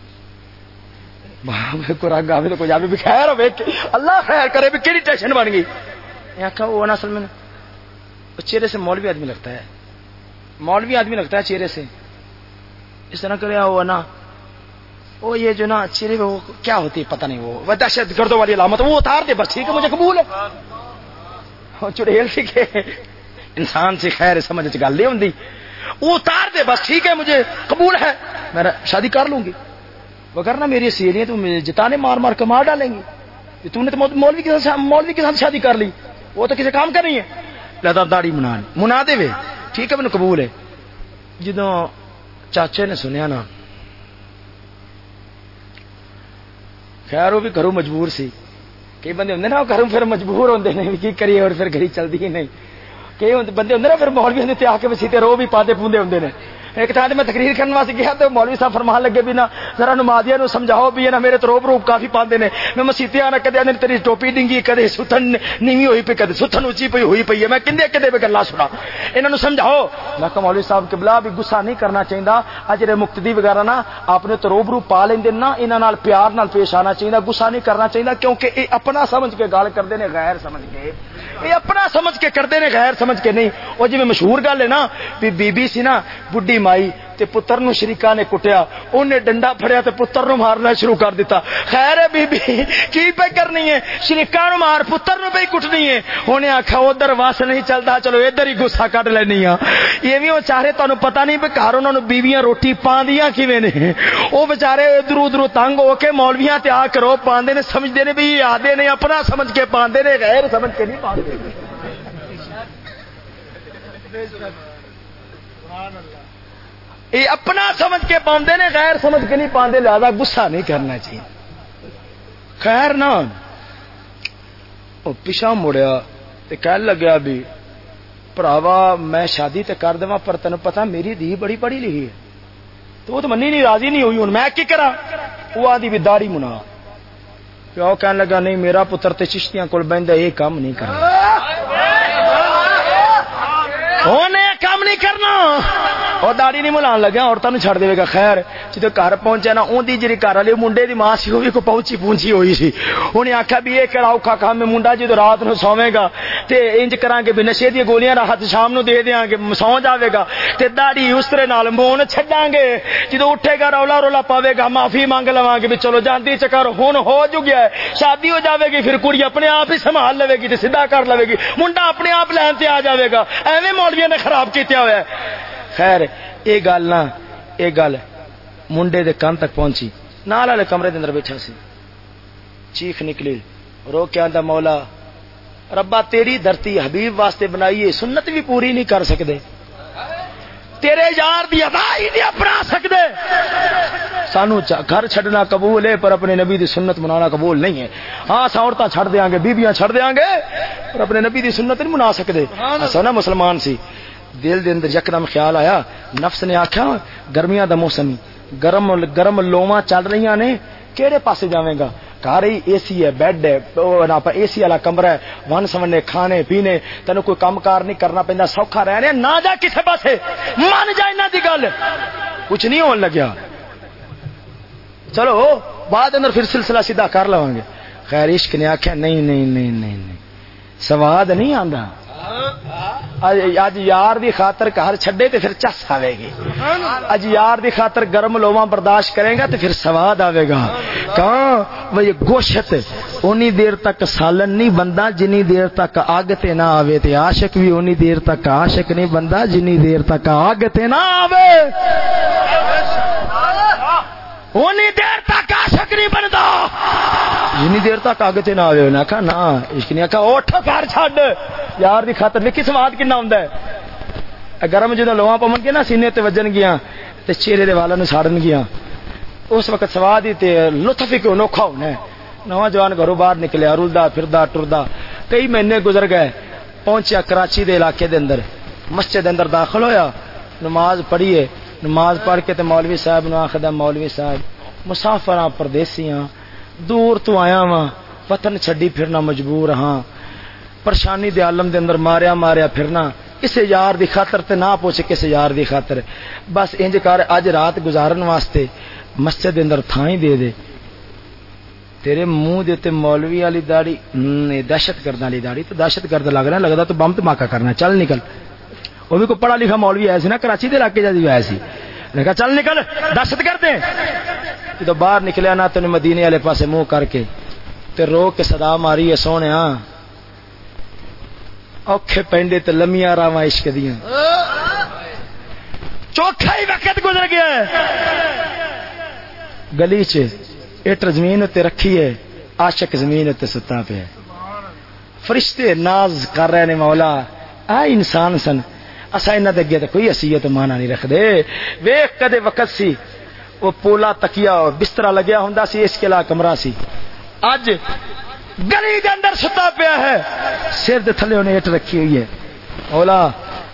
[SPEAKER 2] رنگ آئے تو کوئی آئے بھی خیر اللہ خیر کرے، بھی کہڑی ٹینشن بن گئی؟ آخا وہ نا اصل میں چہرے سے مولوی آدمی لگتا ہے۔ مولوی آدمی لگتا ہے چہرے سے۔ اس طرح کرے، وہ نا وہ یہ جو نا، چہرے وہ کیا ہوتی ہے پتہ نہیں، وہ دہشت گردوں والی علامت، وہ اتار دے، بس ٹھیک ہے، مجھے قبول ہے۔ چڑیل سیکھے انسان سے خیر سمجھ گل نہیں ہوں وہ اتار دے، بس ٹھیک ہے، مجھے قبول ہے۔ میں شادی کر لوں گی۔ وغیرہ میری سہیلیاں تو جتانے مار مار کے مار ڈالیں گی۔ تو نے تو مولوی کے ساتھ مولوی کے ساتھ شادی کر لی۔ وہ تو کسی کام کر رہی ہے لتا داڑی منا منا دے وے۔ ٹھیک ہے مجھے قبول ہے۔ جدو چاچے نے سنیا نا، خیر وہ بھی گھروں مجبور سی۔ کئی بندے ہوں نا گھروں پھر مجبور ہوتے ہیں کی کریے اور پھر گھڑی چلتی ہی نہیں۔ کئی بندے ہوں نا، پھر مولوی ہوں آ کے مسیتے رو بھی پاتے پوندے ہوں نے۔ ایک تھان جی میں تقریر کرنے واسطے گیا تو مولوی صاحب فرمان لگے بھی نا، ذرا نمازیا نو سمجھاؤ بھی نا میرے تو روب روب کافی پاندے نے۔ میں مسیتے آنا، کدے آنے تیری ٹوپی ڈنگی کدے ستن نیوی ہوئی پی کدے ستن اچھی پی ہوئی پی ہے۔ میں کندے کدے بھی گلا سنا انہوں سمجھاؤ۔ میں کہ مولوی صاحب قبلہ بھی غصہ نہیں کرنا چاہیے اج رے مقتدی وغیرہ نا اپنے تو روب روب پا لیندے نا، انہاں نال پیار نال پیش آنا چاہیے غصہ نہیں کرنا چاہیے کیونکہ اے اپنا سمجھ کے گل کرتے ہیں غیر سمجھ کے۔ یہ اپنا سمجھ کے کرتے ہیں، غیر سمجھ کے نہیں۔ وہ جی مشہور گل ہے نا، بھی بی بی سی نا، بڈھی مائی تے پتر نو شریکا نے کٹیا۔ انہیں ڈنڈا پھڑیا تے پتر نو مارنا شروع کر دیتا خیر ہے بی بی کی پہ کرنی ہے؟ شریکا نو مار، پتر نو پہ کٹنی ہے۔ انہیں آخا ادھر واس نہیں چلتا، چلو ادھر ہی گسا کٹ لینی ہاں۔ یہ بھی وہ چاہے تمہیں پتا نہیں بھی گھر انہوں نے بیویاں روٹی پاندیاں کیویں نے۔ وہ بچارے ادھر ادھر تنگ ہو کے مولویاں تے آ کرو، پاندے نے سمجھتے نے بھی، آدھے نے اپنا سمجھ کے، پاندے نے غیر سمجھ کے نہیں پاندے۔ یہ اپنا سمجھ کے پاؤں نے، غیر سمجھ کے نہیں پاندے، لہذا گسا نہیں کرنا چاہیے۔ خیر نہ پچھا مڑیا کہہ لگیا بھی، پراوا، میں شادی تے کر دوا پر تین پتا میری دھی بڑی پڑھی لکھی ہے۔ تو وہ تو منی نہیں، راضی نہیں ہوئی ہوں۔ میں کی کرا وہ آدھی بھی داڑی منا۔ پیو کہنے لگا نہیں میرا پتر تے چشتیاں کول بہن یہ کام نہیں کرنا۔ نہیں کرنا. اور داڑی نہیں ملان لگا عورتوں چھڑ دے گا، خیر. جب گھر پہنچا نا اندی جی گھر والے منڈے کی ماں سی وہ بھی پہنچی پہنچی ہوئی سی۔ انہیں آخیا بھی یہ کہڑا اوکھا کام ہے، منڈا جدو رات نو سوے گا، تے انج کران گے بھی نشے دیا گولیاں راحت شام نو دے دیا گے سو جاوے گا۔ تے داڑی اس طرح نال مون چھڈاں گے جدو اٹھے گا، رولا رولا پاوے گا، معافی مانگ لواں گے بھی، چلو جانتی چکر، ہن ہو جو گیا ہے۔ شادی ہو جاوے گی، پھر کڑی اپنے آپ ہی سنبھال لے گی تے سیدھا کر لے گی۔ منڈا اپنے آپ لین تے آ جاوے گا۔ ایویں مولویوں نے خراب کیتیا ہوا ہے۔ خیر یہ گل نہ یہ گل منڈے دے کان تک پہنچی۔ نال والے کمرے دے اندر بیٹھا سی۔ چیخ نکلی۔ رو کیا دا مولا ربا تیری دھرتی حبیب واسطے بنائی سنت بھی پوری نہیں کر سکتے تیرے یار دی ادا ہی نہیں اپنا سکتے سانو گھر چھڈنا قبول ہے پر اپنے نبی دی سنت منانا قبول نہیں ہے۔ ہاں اصا عورتیں چھڑ دیا گے بیبیاں چھڑ دیا گے پر اپنے نبی دی سنت نہیں منا سکتے اصا نا مسلمان سی۔ دل دے اندر یکدم خیال آیا، نفس نے آخیا گرمیاں دا موسم، گرم گرم لوواں چل رہی نے کہڑے پاسے جاویں گا؟ گھر ہی اے سی ہے، بیڈ ہے اے سی والا کمرہ ہے، ون سمنے کھانے، پینے تین کوئی کام کار نہیں کرنا پہنتا سوکھا رہنے نہ جا کسے پاسے، من جا انہوں دی گل. کچھ نہیں ہون لگیا۔ چلو، بعد اندر پھر سلسلہ سیدھا کر لو گے۔ خیر، عشق نے آخیا نہیں نہیں نہیں نہیں سواد نہیں آتا اج یار دی خاطر گھر چھڈے تے پھر چس آئے گی. اج یار دی خاطر گرم لواں برداشت کرے گا تے پھر سواد آئے گا. کہاں؟ وہ گوشت اونی دیر تک سالن نہیں بندہ جنی دیر تک آگ تے نہ آوے تے عاشق بھی اونی دیر تک عاشق نہیں بندہ جنی دیر تک آگ تے نہ آوے. اونی دیر تک عاشق نہیں بنتا جنی دیر تک آگ تے نہ آوے انہیں کہا نا عشق نہیں کہا اٹھ گھر چھڈ۔ یار دی خاطر لکھی سواد کنا ہوں گرم جدو لواں پون گے نا، سینے تے وجن گیا تے چہرے دے والا نو ساڑن گیا اس وقت سواد ہی تے لطف ہی انوکھا ہونا ہے۔ نوجوان گھروں باہر نکلیا رلدا پھردا، ٹردا۔ کئی مہینے گزر گئے، پہنچیا کراچی دے علاقے دے اندر۔ مسجد اندر داخل ہویا، نماز پڑھیے۔ نماز پڑھ کے تے مولوی صاحب نو آخدا، مولوی صاحب، مسافراں، پردیسیاں دور تو آیا وا وطن چھڈی پھرنا مجبور ہاں۔ پریشانی دے عالم دے اندر ماریا ماریا پھرنا۔ کسے یار دی خاطر تے نہ پوچھے کسے یار دی خاطر۔ بس انج کر اج رات گزارن واسطے مسجد دے اندر تھاں ہی دے دے۔ تیرے منہ دے تے مولوی والی داڑھی دہشت گرد والی داڑھی تو دہشت گرد لگ رہا لگتا تو بم دھماکہ کرنا چل نکل۔ وہ بھی کوئی پڑھا لکھا مولوی آیا سی نا، کراچی دے علاقے جا آیا سی۔ نے کہا، چل نکل، دہشت گرد جب باہر نکلیا نہ تین مدینے والے پاسے منہ کر کے تے رو کے صدا ماری ہے سونے اوکھے پینڈے تے لمیاں راواں عشق دیاں۔ چوتھا ہی وقت گزر گیا ہے۔ گلی چ اٹ زمین تے رکھی ہے، عاشق زمین تے ستا پہ فرشتے ناز کر رہے نے مولا، آ انسان سن اسا انہاں دے اگے تے کوئی حیثیت مانا نہیں رکھ دے ویکھ کدے وقت سی، وہ پولا تکیا بستر لگیا ہوندا سی، اس کلا کمرہ سی۔ اج گلی دے اندر ستا پیا ہے۔ سر دے تھلے انہیں اٹ رکھی ہوئی ہے۔ اولا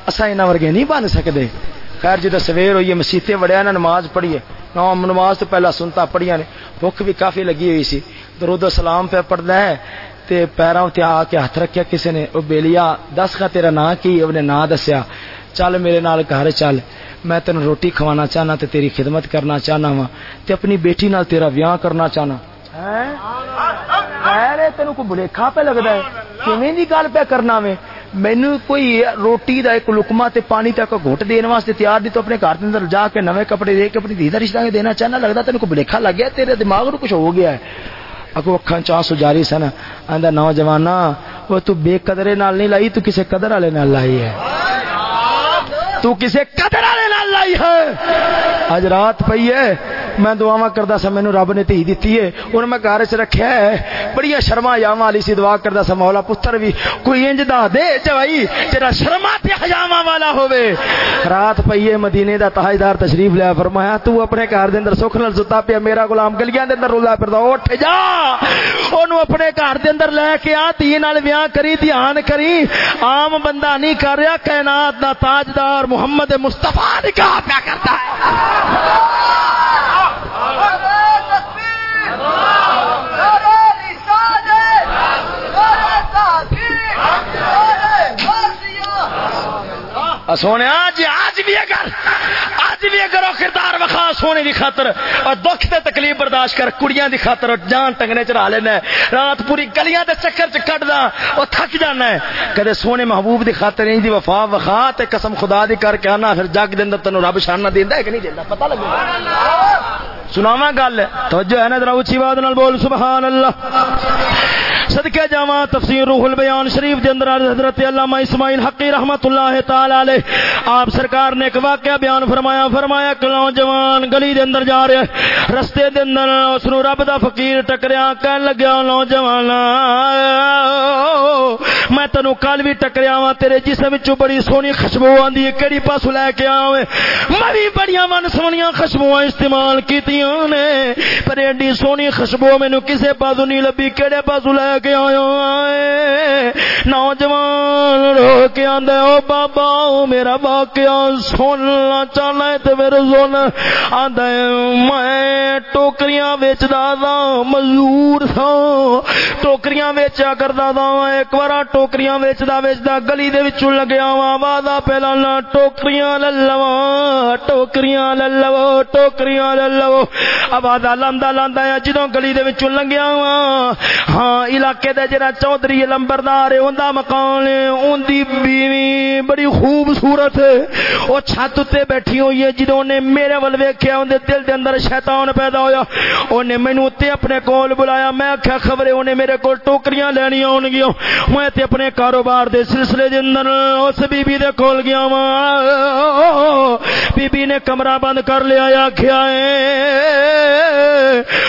[SPEAKER 2] اسا انہاں ورگے نہیں بن سکدے۔ خیر جدو سویر ہوئی ہے مسیتے وڑیا نا نماز پڑھی پڑھیے نماز تو پہلا سنتا پڑھیا نے۔ بھوک بھی کافی لگی ہوئی سی۔ درود و سلام پہ پڑھتا ہے۔ تے پیروں تے آ کے ہاتھ رکھیا کسی نے او بیلیا، دس کا تیرا نا کی انہیں نا دسیا۔ چل میرے نال گھر چل، میں تین روٹی کھوانا چاہنا تے تیری خدمت کرنا چاہنا وا۔ تے اپنی بیٹی نال تیرا ویاہ کرنا چاہنا۔ تین کو بلیکھا پہ لگتا ہے۔ کیویں دی گل پہ کرنا میں مینو کوئی روٹی دا ایک لکما تے پانی تک گھٹ دین واسطے تیار دی تو اپنے گھر اندر جا کے نویں کپڑے دے کے اپنی دیدہ رشتہ دینا چاہنا لگتا تین کو بلیکھا لگ گیا، تیرے دماغ نو کچھ ہو گیا ہے۔ اگو اکھاں چاہ سجاری سن۔ آندا نوجوان وہ تو بے قدرے نال نہیں لائی، تو کسے قدر والے نال لائی ہے۔ تو کسے قدر والے نال لائی ہے۔ اج رات پئی ہے میں دعا کرتا سا مینو رب نے تھی دیتی ہے۔ انہیں میں گھر چ رکھا ہے۔ بڑی شرما یاوا والی سی دعا کرتا سا، مولا پتر بھی کوئی انج دا دے چوائی جرا شرما تے حجاوا والا ہوے رات پئیے مدینے دا تاجدار تشریف لیا، فرمایا، تو اپنے گھر دے اندر سکھ نال ستا پیا، میرا غلام گلیاں دے اندر رولا پھردا اٹھ جا۔ اونوں اپنے گھر دے اندر لے کے آ تی نال ویاہ کری، دھیان کری۔ عام بندہ نہیں کر رہا، کائنات دا تاجدار محمد مصطفی نکاح پیا کرتا ہے۔ سونے آج آج بھی اگر آج بھی اگر کردار وکھا سونے دی خاطر اور دکھ تے تکلیف برداشت کر کڑیاں دی خاطر اور جان ٹنگنے چڑھا لینا رات پوری گلیاں دے چکر چ کٹ دا، او تھک جانا ہے۔ کدے سونے محبوب دی خاطر دی وفا وکھا تے قسم خدا دی کر کے آنا، پھر جگ دے اندر تینوں رب شان دیندا ہے کہ نہیں دیندا؟ پتہ لگے۔ سناواں گل، توجہ ہے نا ذرا اونچی آواز نال بول سبحان اللہ صدقے جاواں تفسیر روح البیان شریف دے اندر حضرت علامہ اسماعیل حقی رحمت اللہ تعالی علیہ۔ آپ سرکار نے ایک واقعہ بیان فرمایا فرمایا کہ نوجوان گلی دے اندر جا رہے رستے دے اندر اس نو رب دا فقیر ٹکریا، کہن لگیا نوجوان، میں تینو کل بھی ٹکریا وا تیرے جسم وچ بڑی سونی خوشبو آندی ہے، کیڑی پاسو لے کے آویں میں بھی بڑی من سونیاں خوشبوئیں استعمال کیتیاں نے، پر ایڈی سونی خوشبو مینوں کسے پاسو نہیں لبی کیڑے پاسو لے کے آیا نوجوان رو کے آدھے او بابا، او میرا واقعہ سننا چاہنا ہے تو میرے سن آدھے میں ٹوکریاں ویچدا دا مزدور تھا ٹوکریاں ویچا کردا دا ایک بار ٹوکریاں ویچدا ویچدا گلی دے وچوں لگیا وا وعدہ پہلا نہ ٹوکریاں للوا ٹوکریاں للو ٹوکریاں للو آواز لاندا لاندا جدوں گلی دے وچوں لنگیا وا ہاں علاقے دے جڑا چودھری لمبردار ہے اوندا مکان ہے اوندی بیوی بڑی خوبصورت ہے او چھت تے بیٹھی ہوئی ہے، جدوں نے میرے ول ویکھیا اوندے دل دے اندر شیطان پیدا ہویا۔ اونے مینوں تے اپنے کول بلایا۔ میں آکھیا خبر اونے میرے کول ٹوکریاں لینی ہون گیاں میں تے اپنے کاروبار دے سلسلے دے اندر اس بی بی دے کول گیا وا بی بی نے کمرہ بند کر لیا آکھیا، اے،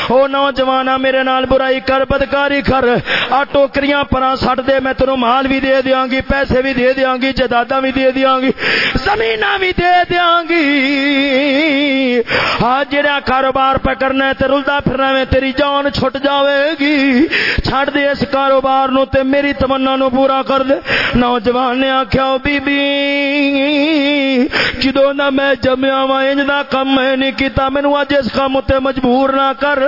[SPEAKER 2] او نوجوان میرے نال برائی کر، بدکاری کر۔ آ ٹوکریاں پرا سٹ دے، میں تینوں مال بھی دے دیاں گی، پیسے بھی دے دیاں گی جدادا بھی دے دیاں گی زمین بھی دے دیاں گی۔ ہاں جڑا کاروبار پہ کرنا ہے تے رلدا پھرنا ہے، تیری جان چھٹ جاوے گی چھڑ دے اس کاروبار نو تے میری تمنا نو پورا کر دے۔ نوجوان نے آخیا بی بی جدو نہ میں جمیا وا انج دا کم میں نہیں کیتا، مینوں اج اس کام تے مجبور نہ کر۔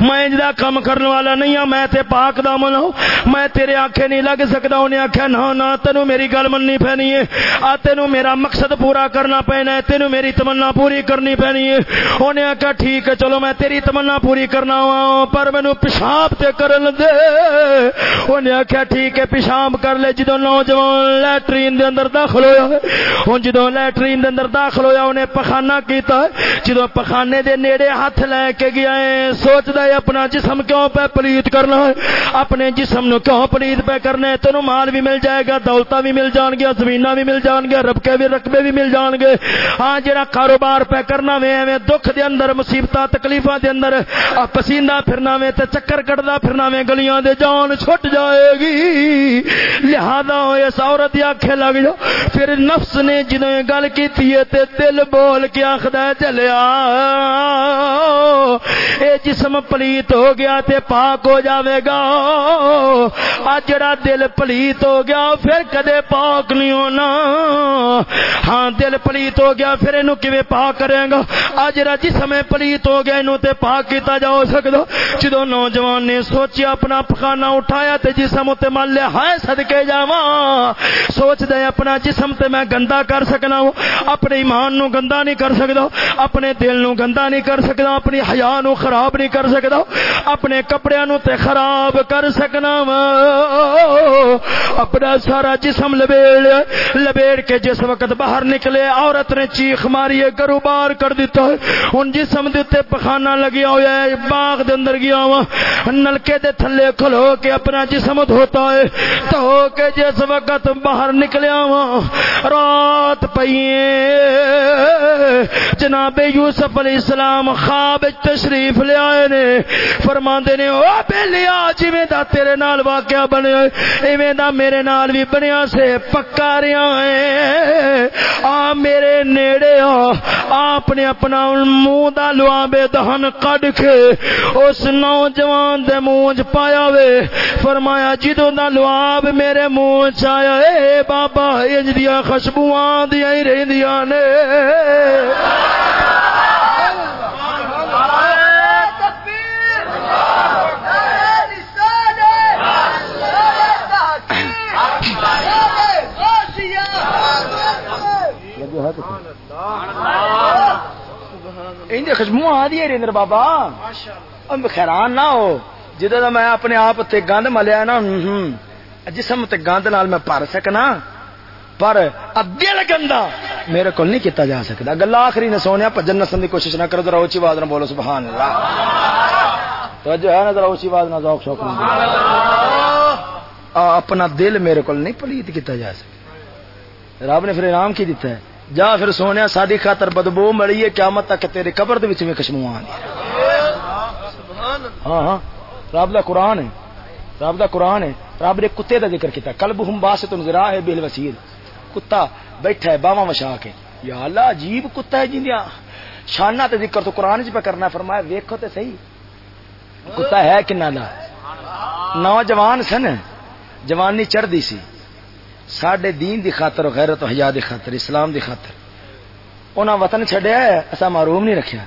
[SPEAKER 2] میں انج دا کم کرنے والا نہیں ہاں میں تے پاک دا من ہوں۔ میں تیرے آنکھیں نہیں لگ سکدا، انہیں آکھیا، نہ نہ، تینوں میری گل مننی پینی ہے۔ آ تینوں میرا مقصد پورا کرنا پینا ہے۔ تینوں میری تمنا پوری کرنی پینی ہے۔ انہیں آخیا ٹھیک ہے، چلو میں تیری تمنا پوری کرنا وا پر مینو پیشاب تے کرن دے۔ انہیں آکھیا ٹھیک ہے پیشاب کر لے جدوں نوجوان لیٹرین دے اندر داخل ہویا ہن جدوں لیٹرین دے اندر داخل ہویا انہیں پخانہ کیتا جدوں پخانے دے نیڑے ہاتھ لے کے گیا ہے سوچدا ہے اپنا جسم کیوں پہ پلیت کرنا ہے اپنے جسم نو کیوں پلیت پہ کرنا ہے تینوں مال بھی مل جائے گا دولتاں بھی مل جان گیا زمیناں بھی مل جان گیا ربکے بھی رقبے بھی مل جان گے ہاں جڑا کاروبار پہ کرنا وے ایویں دکھ دے اندر مصیبتاں تکلیفاں دے اندر پسینہ پھرنا وے تے چکر کٹدا پھرنا وے گلیاں دے جان چھٹ جائے گی۔ لہذا اس عورت دی لگ جا پھر نفس نے جنوں گل کیتی ہے تے دل بول کے آخدا چلیا اے جسم پلیت ہو گیا تے پاک ہو جاوے گا۔ آ جڑا دل پلیت ہو گیا، پھر کدے پاک نہیں ہونا۔ ہاں دل پلیت ہو گیا، پھر اینو کیویں پاک کرے گا؟ آ جڑا جسم پلیت ہو گیا، اینو تے پاک کیتا جا سکدا۔ جدوں نوجوان نے سوچیا، اپنا پخانہ اٹھایا تے جسم تے مل لیا، ہائے صدکے جاواں۔ سوچ دے اپنا جسم تے میں گندا کر سکنا ہوں، اپنے ایمان نو گندا نہیں کر سکدا، اپنے دل نو گندا نہیں کر سکدا، اپنی حیا نو خراب نہیں کر سکدا، اپنے کپڑیاں نو تے خراب کر سکنا وا۔ اپنا سارا جسم لبیڑ لبیڑ کے جس وقت باہر نکلے، عورت نے چیخ ماری ہے گرو باہر کر دیتا ہے۔ ہن جسم دے تے پخانہ لگیا ہوا ہے، باغ دے اندر گیا وا۔ نلکے دے تھلے کھلو کے اپنا جسم دھوتا ہے تو کے جس وقت باہر نکلیا وا رات پئیے جناب یوسف علیہ السلام خواب تشریف لے آئے نے۔ فرماندے نے، او بیلیا جویں دا تیرے نال واقعہ بنیا ایویں دا میرے نال بھی بنیا سے، پکا رہیا ہے۔ آ میرے نیڑے آ اپنے اپنا منہ دا لوابے دہن کڈ کے، اس نوجوان دے منہ پایا وے۔ فرما فرمایا، جدوں دا لواب میرے منہ چ آیا، اے بابا انج دیا خوشبوواں دیا ہی رہندیاں نے۔ انج خوشبو آدھی ہے ریندر بابا۔ خیران نہ ہو۔ جدو دا میں اپنے آپ تے گند ملیا نا جسم تے گند نال میں پر سکنا پر دل گندا میرے کو نہیں کیتا جا سکتا گلا آخری نے سونے پجن نسن دی کوشش نہ کرو ذرا اونچی آواز نہ بولو سبحان اللہ۔ تو جو ہے نا ذرا اونچی آواز نہ ذوق شوق اپنا دل میرے کو نہیں پلیت کیتا جا سکتا رب نے پھر انعام کی دیتا ہے۔ جا پھر سونے ساری خاطر بدبو ملی ہے قیامت تک تیرے قبر دے وچ میں کشمو آن ہاں ہاں۔ رب دا قرآن ہے رب دا قرآن ہے۔ رب نے کتے دا ذکر کیتا کلب ہم باس تن ذرا ہے بل وسیل کتا بیٹھا ہے، باواں وشا کے یا اللہ، عجیب کتا ہے جندیا۔ شانہ تے ذکر تو قرآن وچ پہ کرنا فرمایا ویکھو تے صحیح۔ کتا ہے کنا دا؟ نوجوان سن، جوانی چڑھدی سی۔ ساڈے دین دی خاطر غیرت و حیا دی خاطر، اسلام دی خاطر۔ انہاں وطن چھڈیا ہے اسا محروم نہیں رکھیا۔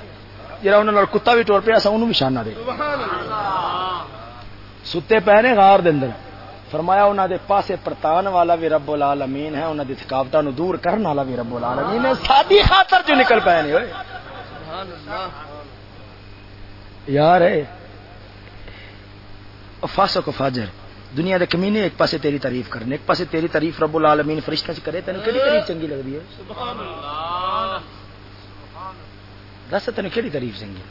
[SPEAKER 2] جڑا انہاں کتا بھی ٹور پیا اسا اونوں بھی شانہ دے۔ ستے پے نے غار دے اندر۔ فرمایا انہاں دے پاسے پرتان والا بھی رب العالمین ہے، انہاں دی تھکاوٹاں نو دور کرن والا بھی رب العالمین ہے۔ سادی خاطر جو نکل پے نے، اوئے۔ یار فاسق و فاجر۔ دنیا دے کمینے ایک پاسے تیری تعریف کرنے، ایک پاسے تیری تعریف رب العالمین فرشتہ چ کرے، تینوں کیڑی تعریف چنگی لگدی ہے؟ سبحان اللہ دس تینوں کیڑی تعریف چنگی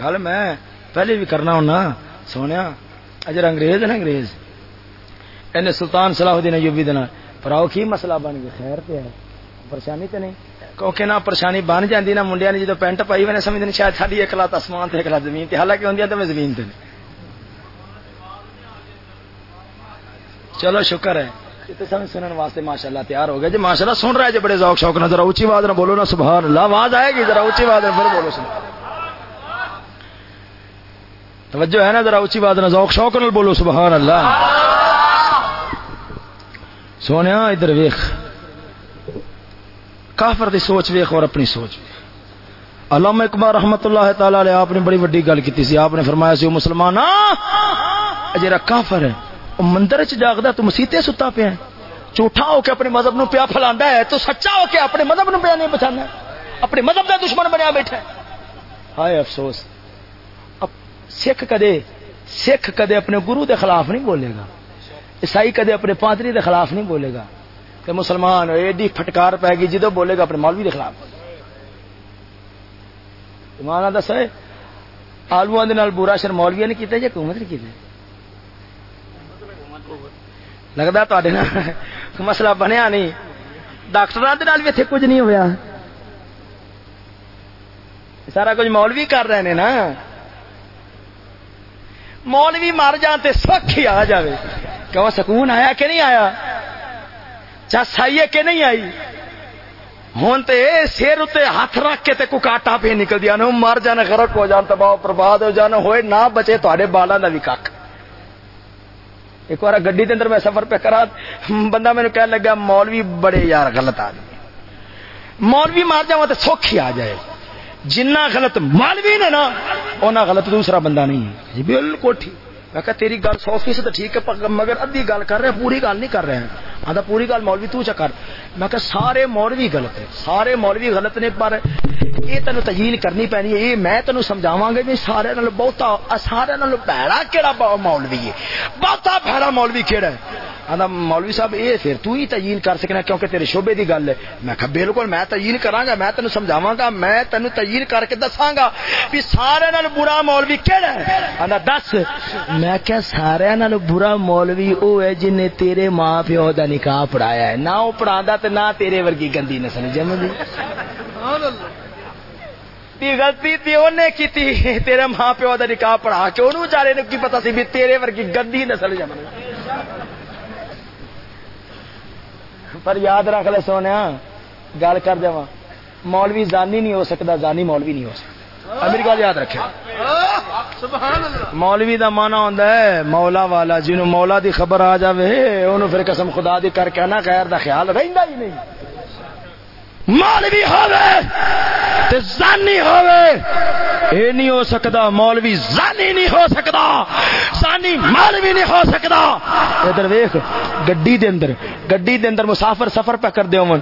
[SPEAKER 2] گل میں پہلے بھی کرنا ہونا سونیا اجر انگریز نا انگریز؟ این سلطان صلاح الدین ایوبی دینا پر آؤ کی مسئلہ بن گیا؟ خیر تے ہے۔ پریشانی تے نہیں؟ کیونکہ نہ پریشانی بن جاتی نہ منڈیا نے جدو پینٹ پائی، میں سمجھتے شاید ساری ایک لات آسمان تے، ایک لات زمین تے۔ حالانکہ ہوں تو میں زمین تے۔ چلو، شکر ہے۔ سنن واسطے ماشاء اللہ تیار ہو گیا جی ماشاء اللہ سن رہا ہے جی بڑے ذوق شوق نہ ذرا اونچی آواز نہ بولو نا سبحان اللہ آواز آئے گی، ذرا اونچی آواز پھر بولو سن توجہ ہے نا، ذرا اونچی آواز نہ، ذوق شوق نہ بولو سبحان اللہ سونے ادھر ویخ۔ کافر دی سوچ ویخ اور اپنی سوچ ویخ۔ علامہ اقبال رحمت اللہ تعالی علیہ آپ نے بڑی وڈی گل کی سی، آپ نے فرمایا سی مسلمان جرا کافر ہے مندر چ جاگتا تو مسیطے ستا پیا جھوٹا ہو کے اپنے مذہب نو پیا فلا ہے تو سچا ہو کے اپنے مذہب نو پیا نہیں بچانا اپنے مذہب کا دشمن بنیا بیٹھا ہائے افسوس اب سکھ کدے سکھ کدے اپنے گرو دے خلاف نہیں بولے گا عیسائی کدے اپنے پادری دے خلاف نہیں بولے گا کہ مسلمان ایڈی پھٹکار پی گی جدو بولے گا اپنے مولوی دے خلاف مانا دس آلو برا شر مولویا نے کیا جی حکومت نے کیا لگتا تے مسئلہ بنیا نہیں ڈاکٹر بھی اتنے کچھ نہیں ہوا سارا کچھ مولوی کر رہے ہیں نا مولوی مر جان تے سکھ ہی آ جائے کہ وہ سکون آیا کہ نہیں آیا چس آئی ہے کہ نہیں آئی ہوں تو سر اتنے ہاتھ رکھ کے کو کاٹا پہ نکل دیا مر جانا غرق ہو جان تباہ برباد ہو جانا ہوئے نہ بچے تے بالا کا بھی کھ ایک بار گڈی کے اندر میں سفر پہ کرا، بندہ میرے کہنے لگا، مولوی بڑے یار غلط آدمی مولوی مار جا تو سوکھ ہی آ جائے۔ جنہ غلط مولوی نے نا، اونا غلط دوسرا بندہ نہیں ہے۔ جی بالکل ٹھیک۔ میں کہا، تیری گل سو فیصد ٹھیک ہے مگر ادھی گل کر رہے ہیں، پوری گل نہیں کر رہے ہیں۔ آدھا پوری گل مولوی تو چکر میں کہا، سارے مولوی غلط ہے سارے مولوی غلط نے پر یہ تینوں تجیل کرنی پینی ہے، یہ میں تینوں سمجھاواں گا بھی سارے نال بہتا، سارے نال بھڑا کیڑا مولوی ہے۔ بہتا بھڑا مولوی کیڑا ہے۔ آدھا مولوی صاحب، یہ پھر تو ہی تعین کر سکنا کیونکہ تیرے شعبے دی گل ہے۔ میں کہا، بالکل میں تعین کراں گا، میں تینوں سمجھاواں گا، میں تینوں تعین کر کے دساں گا بھی سارے نال برا مولوی کیڑا ہے۔ آدھا دس میں کیا سارے نال برا مولوی او ہے جن نے تیرے ماں پیو دا نکاح پڑھایا ہے۔ نہ وہ پڑھا تے نہ تیرے ورگی گندی نسل جم دی۔ غلطی تھی انہیں کی تھی تیرے ماں پیو دا نکاح پڑھا کے انہوں بچارے نے کی پتا سی بھی تیرے ورگی گندی نسل جم پر یاد رکھ لے سونے گل کر جا مولوی زانی نہیں ہو سکتا، زانی مولوی نہیں ہو سکتا۔ میری گل یاد رکھے۔ مولوی دا مانا ہوندا ہے، مولا والا جنوں مولا دی خبر آ جاوے، اونوں پھر قسم خدا دی کر کے نا غیر دا خیال رہندا ہی نہیں۔ مولوی ہوے تے زانی ہوے اے نہیں ہو سکتا مولوی زانی نہیں ہو سکتا زانی مولوی نہیں ہو سکتا ادھر ویکھ، گڈی دے اندر، گڈی دے اندر مسافر سفر پہ کر دے ہون۔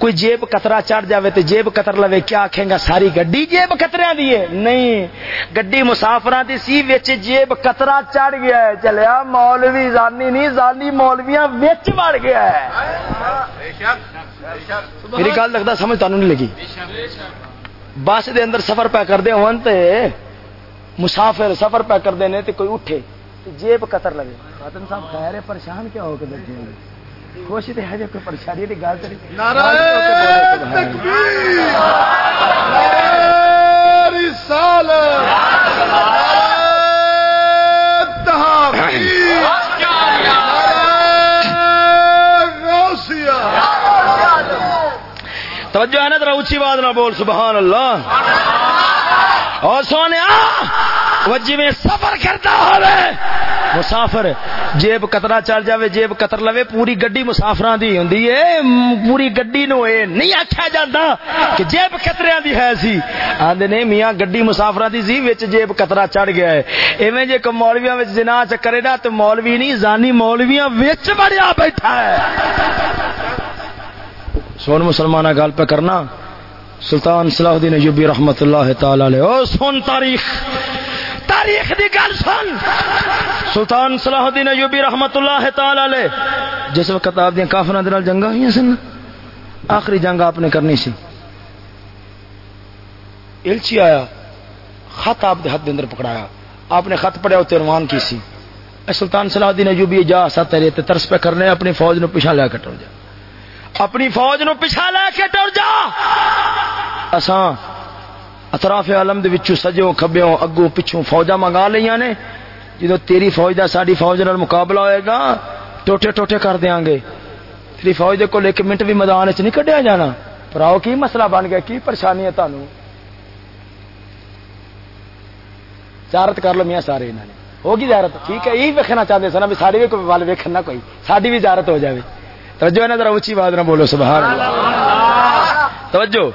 [SPEAKER 2] کوئی جیب قطرہ چڑھ جاوے تے جیب قطر لوے، کیا آکھیں گا؟ ساری گڈی جیب قطریاں دی ہے۔ نہیں، گڈی مسافراں دی سی وچ جیب قطرہ چڑھ گیا ہے۔ چلیا مولوی زانی نہیں، زانی مولویاں وچ وڑ گیا ہے۔ بے شک۔ میری گل لگتا سمجھ تانوں نہیں لگی۔ بس دے اندر سفر پہ کر دے ہون تے مسافر سفر پہ کر دے نے تے کوئی اٹھے تے جیب قطر لگے۔ خاتم صاحب خیر ہے پریشان کیا ہو کے بیٹھے ہیں؟ خوش تے ہے جو کوئی پریشانی دی گل تے
[SPEAKER 3] نعرہ تکبیر! رسالت! تحقیق!
[SPEAKER 2] توجہ ہے نا ذرا اونچی بات نہ بول، سبحان اللہ۔ اور سونے وجی میں سفر کرتا ہوے مسافر، جیب قطرہ چل جاوے، جیب قطر لوے، پوری گڈی مسافراں دی ہوندی ہے پوری گڈی نو اے نہیں آکھیا جاندا کہ جیب قطریاں دی ہے سی۔ آندے نے، میاں گڈی مسافراں دی سی، وچ جیب قطرہ چڑھ گیا ہے ایویں جے کہ مولویاں وچ جناح چکرے نا، تے مولوی نہیں، زانی مولویاں وچ بڑیا بیٹھا ہے سون مسلمان گل پہ کرنا۔ سلطان صلاح الدین ایوبی رحمت اللہ تعالی علیہ۔ او سن تاریخ۔ تاریخ دی گل سن۔ سلطان صلاح الدین ایوبی رحمت اللہ تعالی علیہ۔ جس وقت آپ دیا کافروں دے نال جنگاں ہوئی سن، آخری جنگ آپ نے کرنی سی۔ الچی آیا، خط آپ دے ہاتھ دے اندر پکڑایا۔ آپ نے خط پڑھیا تے روان کی سی۔ اے سلطان صلاح الدین ایوبی، جا سا تیرے تے ترس پہ کرنے، اپنی فوج نو پیچھے لے کٹو جا۔ اپنی فوج نو پچھا لے کے ٹر جا۔ اساں اطراف عالم دے وچوں سجوں کھبیوں اگوں پچھوں فوجاں منگا لیاں نے۔ جدو تیری فوج دا ساری فوج نال مقابلہ ہوئے گا، ٹوٹے ٹوٹے کر دیاں گے۔ تیری فوج دے کول ایک منٹ بھی میدان وچ نہیں کڈیا جانا۔ پر آؤ کی مسئلہ بن گیا؟ کی پریشانی ہے تانوں؟ زیارت کر لو میاں سارے انہوں نے۔ ہوگی زیارت؟ ٹھیک ہے، یہی ویکھنا چاہتے سن بھی ساری بھی کوئی وال ویکھن کوئی ساری بھی زیارت ہو جاوے۔ توجہ ہے نا ذرا اونچی آواز نہ بولو سبحان اللہ۔ توجہ۔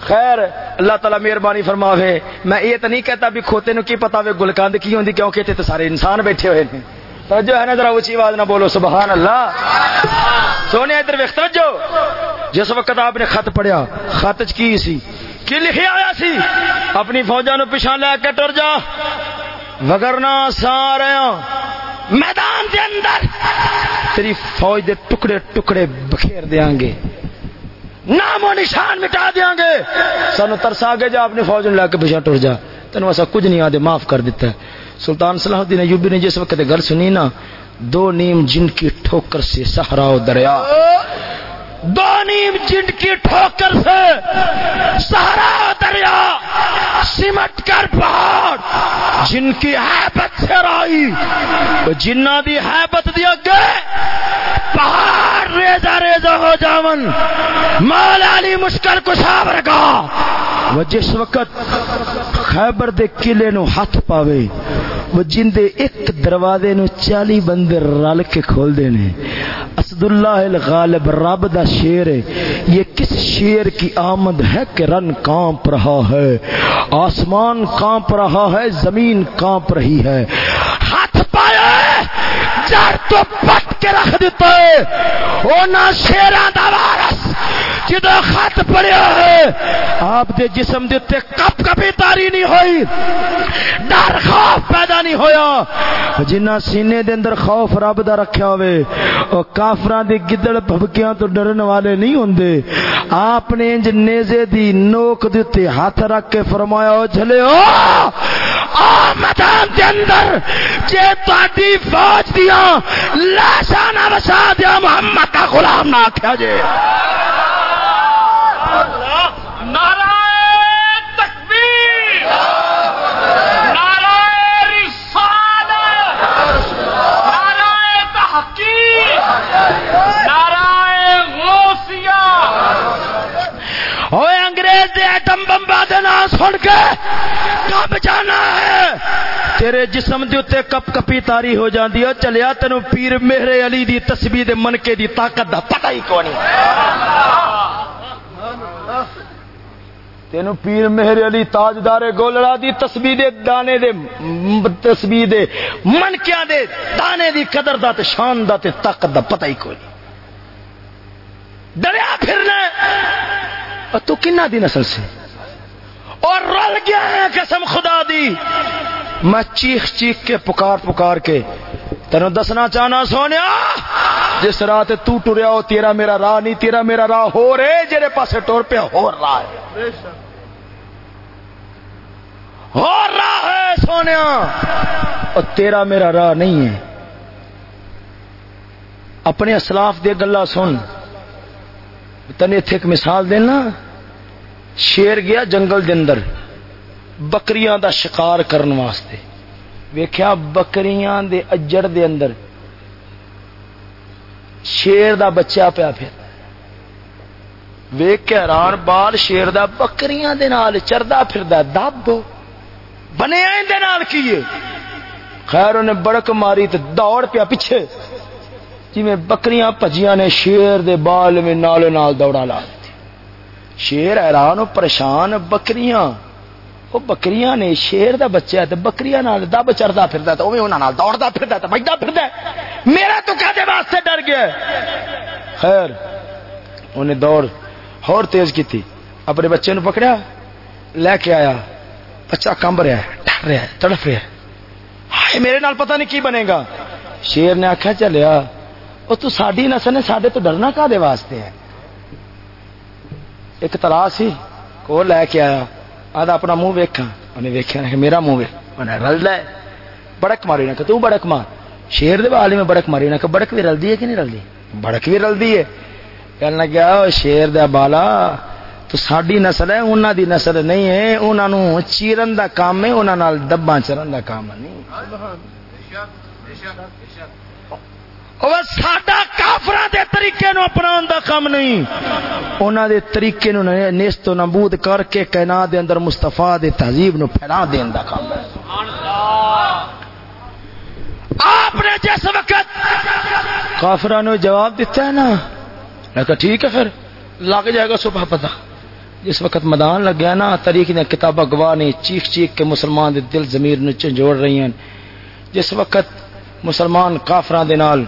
[SPEAKER 2] خیر اللہ تعالیٰ مہربانی فرماوے۔ میں یہ تو نہیں کہتا بھی کھوتے نو کی پتا وے گلکند کی ہوندی کیونکہ تے تو سارے انسان بیٹھے ہوئے ہیں۔ توجہ ہے نا ذرا اونچی آواز نہ بولو سبحان اللہ۔ سونے ادھر ویکھ توجہ۔ جس وقت آپ نے خط پڑھیا خط چ کی سی؟ کی لکھیا ہوا سی؟ اپنی فوجاں نو پیچھا لے کے ٹر جا۔ وگرنا سارے میدان دے اندر تیری فوج دے ٹکڑے ٹکڑے بکھیر دیاں گے نام و نشان مٹا دیاں گے سانو ترسا گے جا اپنی فوج نے لے کے پیچھا ٹر جا۔ تینوں ایسا کچھ نہیں آدھے، معاف کر دیتا ہے۔ سلطان صلاح الدین ایوبی نے جس وقت گل سنی نا، دو نیم جن کی ٹھوکر سے صحرا و دریا۔ دو نیم جن کی ٹھوکر سے سہرا دریا، سمٹ کر پہاڑ، جن کی حیبت سے رائی جنہ دی حیبت دی اگے پہاڑ ریزا ریزا ہو جاون۔ مال علی مشکل کشا ورگا وہ جس وقت خیبر دے قلعے نو ہاتھ پاوے وہ جن دے ایک دروازے نو چالی بندے رل کے کھول دینے اسد اللہ الغالب رب دا شیر ہے۔ یہ کس شیر کی آمد ہے کہ رن کانپ رہا ہے؟ آسمان کانپ رہا ہے، زمین کانپ رہی ہے۔ ہاتھ پایا جڑ تو پٹ کے رکھ دیتا ہے وہ نہ شیران دا وارث جدو خط پڑیا ہے۔ آپ دے جسم دے تے کپ کپی تاری نہیں ہوئی۔ ڈر خوف پیدا نہیں ہویا۔ جنہ سینے دے اندر خوف رب دا رکھیا ہوئے، او کافراں دی گدڑ پھبکیاں تو ڈرن والے نہیں ہوندے۔ آپ نے انج نیزے دی نوک دے تے ہاتھ رکھ کے فرمایا، او جھلے او آ میدان دے اندر، جے تہاڈی فوج دیاں لاشاں نہ وسا دیا محمد کا غلام نہ آکھیا جے۔ انگریز دے ایٹم بمبا دے نام سن کے کب جانا ہے۔ تیرے جسم دے اتنے کپ کپی تاری ہو جاندی ہے چلیا تینو پیر میرے علی دی تسبیح دے منکے دی طاقت دا پتہ ہی کون تینو پیر مہر علی تاجدار گولڑا دی تسبیح دے دانے دے تسبیح دے منکیاں دے دانے دی قدر دا تے شان دا تے طاقت دا پتہ ہی کوئی ڈریا پھرنا اور تو کنا دی نسل سے؟ اور رل گیا ہے قسم خدا دی۔ میں چیخ چیخ کے پکار پکار کے تینو دسنا چاہنا سونے جس راہ تے تو ٹریا ہو تیرا میرا راہ نہیں تیرا میرا راہ ہو رہے جڑے پاسے ٹور پہ ہو رہا ہے۔ ہو رہا ہے سونے اور تیرا میرا راہ نہیں ہے۔ اپنے اسلاف دے گلا سن۔ تنے اتنے ایک مثال دینا۔ شیر گیا جنگل دے اندر۔ بکریاں دا شکار کرن واسطے۔ ویکھیا بکریاں دے اجڑ دے اندر۔ شیر دا بچہ پیا پھر۔ ویک کے حیران بال شیر دا بکریاں دے نال چردا پھردا دب۔ بنے دے نال کیے خیر انہیں بڑک ماری تے دوڑ پیا پیچھے۔ جی بکریاں پجیاں نے شیر دے بال میں نال نال دوڑا لا دیتی شیر حیران و پریشان بکریاں۔ وہ بکریاں نے شیر دا بچہ ہے تے بکریاں نال دب چڑھدا پھردا تے اوویں انہاں نال دوڑدا پھردا تے بجدا پھردا میرا تو کدے واسطے ڈر گیا خیر، انہیں دوڑ اور تیز کی تھی اپنے بچے نو پکڑیا، لے کے آیا۔ بچہ کمب رہا ہے، ڈر رہا ہے تڑف رہا ہے۔ ہائے، میرے نال پتہ نہیں کی بنے گا۔ شیر نے آخیا چلیا۔ وہ تو ساری نسل نے سڈے تو ڈرنا کا دے واسطے ہے؟ ایک تلا سی کو لے کے آیا، آدھا اپنا منہ ویکھا انہیں ویکھیا کہ میرا منہ انہیں رل ہے، بڑک ماری نہ کہ تو بڑک مار۔ شیر دے والے میں بڑک ماری نہ کہ بڑک بھی رلدی ہے کہ نہیں رلدی؟ بڑک بھی رلدی ہے۔ کہنے لگا شیر دیا بالا، تو ساری نسل ہے انہوں دی نسل نہیں ہے انہوں چیرن دا کام ہے انہوں دبا چرن دا کام نہیں ساڈا کافر دے طریقے نو اپنا دا کام نہیں انہوں دے طریقے نو نیست و نبود کر کے کائنات دے اندر مستفا دے تہذیب نو پھیلا دین دا کام ہے آپ نے جس وقت کافر نے جواب دیتا ہے نا میں کہا ٹھیک ہے پھر لگ جائے گا صبح پتہ جس وقت میدان لگ گیا نا تاریخ نے کتابیں گواہ نے چیخ چیخ کے مسلمان دے دل ضمیر نچ جوڑ رہی ہیں جس وقت مسلمان کافران دے نال